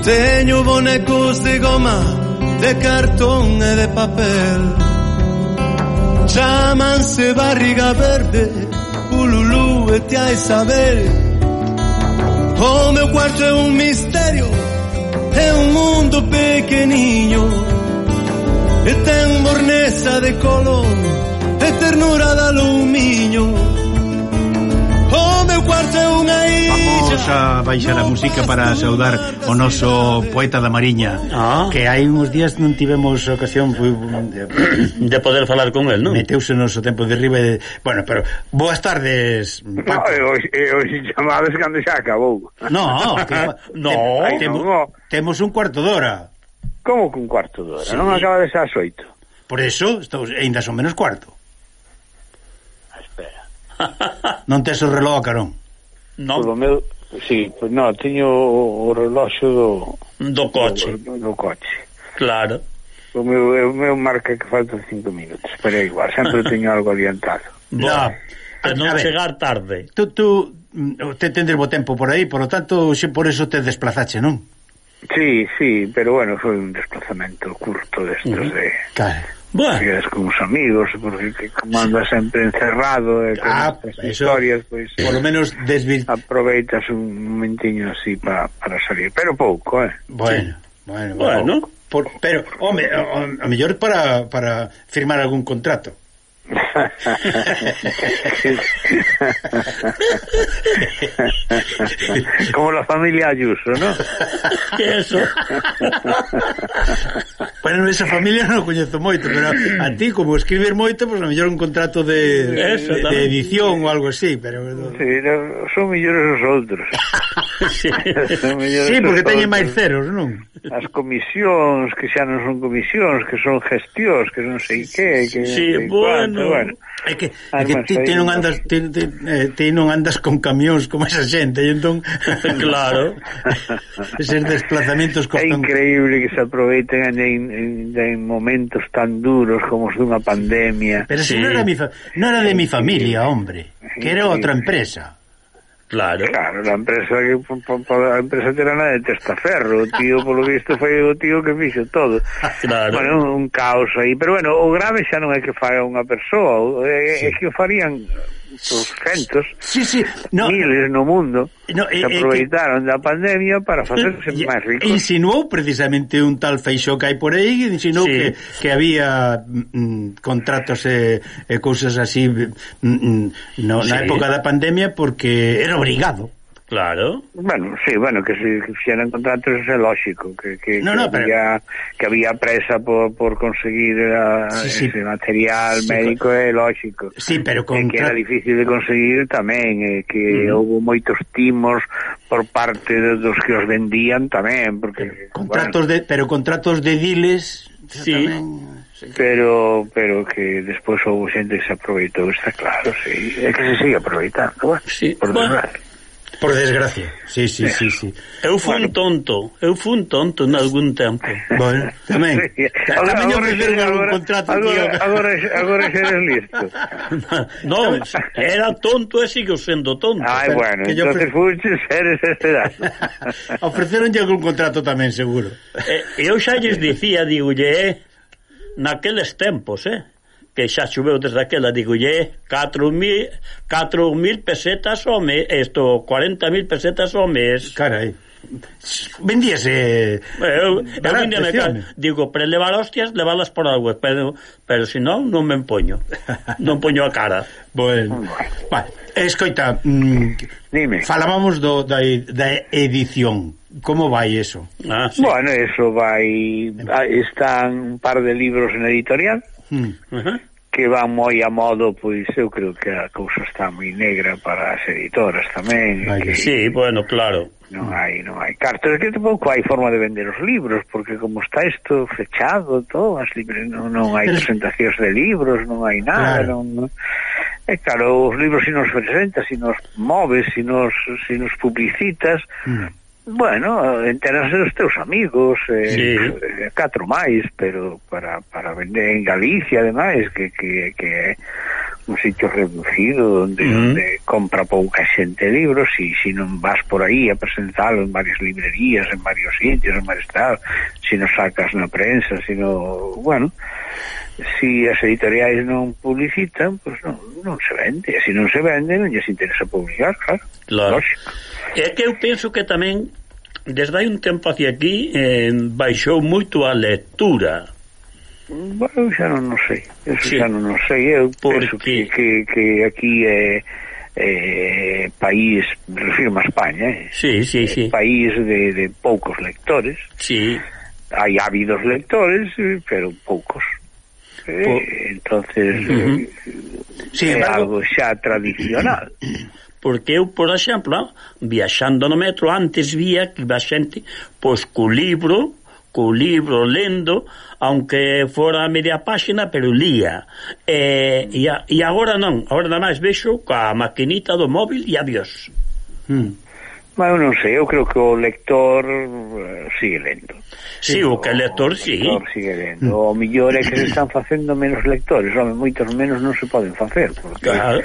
Speaker 24: Teño bonecos de goma, de cartón e de papel. Chámanse barriga verde, bululú e te hai saber O meu cuarto é un misterio, é un mundo pequeniño E ten morneza de color E ternura de alumiño O oh, meu cuarto é unha illa Vamos
Speaker 9: a baixar a música para saudar o noso poeta da Mariña
Speaker 10: ah.
Speaker 9: Que hai uns días non tivemos ocasión de,
Speaker 10: de poder falar con el, non?
Speaker 9: Meteuse noso tempo de riba e... Bueno, pero boas tardes Paco.
Speaker 25: No, e chamades cando xa acabou
Speaker 9: No, que,
Speaker 10: no,
Speaker 9: te,
Speaker 25: no.
Speaker 9: temos un cuarto de hora
Speaker 25: Como que un cuarto de hora?
Speaker 9: Sí.
Speaker 25: Non acaba de ser as oito.
Speaker 9: Por eso, estamos, ainda son menos cuarto. Ah, espera. non tes o reloj, Carón?
Speaker 10: Non.
Speaker 25: Polo meu... Sí, pois pues non, teño o reloxo do...
Speaker 10: Do coche.
Speaker 25: Do, do coche.
Speaker 10: Claro.
Speaker 25: O meu, o meu marca que falta cinco minutos, pero é igual, sempre teño algo adiantado.
Speaker 9: Ya,
Speaker 10: a non
Speaker 9: a ver,
Speaker 10: chegar tarde.
Speaker 9: Tú, tú, mm, te tendes bo tempo por aí, por lo tanto, xe por eso te desplazache, non?
Speaker 25: Sí, sí, pero bueno, foi un desplazamento curto destos uh -huh. de...
Speaker 9: Claro.
Speaker 10: Bueno.
Speaker 25: Quedas con os amigos, porque como andas sempre encerrado e con
Speaker 9: ah, eso,
Speaker 25: historias, pois...
Speaker 9: Pues, por lo menos desvir...
Speaker 25: Aproveitas un momentiño así pa, para salir, pero pouco, eh?
Speaker 9: Bueno, sí. bueno,
Speaker 10: bueno.
Speaker 9: bueno por, pero, home, a, a mellor para, para firmar algún contrato.
Speaker 25: Como la familia Ayuso, ¿no?
Speaker 10: Eso.
Speaker 9: bueno, esa familia non coñezo moito, pero a ti, como escribir moito, pois pues, a mellor un contrato de,
Speaker 10: Eso,
Speaker 9: de, de edición ou algo así, pero...
Speaker 25: Sí, no, son mellores os outros.
Speaker 10: sí.
Speaker 9: sí, porque teñen máis ceros, non?
Speaker 25: As comisións, que xa non son comisións, que son gestións, que non sei que... que
Speaker 10: sí,
Speaker 25: que,
Speaker 10: bueno,
Speaker 25: bueno.
Speaker 9: É que, é que ti, ti non andas ti, ti, eh, ti non andas con camións como esa xente, e entón
Speaker 10: claro,
Speaker 9: eses desplazamentos costan...
Speaker 25: É increíble que se aproveiten en, en, en momentos tan duros como os dunha pandemia.
Speaker 9: Pero si
Speaker 10: sí.
Speaker 9: non era mi fa... no era de mi familia, hombre, que era outra empresa.
Speaker 10: Claro.
Speaker 25: Claro, a empresa que a empresa terana de testaferro, o tío polo visto foi o tío que fixo todo.
Speaker 10: Claro.
Speaker 25: Bueno, un, un caos aí, pero bueno, o grave xa non é que faga unha persoa, é, eh, sí. é que o farían centos,
Speaker 9: sí, sí, no,
Speaker 25: miles no mundo,
Speaker 9: no, eh, eh, que
Speaker 25: aproveitaron eh, que, da pandemia para facerse
Speaker 9: eh,
Speaker 25: máis ricos.
Speaker 9: Insinuou precisamente un tal Feixó que hai por aí, insinuou
Speaker 10: sí.
Speaker 9: que, que había mm, mm contratos eh, eh, e, e cousas así mm, mm no,
Speaker 10: sí.
Speaker 9: na época da pandemia porque era obrigado.
Speaker 10: Claro.
Speaker 25: Bueno, sí, bueno, que se que fixeran contratos é lógico, que, que,
Speaker 9: no, no, que, pero...
Speaker 25: había, que había presa por, por conseguir a,
Speaker 9: sí, sí.
Speaker 25: ese material
Speaker 9: sí,
Speaker 25: médico con... é lógico.
Speaker 9: Sí, pero
Speaker 25: con... que era difícil de conseguir tamén, e que mm. houve moitos timos por parte dos que os vendían tamén, porque...
Speaker 9: Contratos bueno. de, pero contratos de diles...
Speaker 10: Sí.
Speaker 9: Tamén
Speaker 25: pero pero que despois houve xente que se aproveitou, está claro, sí. É que se sigue aproveitando, bueno,
Speaker 10: sí.
Speaker 25: por
Speaker 10: bueno,
Speaker 25: desgracia.
Speaker 9: Por desgracia. Sí, sí, sí, sí.
Speaker 10: Eu fui bueno. un tonto, eu fui un tonto en algún tempo.
Speaker 9: Bueno, tamén.
Speaker 25: Sí.
Speaker 9: Ahora,
Speaker 25: tamén
Speaker 9: agora, agora,
Speaker 25: agora, un
Speaker 9: contrato
Speaker 25: agora,
Speaker 9: tío.
Speaker 25: agora, agora xa eres listo.
Speaker 10: no, era tonto e sigo sendo tonto.
Speaker 25: Ai, bueno,
Speaker 9: que
Speaker 25: entonces ofre... fuches eres este
Speaker 9: Ofreceronlle algún contrato tamén, seguro.
Speaker 10: Eh, eu xa lles dicía, digo, eh, naqueles tempos, eh? que xa choveu desde aquela, digolle, 4.000 4.000 pesetas ao mes, isto, 40.000 pesetas ao mes.
Speaker 9: Carai. Vendíase eh,
Speaker 10: eh,
Speaker 9: eu,
Speaker 10: eu
Speaker 9: vendíame,
Speaker 10: digo, para levar hostias Levalas por agua pero, pero se non, non me empoño non poño a cara
Speaker 9: bueno, vale. escoita mm,
Speaker 25: Dime.
Speaker 9: falábamos do, da, da edición como vai eso?
Speaker 10: Ah, sí.
Speaker 25: Bueno, eso vai ah, están un par de libros en editorial
Speaker 9: mm.
Speaker 25: que van moi a modo, pois eu creo que a cousa está moi negra para as editoras tamén.
Speaker 9: Ai,
Speaker 25: que,
Speaker 10: sí, bueno, claro.
Speaker 25: Non hai, non hai cartas, que tampouco hai forma de vender os libros, porque como está isto fechado, todo, as libres, non, non hai presentacións de libros, non hai nada,
Speaker 9: claro.
Speaker 25: non, non E claro, os libros si nos presentas, si nos moves, si nos, si nos publicitas,
Speaker 9: mm.
Speaker 25: Bueno, enterarse dos teus amigos, eh,
Speaker 10: sí.
Speaker 25: eh, catro máis, pero para, para vender en Galicia, ademais, que, que, que un sitio reducido onde,
Speaker 10: mm.
Speaker 25: onde compra pouca xente libros e se non vas por aí a presentalo en varias librerías, en varios sitios, en varios estados, se non sacas na prensa, se non... Bueno, se as editoriais non publicitan, pois pues non, non se vende. Se non se vende, non lles interesa publicar, claro.
Speaker 10: Claro.
Speaker 25: Lógico.
Speaker 10: É que eu penso que tamén desde hai un tempo hacia aquí eh, baixou moito a lectura
Speaker 25: Bueno, xa non, non sei Eso
Speaker 10: sí.
Speaker 25: xa non, non sei Eu penso
Speaker 10: Porque...
Speaker 25: que, que, que aquí é eh, país, refirmo a España eh,
Speaker 10: sí, sí, sí.
Speaker 25: país de, de poucos lectores
Speaker 10: sí.
Speaker 25: hai ávidos lectores pero poucos eh,
Speaker 10: Por...
Speaker 25: entonces
Speaker 10: uh -huh.
Speaker 25: eh,
Speaker 9: sí,
Speaker 25: é
Speaker 9: embargo...
Speaker 25: algo xa tradicional
Speaker 10: Porque eu, por exemplo, ah, viaxando no metro, antes vía que iba xente, pois co libro, co libro lendo, aunque fora media páxina, pero lía. E, e, e agora non, agora nada máis vexo coa maquinita do móvil e adiós.
Speaker 25: Hmm. Bueno, non sei, eu creo que o lector eh, sigue lendo.
Speaker 10: Sí, o que o lector, sí.
Speaker 25: O lector sigue lendo. O millor é que se están facendo menos lectores, home, moitos menos non se poden facer, porque
Speaker 10: claro.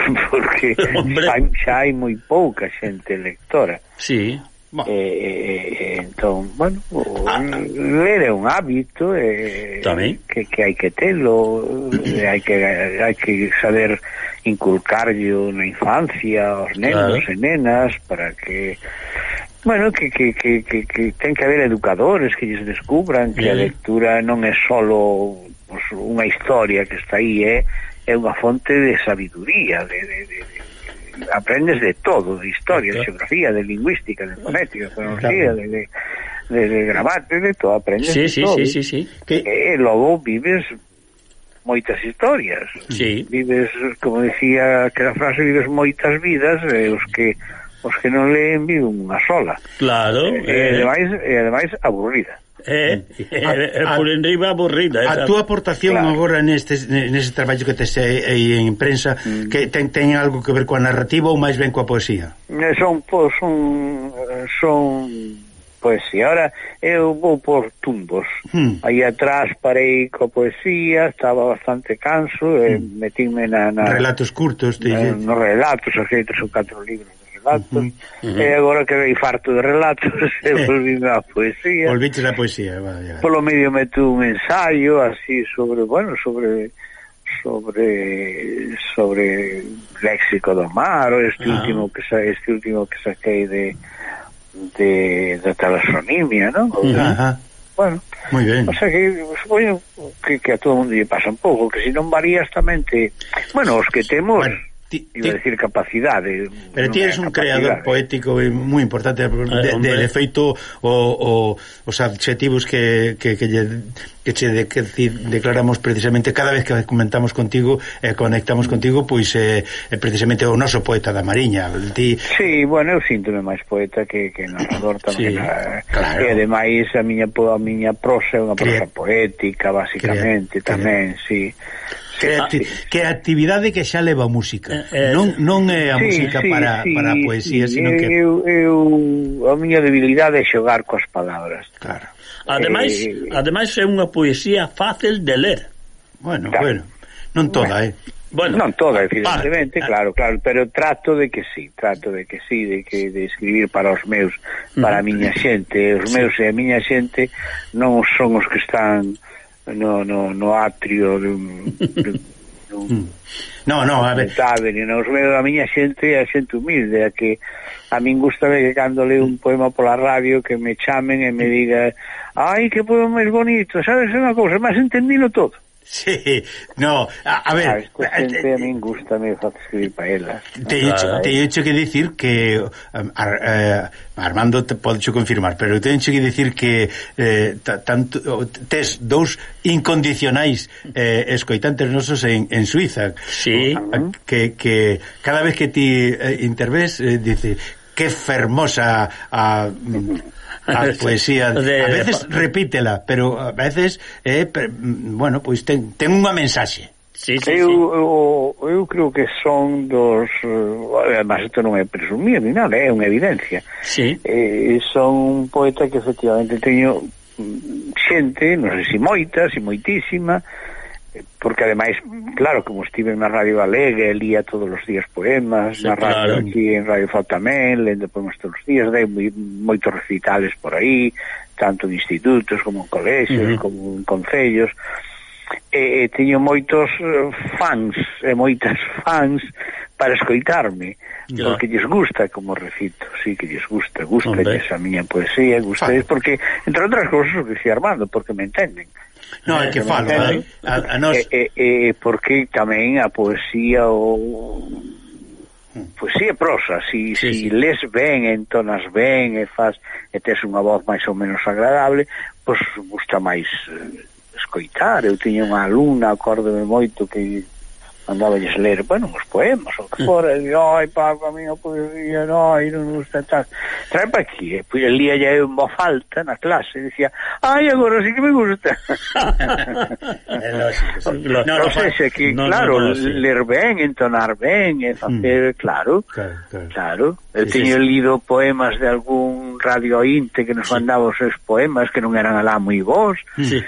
Speaker 25: porque hai, xa hai moi pouca xente lectora.
Speaker 10: Sí.
Speaker 25: Eh, eh, entón, bueno, ah, ah. ler é un hábito eh, que, que hai que telo, eh, hai que hai que saber inculcarlo na infancia aos nenos claro. e nenas para que Bueno, que, que, que, que, que ten que haber educadores que lles descubran que a lectura non é solo pues, unha historia que está aí, é eh? é unha fonte de sabiduría, de, de, de, de aprendes de todo, de historia, de xeografía, de lingüística, de fonética, de fonología de, de, de, de gramate, de todo, aprendes
Speaker 10: sí,
Speaker 25: de
Speaker 10: sí,
Speaker 25: todo.
Speaker 10: Sí, sí, sí.
Speaker 25: Que... E logo vives moitas historias.
Speaker 10: Sí.
Speaker 25: Vives, como decía aquela frase, vives moitas vidas, e os que os que non leen viven unha sola.
Speaker 10: Claro.
Speaker 25: E, eh... e ademais, e ademais aburrida.
Speaker 10: Eh, eh, eh, a, por enriba aburrida. Esa.
Speaker 9: A túa aportación claro. agora neste, neste traballo que tes aí en prensa, mm. que ten, ten algo que ver coa narrativa ou máis ben coa poesía?
Speaker 25: Eh, son, pois, son, eh, son poesía. Ahora eu vou por tumbos. Mm. Aí atrás parei coa poesía, estaba bastante canso, mm. e metíme na, na...
Speaker 9: Relatos curtos,
Speaker 25: te no Nos relatos, os ou catro libros relatos, uh eh, -huh. e agora que vei farto de relatos, e volvime á poesía.
Speaker 9: Volviste á poesía, vale.
Speaker 25: Polo medio meto un ensaio, así, sobre, bueno, sobre sobre sobre léxico do mar, este ah. último que sa, este último que saquei de de da talasonimia, ¿no? Uh
Speaker 9: -huh.
Speaker 25: Bueno,
Speaker 9: Muy ben.
Speaker 25: O sea que supoño que, que a todo mundo lle pasa un pouco, que se si non varías tamén te... Bueno, os que temos... Bueno Ti, iba a decir capacidade.
Speaker 9: Pero ti eres un creador poético moi importante eh, de, de, de feito o, o, os adxetivos que, que, que, lle, que che de, que declaramos precisamente cada vez que comentamos contigo e eh, conectamos contigo, pois eh, eh, precisamente o noso poeta da Mariña. Ti...
Speaker 25: Sí, bueno, eu síntome máis poeta que, que narrador tamén. Sí,
Speaker 9: eh, claro.
Speaker 25: E ademais a miña, a miña prosa é unha prosa Cre... poética, basicamente, Cre... tamén, Cre... sí
Speaker 9: Creati ah, creatividade que xa leva música. Eh, eh, non non é a sí, música sí, para sí, para a poesía, sí, sino que
Speaker 25: eu, eu a miña debilidade é xogar coas palabras.
Speaker 9: Claro.
Speaker 10: Ademais, eh, ademais é unha poesía fácil de ler.
Speaker 9: Bueno, claro. bueno. Non toda, bueno. eh.
Speaker 25: Bueno, non toda, ah, evidentemente, ah, claro, claro, pero trato de que sí, trato de que sí, de que de escribir para os meus, para a miña xente, os meus e a miña xente non son os que están no, no, no atrio de un, de, un mm.
Speaker 9: No, no, a ver.
Speaker 25: Sabe, nos veo a miña xente a xente humilde, a que a min gusta ver que cando leo un poema pola radio que me chamen e me diga "Ai, que poema máis bonito", sabes, é unha cousa, máis entendilo todo.
Speaker 9: Sí, no, a, a ver... Ah, a
Speaker 25: esta xente a min gusta me facer escribir
Speaker 9: Te he claro, te hecho que dicir que... Um, a, eh, Armando te podes confirmar, pero teño que dicir que eh, tanto, tes dous incondicionais eh, escoitantes nosos en, en Suiza.
Speaker 10: Sí.
Speaker 9: Que, que cada vez que ti eh, intervés, eh, dice, que fermosa... A, A poesía de, a veces de... repítela, pero a veces eh, mm, bueno, pois ten, ten unha mensaxe.
Speaker 10: Sí, sí,
Speaker 25: eu, sí. Eu, eu creo que son dos eh, además isto non é presumir ni nada, é unha evidencia
Speaker 10: sí.
Speaker 25: eh, son un poeta que efectivamente teño mm, xente, non sei se si moita, se si moitísima porque ademais, claro, como estive na Radio Galega, lía todos os días poemas, sí, na radio claro. aquí en Radio Fao tamén, lendo poemas todos os días, dei moi, moitos recitales por aí, tanto en institutos como en colexios, uh -huh. como en concellos, e, e teño moitos fans, e moitas fans para escoitarme, yeah. porque lles gusta como recito, sí que lles gusta, gusta a miña poesía, gusta, porque, entre outras cousas, o que dixi Armando, porque me entenden,
Speaker 9: Non, é que eh, falo, a, eh, a, a nos...
Speaker 25: E, e, e porque tamén a poesía o... Poesía prosa, si, sí, si sí. les ben, entonas ben, e faz, e tes unha voz máis ou menos agradable, pois gusta máis escoitar. Eu tiña unha alumna, acórdome moito, que andaba a ler, bueno, uns poemas o que fora, e ai, papá, a miña poesía, oi, non gusta tal. Trae pa aquí, e pois lía ya en voz alta na clase, e dicía, ai, agora sí que me gusta. no, no, no, sei que, no, claro, no, no, sí. ler ben, entonar ben, e facer, mm. claro, claro, claro. claro. Eu teño lido poemas de algún radiointe que nos sí. mandaba os seus poemas, que non eran alá moi bons, sí.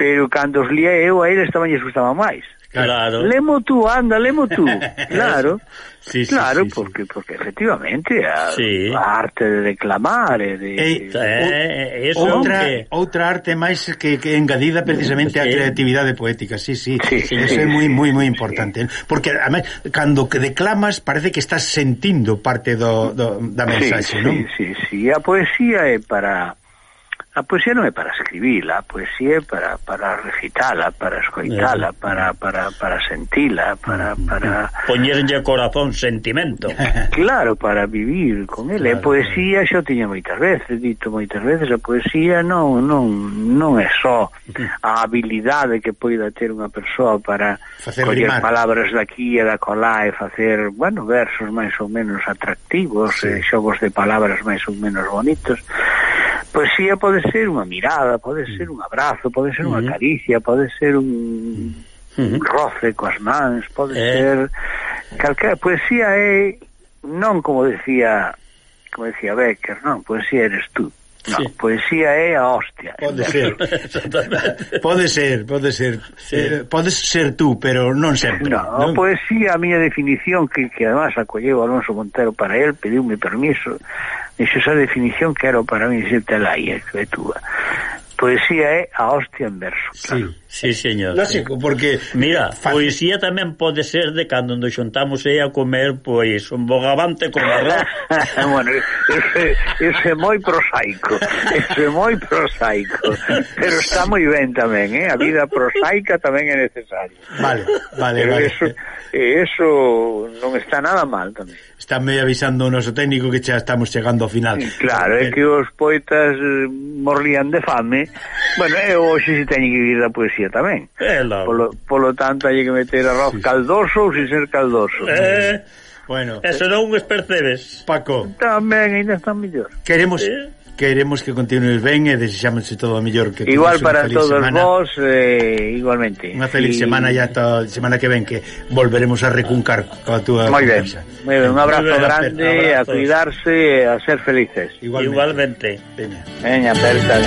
Speaker 25: pero cando os lía eu a eles tamén lles gustaba máis.
Speaker 10: Claro.
Speaker 25: Lemo tú, anda, lemo tú. Claro.
Speaker 10: sí, sí,
Speaker 25: claro,
Speaker 10: sí,
Speaker 25: porque porque efectivamente a, a arte de declamar e eh, de,
Speaker 26: e, de...
Speaker 10: Eh, eh
Speaker 26: outra, eh,
Speaker 10: que...
Speaker 26: outra arte máis que, que engadida precisamente
Speaker 10: a
Speaker 26: creatividade poética. Sí, sí.
Speaker 25: sí, sí
Speaker 26: eso é moi moi moi importante, porque además cando que declamas parece que estás sentindo parte do, do da mensaxe,
Speaker 25: sí,
Speaker 26: non?
Speaker 25: Sí, sí, sí, a poesía é para a poesía non é para escribila, a poesía é para, para recitala, para escoitala, para, eh. para, para sentila, para... Mm, mm, para... Mm.
Speaker 10: Poñerlle corazón sentimento.
Speaker 25: Claro, para vivir con ele.
Speaker 10: Claro,
Speaker 25: a poesía xa tiña moitas veces, dito moitas veces, a poesía non, non, non é só a habilidade que poida ter unha persoa para
Speaker 26: facer
Speaker 25: coller
Speaker 26: rimar.
Speaker 25: palabras daqui e da colá e facer, bueno, versos máis ou menos atractivos,
Speaker 26: sí.
Speaker 25: eh, xogos de palabras máis ou menos bonitos, poesía pode ser unha mirada, pode ser mm. un abrazo, pode ser unha
Speaker 10: mm.
Speaker 25: caricia, pode ser un, un roce coas mans, pode
Speaker 10: eh.
Speaker 25: ser calquera. Poesía é non como decía como decía Becker, non, poesía eres tú. No,
Speaker 10: sí.
Speaker 25: Ah, poesía é a hostia.
Speaker 26: Pode ser. pode ser, pode ser.
Speaker 10: Sí.
Speaker 26: Eh, podes ser tú, pero non sempre.
Speaker 25: No,
Speaker 26: non?
Speaker 25: poesía, a miña definición, que, que además acolleu Alonso Montero para él, pediume permiso, dixo esa definición que era para mí, dixete que é túa. Poesía é a hostia en verso. Claro.
Speaker 26: Sí.
Speaker 10: Sí, señor.
Speaker 26: Lógico, sí. porque...
Speaker 10: Mira,
Speaker 26: fácil.
Speaker 10: poesía tamén pode ser de cando nos xuntamos aí a comer, pois, un bogavante con arroz.
Speaker 25: bueno, ese, ese é moi prosaico, ese é moi prosaico, pero está moi ben tamén, eh? A vida prosaica tamén é necesaria.
Speaker 26: Vale, vale,
Speaker 25: pero
Speaker 26: vale.
Speaker 25: Eso, eso non está nada mal tamén.
Speaker 26: Estame avisando o noso técnico que xa estamos chegando ao final.
Speaker 25: Claro, é eh. que os poetas morrían de fame. Bueno, eu hoxe se teñen que vivir da poesía Galicia tamén.
Speaker 10: Eh, logo.
Speaker 25: polo, polo tanto, hai que meter arroz sí. caldoso ou sin ser caldoso.
Speaker 10: Eh, eh
Speaker 26: bueno.
Speaker 10: Eh, eso eh, non es percebes.
Speaker 26: Paco.
Speaker 25: Tamén, ainda está mellor.
Speaker 26: Queremos...
Speaker 10: Eh?
Speaker 26: Queremos que continues ben e desexamos todo o mellor que
Speaker 25: Igual para todos
Speaker 26: semana.
Speaker 25: vos, eh, igualmente.
Speaker 26: Unha feliz
Speaker 25: y...
Speaker 26: semana ya ata semana que ven que volveremos a recuncar coa túa
Speaker 25: Moi ben. Moi ben, un abrazo
Speaker 10: ben,
Speaker 25: grande, abrazo.
Speaker 10: a
Speaker 25: cuidarse, a ser felices.
Speaker 26: Igualmente.
Speaker 10: igualmente.
Speaker 26: Veña,
Speaker 25: Veña aperta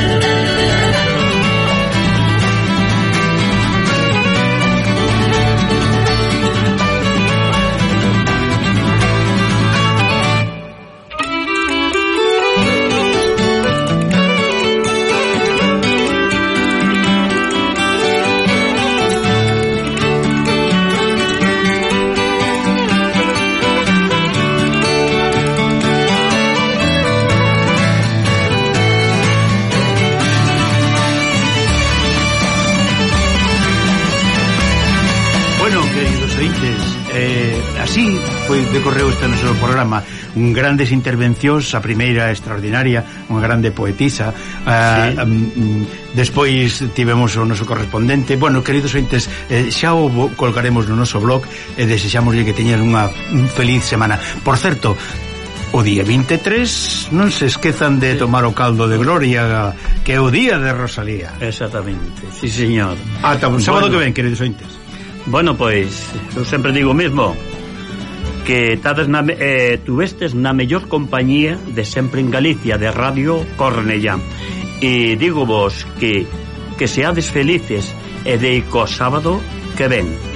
Speaker 26: programa un grandes intervencións a primeira extraordinaria unha grande poetisa ah, sí. um, despois tivemos o noso correspondente bueno, queridos ointes, eh, xa o colgaremos no noso blog e eh, desexamoslle que teñan unha un feliz semana por certo, O día 23 non se esquezan de tomar o caldo de gloria que é o día de Rosalía.
Speaker 10: Exactamente, sí señor.
Speaker 26: Ata un sábado
Speaker 10: bueno,
Speaker 26: que ven, queridos ointes.
Speaker 10: Bueno, pois, eu sempre digo o mesmo que tades na, eh, tuvestes na mellor compañía de sempre en Galicia de Radio Cornellá. E digo vos que que seades felices e de co sábado que ven.